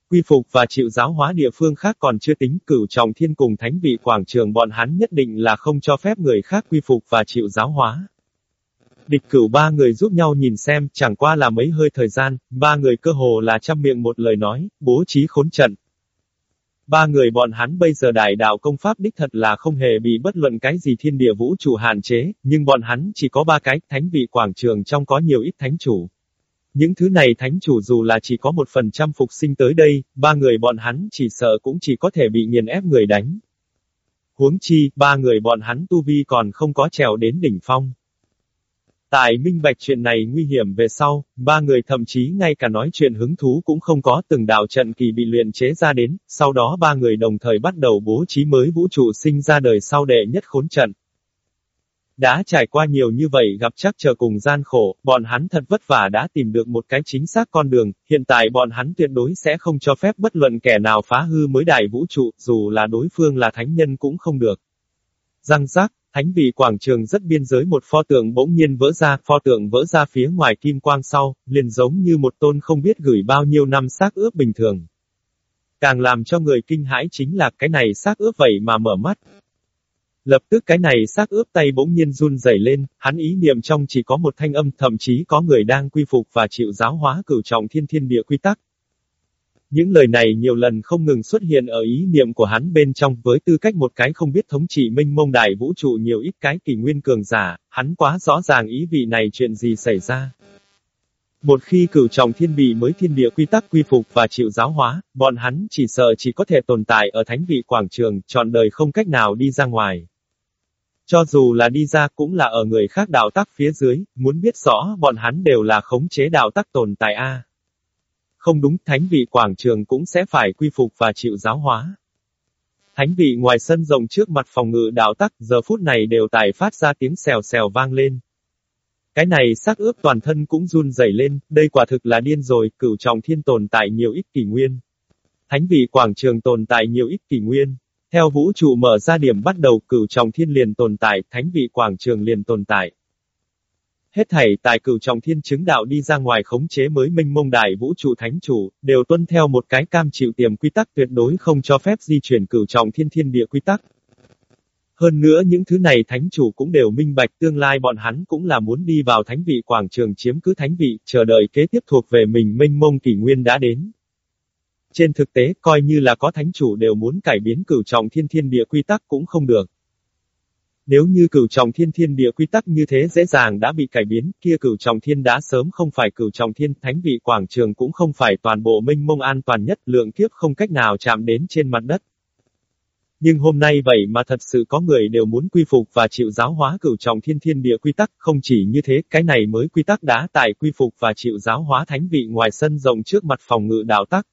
Quy phục và chịu giáo hóa địa phương khác còn chưa tính cửu trọng thiên cùng thánh vị quảng trường bọn hắn nhất định là không cho phép người khác quy phục và chịu giáo hóa. Địch cửu ba người giúp nhau nhìn xem, chẳng qua là mấy hơi thời gian, ba người cơ hồ là chăm miệng một lời nói, bố trí khốn trận. Ba người bọn hắn bây giờ đại đạo công pháp đích thật là không hề bị bất luận cái gì thiên địa vũ trụ hạn chế, nhưng bọn hắn chỉ có ba cái, thánh vị quảng trường trong có nhiều ít thánh chủ. Những thứ này thánh chủ dù là chỉ có một phần trăm phục sinh tới đây, ba người bọn hắn chỉ sợ cũng chỉ có thể bị nghiền ép người đánh. Huống chi, ba người bọn hắn tu vi còn không có trèo đến đỉnh phong. Tại minh bạch chuyện này nguy hiểm về sau, ba người thậm chí ngay cả nói chuyện hứng thú cũng không có từng đạo trận kỳ bị luyện chế ra đến, sau đó ba người đồng thời bắt đầu bố trí mới vũ trụ sinh ra đời sau đệ nhất khốn trận. Đã trải qua nhiều như vậy gặp chắc chờ cùng gian khổ, bọn hắn thật vất vả đã tìm được một cái chính xác con đường, hiện tại bọn hắn tuyệt đối sẽ không cho phép bất luận kẻ nào phá hư mới đại vũ trụ, dù là đối phương là thánh nhân cũng không được. Răng rác, Thánh vị quảng trường rất biên giới một pho tượng bỗng nhiên vỡ ra, pho tượng vỡ ra phía ngoài kim quang sau, liền giống như một tôn không biết gửi bao nhiêu năm xác ướp bình thường. Càng làm cho người kinh hãi chính là cái này xác ướp vậy mà mở mắt. Lập tức cái này xác ướp tay bỗng nhiên run rẩy lên, hắn ý niệm trong chỉ có một thanh âm thậm chí có người đang quy phục và chịu giáo hóa cửu trọng thiên thiên địa quy tắc, những lời này nhiều lần không ngừng xuất hiện ở ý niệm của hắn bên trong với tư cách một cái không biết thống trị minh mông đại vũ trụ nhiều ít cái kỳ nguyên cường giả, hắn quá rõ ràng ý vị này chuyện gì xảy ra. Một khi cửu trọng thiên bị mới thiên địa quy tắc quy phục và chịu giáo hóa, bọn hắn chỉ sợ chỉ có thể tồn tại ở thánh vị quảng trường, trọn đời không cách nào đi ra ngoài. Cho dù là đi ra cũng là ở người khác đạo tắc phía dưới, muốn biết rõ bọn hắn đều là khống chế đạo tắc tồn tại A không đúng, thánh vị quảng trường cũng sẽ phải quy phục và chịu giáo hóa. Thánh vị ngoài sân rộng trước mặt phòng ngự đạo tắc, giờ phút này đều tài phát ra tiếng xèo xèo vang lên. Cái này xác ướp toàn thân cũng run rẩy lên, đây quả thực là điên rồi, cửu trọng thiên tồn tại nhiều ít kỷ nguyên. Thánh vị quảng trường tồn tại nhiều ít kỷ nguyên. Theo vũ trụ mở ra điểm bắt đầu cửu trọng thiên liền tồn tại, thánh vị quảng trường liền tồn tại. Hết thảy tài cửu trọng thiên chứng đạo đi ra ngoài khống chế mới minh mông đại vũ trụ thánh chủ, đều tuân theo một cái cam chịu tiềm quy tắc tuyệt đối không cho phép di chuyển cửu trọng thiên thiên địa quy tắc. Hơn nữa những thứ này thánh chủ cũng đều minh bạch tương lai bọn hắn cũng là muốn đi vào thánh vị quảng trường chiếm cứ thánh vị, chờ đợi kế tiếp thuộc về mình minh mông kỷ nguyên đã đến. Trên thực tế, coi như là có thánh chủ đều muốn cải biến cửu trọng thiên thiên địa quy tắc cũng không được. Nếu như cửu trọng thiên thiên địa quy tắc như thế dễ dàng đã bị cải biến, kia cửu trọng thiên đã sớm không phải cửu trọng thiên, thánh vị quảng trường cũng không phải toàn bộ minh mông an toàn nhất, lượng kiếp không cách nào chạm đến trên mặt đất. Nhưng hôm nay vậy mà thật sự có người đều muốn quy phục và chịu giáo hóa cửu trọng thiên thiên địa quy tắc, không chỉ như thế, cái này mới quy tắc đã tại quy phục và chịu giáo hóa thánh vị ngoài sân rộng trước mặt phòng ngự đạo tắc.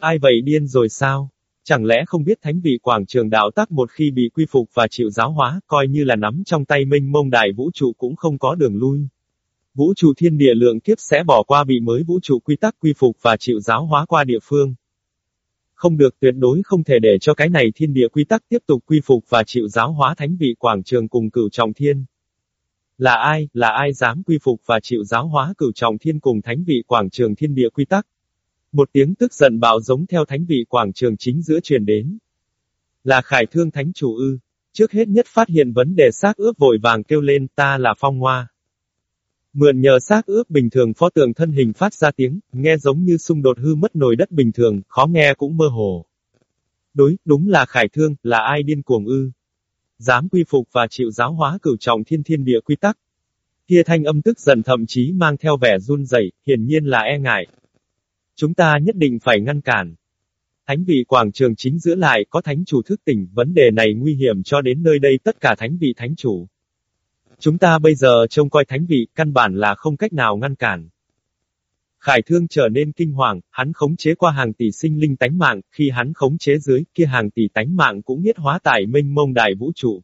Ai vậy điên rồi sao? Chẳng lẽ không biết thánh vị quảng trường đạo tắc một khi bị quy phục và chịu giáo hóa, coi như là nắm trong tay minh mông đại vũ trụ cũng không có đường lui. Vũ trụ thiên địa lượng kiếp sẽ bỏ qua bị mới vũ trụ quy tắc quy phục và chịu giáo hóa qua địa phương. Không được tuyệt đối không thể để cho cái này thiên địa quy tắc tiếp tục quy phục và chịu giáo hóa thánh vị quảng trường cùng cửu trọng thiên. Là ai, là ai dám quy phục và chịu giáo hóa cửu trọng thiên cùng thánh vị quảng trường thiên địa quy tắc? Một tiếng tức giận bạo giống theo thánh vị quảng trường chính giữa truyền đến. Là khải thương thánh chủ ư. Trước hết nhất phát hiện vấn đề xác ướp vội vàng kêu lên ta là phong hoa. Mượn nhờ xác ướp bình thường phó tượng thân hình phát ra tiếng, nghe giống như xung đột hư mất nồi đất bình thường, khó nghe cũng mơ hồ. Đối, đúng là khải thương, là ai điên cuồng ư. Dám quy phục và chịu giáo hóa cửu trọng thiên thiên địa quy tắc. Kia thanh âm tức giận thậm chí mang theo vẻ run rẩy, hiển nhiên là e ngại. Chúng ta nhất định phải ngăn cản. Thánh vị quảng trường chính giữa lại có thánh chủ thức tỉnh, vấn đề này nguy hiểm cho đến nơi đây tất cả thánh vị thánh chủ. Chúng ta bây giờ trông coi thánh vị, căn bản là không cách nào ngăn cản. Khải thương trở nên kinh hoàng, hắn khống chế qua hàng tỷ sinh linh tánh mạng, khi hắn khống chế dưới, kia hàng tỷ tánh mạng cũng nhất hóa tại minh mông đại vũ trụ.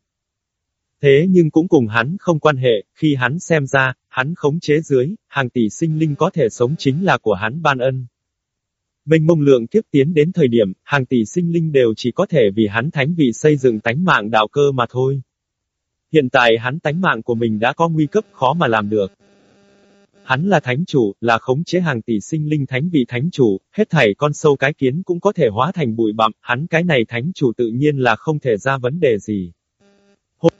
Thế nhưng cũng cùng hắn không quan hệ, khi hắn xem ra, hắn khống chế dưới, hàng tỷ sinh linh có thể sống chính là của hắn ban ân. Mênh mông lượng kiếp tiến đến thời điểm, hàng tỷ sinh linh đều chỉ có thể vì hắn thánh vị xây dựng tánh mạng đạo cơ mà thôi. Hiện tại hắn tánh mạng của mình đã có nguy cấp khó mà làm được. Hắn là thánh chủ, là khống chế hàng tỷ sinh linh thánh vị thánh chủ, hết thảy con sâu cái kiến cũng có thể hóa thành bụi bặm, hắn cái này thánh chủ tự nhiên là không thể ra vấn đề gì. Hôm...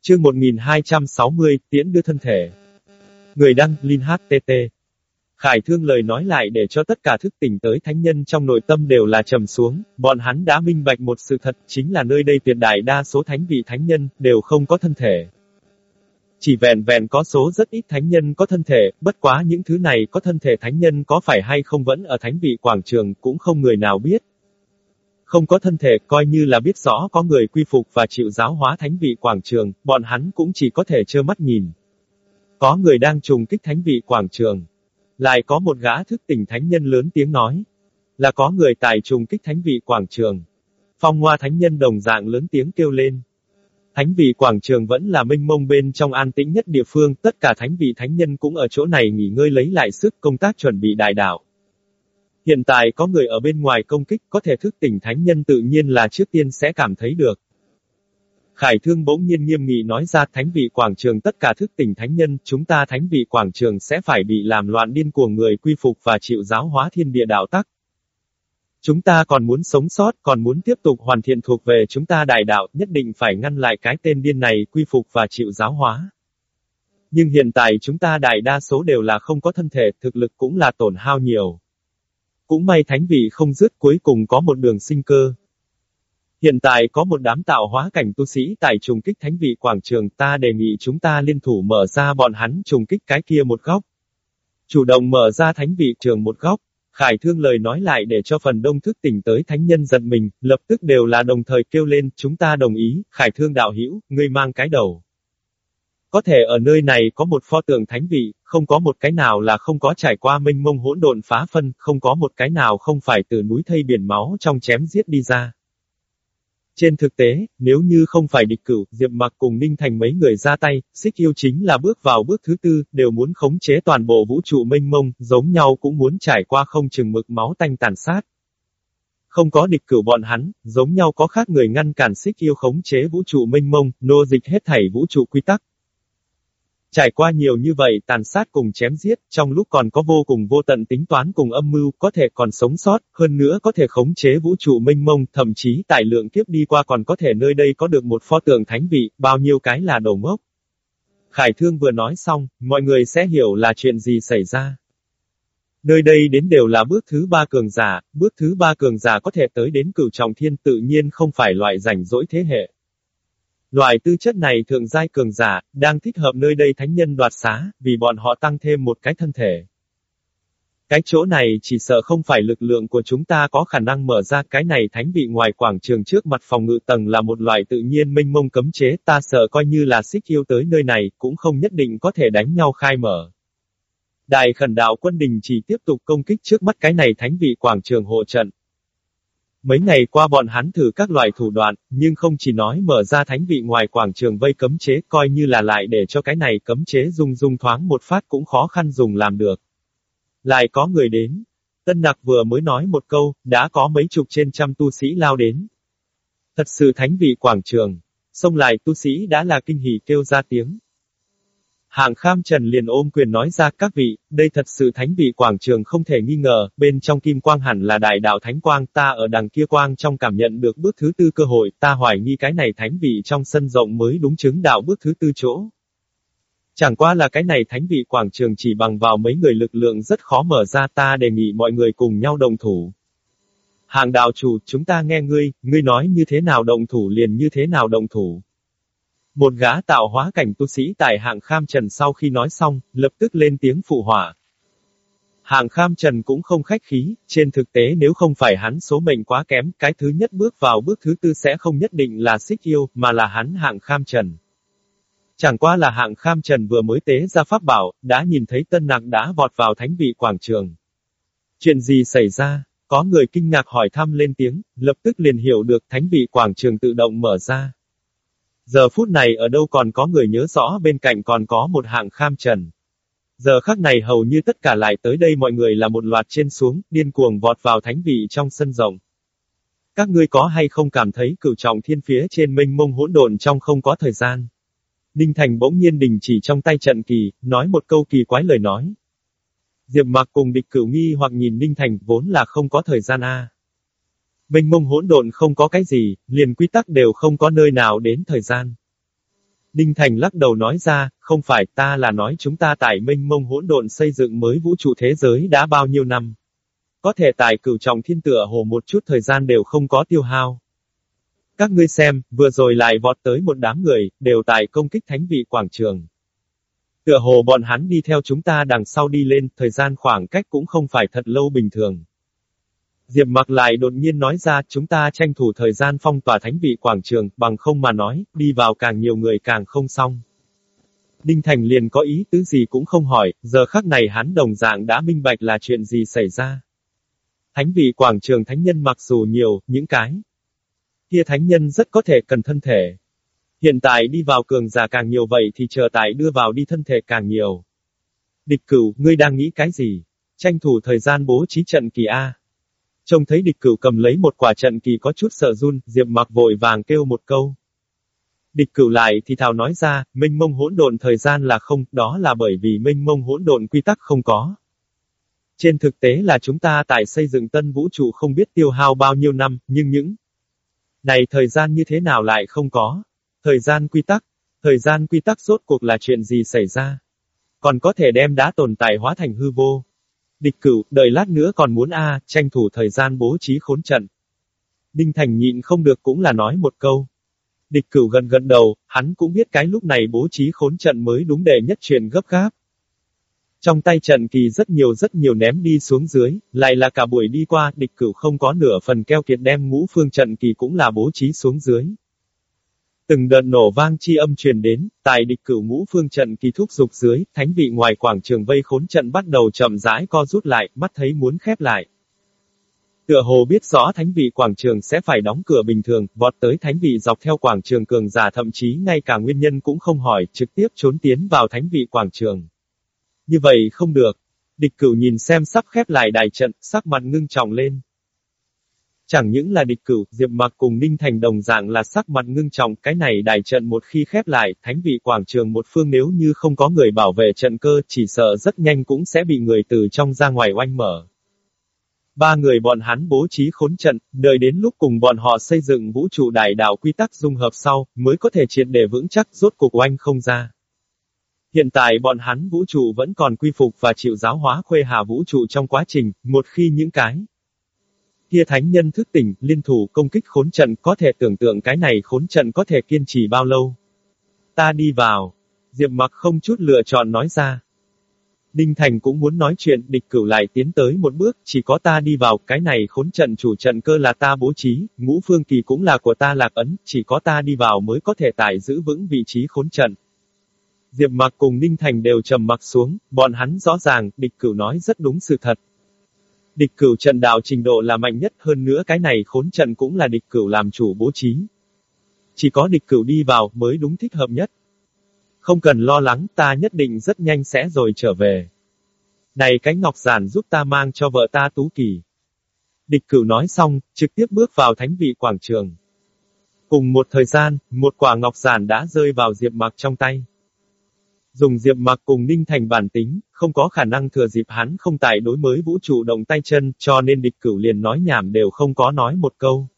Chương 1260, tiễn đưa thân thể. Người đăng, Linh HTT. Khải thương lời nói lại để cho tất cả thức tỉnh tới thánh nhân trong nội tâm đều là trầm xuống, bọn hắn đã minh bạch một sự thật, chính là nơi đây tuyệt đại đa số thánh vị thánh nhân, đều không có thân thể. Chỉ vẹn vẹn có số rất ít thánh nhân có thân thể, bất quá những thứ này có thân thể thánh nhân có phải hay không vẫn ở thánh vị quảng trường cũng không người nào biết. Không có thân thể, coi như là biết rõ có người quy phục và chịu giáo hóa thánh vị quảng trường, bọn hắn cũng chỉ có thể trơ mắt nhìn. Có người đang trùng kích thánh vị quảng trường. Lại có một gã thức tỉnh thánh nhân lớn tiếng nói. Là có người tài trùng kích thánh vị quảng trường. Phong hoa thánh nhân đồng dạng lớn tiếng kêu lên. Thánh vị quảng trường vẫn là minh mông bên trong an tĩnh nhất địa phương, tất cả thánh vị thánh nhân cũng ở chỗ này nghỉ ngơi lấy lại sức công tác chuẩn bị đại đạo. Hiện tại có người ở bên ngoài công kích có thể thức tỉnh thánh nhân tự nhiên là trước tiên sẽ cảm thấy được. Khải Thương bỗng nhiên nghiêm nghị nói ra thánh vị quảng trường tất cả thức tỉnh thánh nhân, chúng ta thánh vị quảng trường sẽ phải bị làm loạn điên cuồng người quy phục và chịu giáo hóa thiên địa đạo tắc. Chúng ta còn muốn sống sót, còn muốn tiếp tục hoàn thiện thuộc về chúng ta đại đạo, nhất định phải ngăn lại cái tên điên này quy phục và chịu giáo hóa. Nhưng hiện tại chúng ta đại đa số đều là không có thân thể, thực lực cũng là tổn hao nhiều. Cũng may thánh vị không dứt cuối cùng có một đường sinh cơ. Hiện tại có một đám tạo hóa cảnh tu sĩ tại trùng kích thánh vị quảng trường ta đề nghị chúng ta liên thủ mở ra bọn hắn trùng kích cái kia một góc. Chủ động mở ra thánh vị trường một góc. Khải thương lời nói lại để cho phần đông thức tỉnh tới thánh nhân giận mình, lập tức đều là đồng thời kêu lên, chúng ta đồng ý, khải thương đạo hữu ngươi mang cái đầu. Có thể ở nơi này có một pho tượng thánh vị, không có một cái nào là không có trải qua minh mông hỗn độn phá phân, không có một cái nào không phải từ núi thây biển máu trong chém giết đi ra. Trên thực tế, nếu như không phải địch cửu, Diệp Mặc cùng Ninh Thành mấy người ra tay, xích yêu chính là bước vào bước thứ tư, đều muốn khống chế toàn bộ vũ trụ mênh mông, giống nhau cũng muốn trải qua không chừng mực máu tanh tàn sát. Không có địch cửu bọn hắn, giống nhau có khác người ngăn cản xích yêu khống chế vũ trụ mênh mông, nô dịch hết thảy vũ trụ quy tắc. Trải qua nhiều như vậy tàn sát cùng chém giết, trong lúc còn có vô cùng vô tận tính toán cùng âm mưu, có thể còn sống sót, hơn nữa có thể khống chế vũ trụ mênh mông, thậm chí tại lượng kiếp đi qua còn có thể nơi đây có được một pho tượng thánh vị, bao nhiêu cái là đầu ngốc. Khải Thương vừa nói xong, mọi người sẽ hiểu là chuyện gì xảy ra. Nơi đây đến đều là bước thứ ba cường giả, bước thứ ba cường giả có thể tới đến cửu trọng thiên tự nhiên không phải loại rảnh rỗi thế hệ. Loại tư chất này thường giai cường giả, đang thích hợp nơi đây thánh nhân đoạt xá, vì bọn họ tăng thêm một cái thân thể. Cái chỗ này chỉ sợ không phải lực lượng của chúng ta có khả năng mở ra cái này thánh vị ngoài quảng trường trước mặt phòng ngự tầng là một loại tự nhiên minh mông cấm chế ta sợ coi như là xích yêu tới nơi này cũng không nhất định có thể đánh nhau khai mở. Đại khẩn đạo quân đình chỉ tiếp tục công kích trước mắt cái này thánh vị quảng trường hộ trận. Mấy ngày qua bọn hắn thử các loại thủ đoạn, nhưng không chỉ nói mở ra thánh vị ngoài quảng trường vây cấm chế, coi như là lại để cho cái này cấm chế dung dung thoáng một phát cũng khó khăn dùng làm được. Lại có người đến. Tân nặc vừa mới nói một câu, đã có mấy chục trên trăm tu sĩ lao đến. Thật sự thánh vị quảng trường. Xông lại tu sĩ đã là kinh hỉ kêu ra tiếng. Hạng Kham Trần liền ôm quyền nói ra các vị, đây thật sự thánh vị quảng trường không thể nghi ngờ, bên trong kim quang hẳn là đại đạo thánh quang, ta ở đằng kia quang trong cảm nhận được bước thứ tư cơ hội, ta hoài nghi cái này thánh vị trong sân rộng mới đúng chứng đạo bước thứ tư chỗ. Chẳng qua là cái này thánh vị quảng trường chỉ bằng vào mấy người lực lượng rất khó mở ra ta đề nghị mọi người cùng nhau đồng thủ. Hàng đạo chủ, chúng ta nghe ngươi, ngươi nói như thế nào đồng thủ liền như thế nào đồng thủ. Một gã tạo hóa cảnh tu sĩ tại hạng kham trần sau khi nói xong, lập tức lên tiếng phụ hỏa. Hạng kham trần cũng không khách khí, trên thực tế nếu không phải hắn số mệnh quá kém, cái thứ nhất bước vào bước thứ tư sẽ không nhất định là xích yêu, mà là hắn hạng kham trần. Chẳng qua là hạng kham trần vừa mới tế ra pháp bảo, đã nhìn thấy tân nặc đã vọt vào thánh vị quảng trường. Chuyện gì xảy ra? Có người kinh ngạc hỏi thăm lên tiếng, lập tức liền hiểu được thánh vị quảng trường tự động mở ra. Giờ phút này ở đâu còn có người nhớ rõ bên cạnh còn có một hạng kham trần. Giờ khắc này hầu như tất cả lại tới đây mọi người là một loạt trên xuống, điên cuồng vọt vào thánh vị trong sân rộng. Các ngươi có hay không cảm thấy cửu trọng thiên phía trên mênh mông hỗn độn trong không có thời gian? Ninh Thành bỗng nhiên đình chỉ trong tay trận kỳ, nói một câu kỳ quái lời nói. Diệp Mặc cùng địch cửu nghi hoặc nhìn Ninh Thành vốn là không có thời gian a. Mênh mông hỗn độn không có cái gì, liền quy tắc đều không có nơi nào đến thời gian. Ninh Thành lắc đầu nói ra, không phải ta là nói chúng ta tại mênh mông hỗn độn xây dựng mới vũ trụ thế giới đã bao nhiêu năm. Có thể tại cửu trọng thiên tựa hồ một chút thời gian đều không có tiêu hao. Các ngươi xem, vừa rồi lại vọt tới một đám người, đều tại công kích thánh vị quảng trường. Tựa hồ bọn hắn đi theo chúng ta đằng sau đi lên, thời gian khoảng cách cũng không phải thật lâu bình thường. Diệp mặc lại đột nhiên nói ra, chúng ta tranh thủ thời gian phong tỏa thánh vị quảng trường, bằng không mà nói, đi vào càng nhiều người càng không xong. Đinh Thành liền có ý tứ gì cũng không hỏi, giờ khắc này hắn đồng dạng đã minh bạch là chuyện gì xảy ra. Thánh vị quảng trường thánh nhân mặc dù nhiều, những cái kia thánh nhân rất có thể cần thân thể. Hiện tại đi vào cường giả càng nhiều vậy thì chờ tại đưa vào đi thân thể càng nhiều. Địch cửu, ngươi đang nghĩ cái gì? Tranh thủ thời gian bố trí trận kỳ A. Trông thấy địch cửu cầm lấy một quả trận kỳ có chút sợ run, Diệp mặc vội vàng kêu một câu. Địch cửu lại thì thào nói ra, minh mông hỗn độn thời gian là không, đó là bởi vì minh mông hỗn độn quy tắc không có. Trên thực tế là chúng ta tại xây dựng tân vũ trụ không biết tiêu hao bao nhiêu năm, nhưng những này thời gian như thế nào lại không có? Thời gian quy tắc. Thời gian quy tắc rốt cuộc là chuyện gì xảy ra? Còn có thể đem đá tồn tại hóa thành hư vô. Địch cửu, đợi lát nữa còn muốn a tranh thủ thời gian bố trí khốn trận. Đinh Thành nhịn không được cũng là nói một câu. Địch cửu gần gần đầu, hắn cũng biết cái lúc này bố trí khốn trận mới đúng đề nhất truyền gấp gáp. Trong tay trận kỳ rất nhiều rất nhiều ném đi xuống dưới, lại là cả buổi đi qua, địch cửu không có nửa phần keo kiệt đem ngũ phương trận kỳ cũng là bố trí xuống dưới. Từng đợt nổ vang chi âm truyền đến, tại địch cửu ngũ phương trận kỳ thúc dục dưới, thánh vị ngoài quảng trường vây khốn trận bắt đầu chậm rãi co rút lại, mắt thấy muốn khép lại. Tựa hồ biết rõ thánh vị quảng trường sẽ phải đóng cửa bình thường, vọt tới thánh vị dọc theo quảng trường cường giả thậm chí ngay cả nguyên nhân cũng không hỏi, trực tiếp trốn tiến vào thánh vị quảng trường. Như vậy không được. Địch cửu nhìn xem sắp khép lại đài trận, sắc mặt ngưng trọng lên. Chẳng những là địch cửu, Diệp Mặc cùng Ninh Thành đồng dạng là sắc mặt ngưng trọng, cái này đại trận một khi khép lại, thánh vị quảng trường một phương nếu như không có người bảo vệ trận cơ, chỉ sợ rất nhanh cũng sẽ bị người từ trong ra ngoài oanh mở. Ba người bọn hắn bố trí khốn trận, đợi đến lúc cùng bọn họ xây dựng vũ trụ đại đạo quy tắc dung hợp sau, mới có thể triệt để vững chắc rốt cuộc oanh không ra. Hiện tại bọn hắn vũ trụ vẫn còn quy phục và chịu giáo hóa khuê hà vũ trụ trong quá trình, một khi những cái kia thánh nhân thức tỉnh, liên thủ công kích khốn trận có thể tưởng tượng cái này khốn trận có thể kiên trì bao lâu. Ta đi vào. Diệp mặc không chút lựa chọn nói ra. Đinh Thành cũng muốn nói chuyện, địch cửu lại tiến tới một bước, chỉ có ta đi vào, cái này khốn trận chủ trận cơ là ta bố trí, ngũ phương kỳ cũng là của ta lạc ấn, chỉ có ta đi vào mới có thể tải giữ vững vị trí khốn trận. Diệp mặc cùng ninh Thành đều trầm mặc xuống, bọn hắn rõ ràng, địch cửu nói rất đúng sự thật. Địch cửu trận đạo trình độ là mạnh nhất hơn nữa cái này khốn trận cũng là địch cửu làm chủ bố trí. Chỉ có địch cửu đi vào mới đúng thích hợp nhất. Không cần lo lắng, ta nhất định rất nhanh sẽ rồi trở về. Này cánh ngọc giản giúp ta mang cho vợ ta tú kỳ. Địch cửu nói xong, trực tiếp bước vào thánh vị quảng trường. Cùng một thời gian, một quả ngọc giản đã rơi vào diệp mặc trong tay. Dùng Diệp Mặc cùng Ninh Thành bản tính, không có khả năng thừa dịp hắn không tại đối mới vũ trụ động tay chân, cho nên địch cửu liền nói nhảm đều không có nói một câu.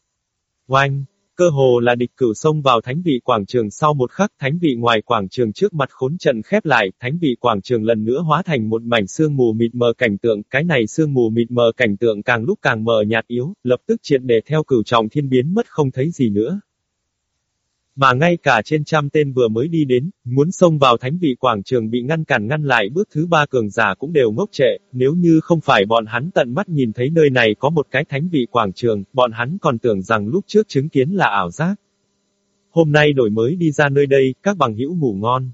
Oanh! Cơ hồ là địch cửu xông vào thánh vị quảng trường sau một khắc thánh vị ngoài quảng trường trước mặt khốn trận khép lại, thánh vị quảng trường lần nữa hóa thành một mảnh sương mù mịt mờ cảnh tượng, cái này sương mù mịt mờ cảnh tượng càng lúc càng mờ nhạt yếu, lập tức triệt để theo cửu trọng thiên biến mất không thấy gì nữa. Mà ngay cả trên trăm tên vừa mới đi đến, muốn xông vào thánh vị quảng trường bị ngăn cản ngăn lại bước thứ ba cường giả cũng đều ngốc trệ, nếu như không phải bọn hắn tận mắt nhìn thấy nơi này có một cái thánh vị quảng trường, bọn hắn còn tưởng rằng lúc trước chứng kiến là ảo giác. Hôm nay đổi mới đi ra nơi đây, các bằng hữu ngủ ngon.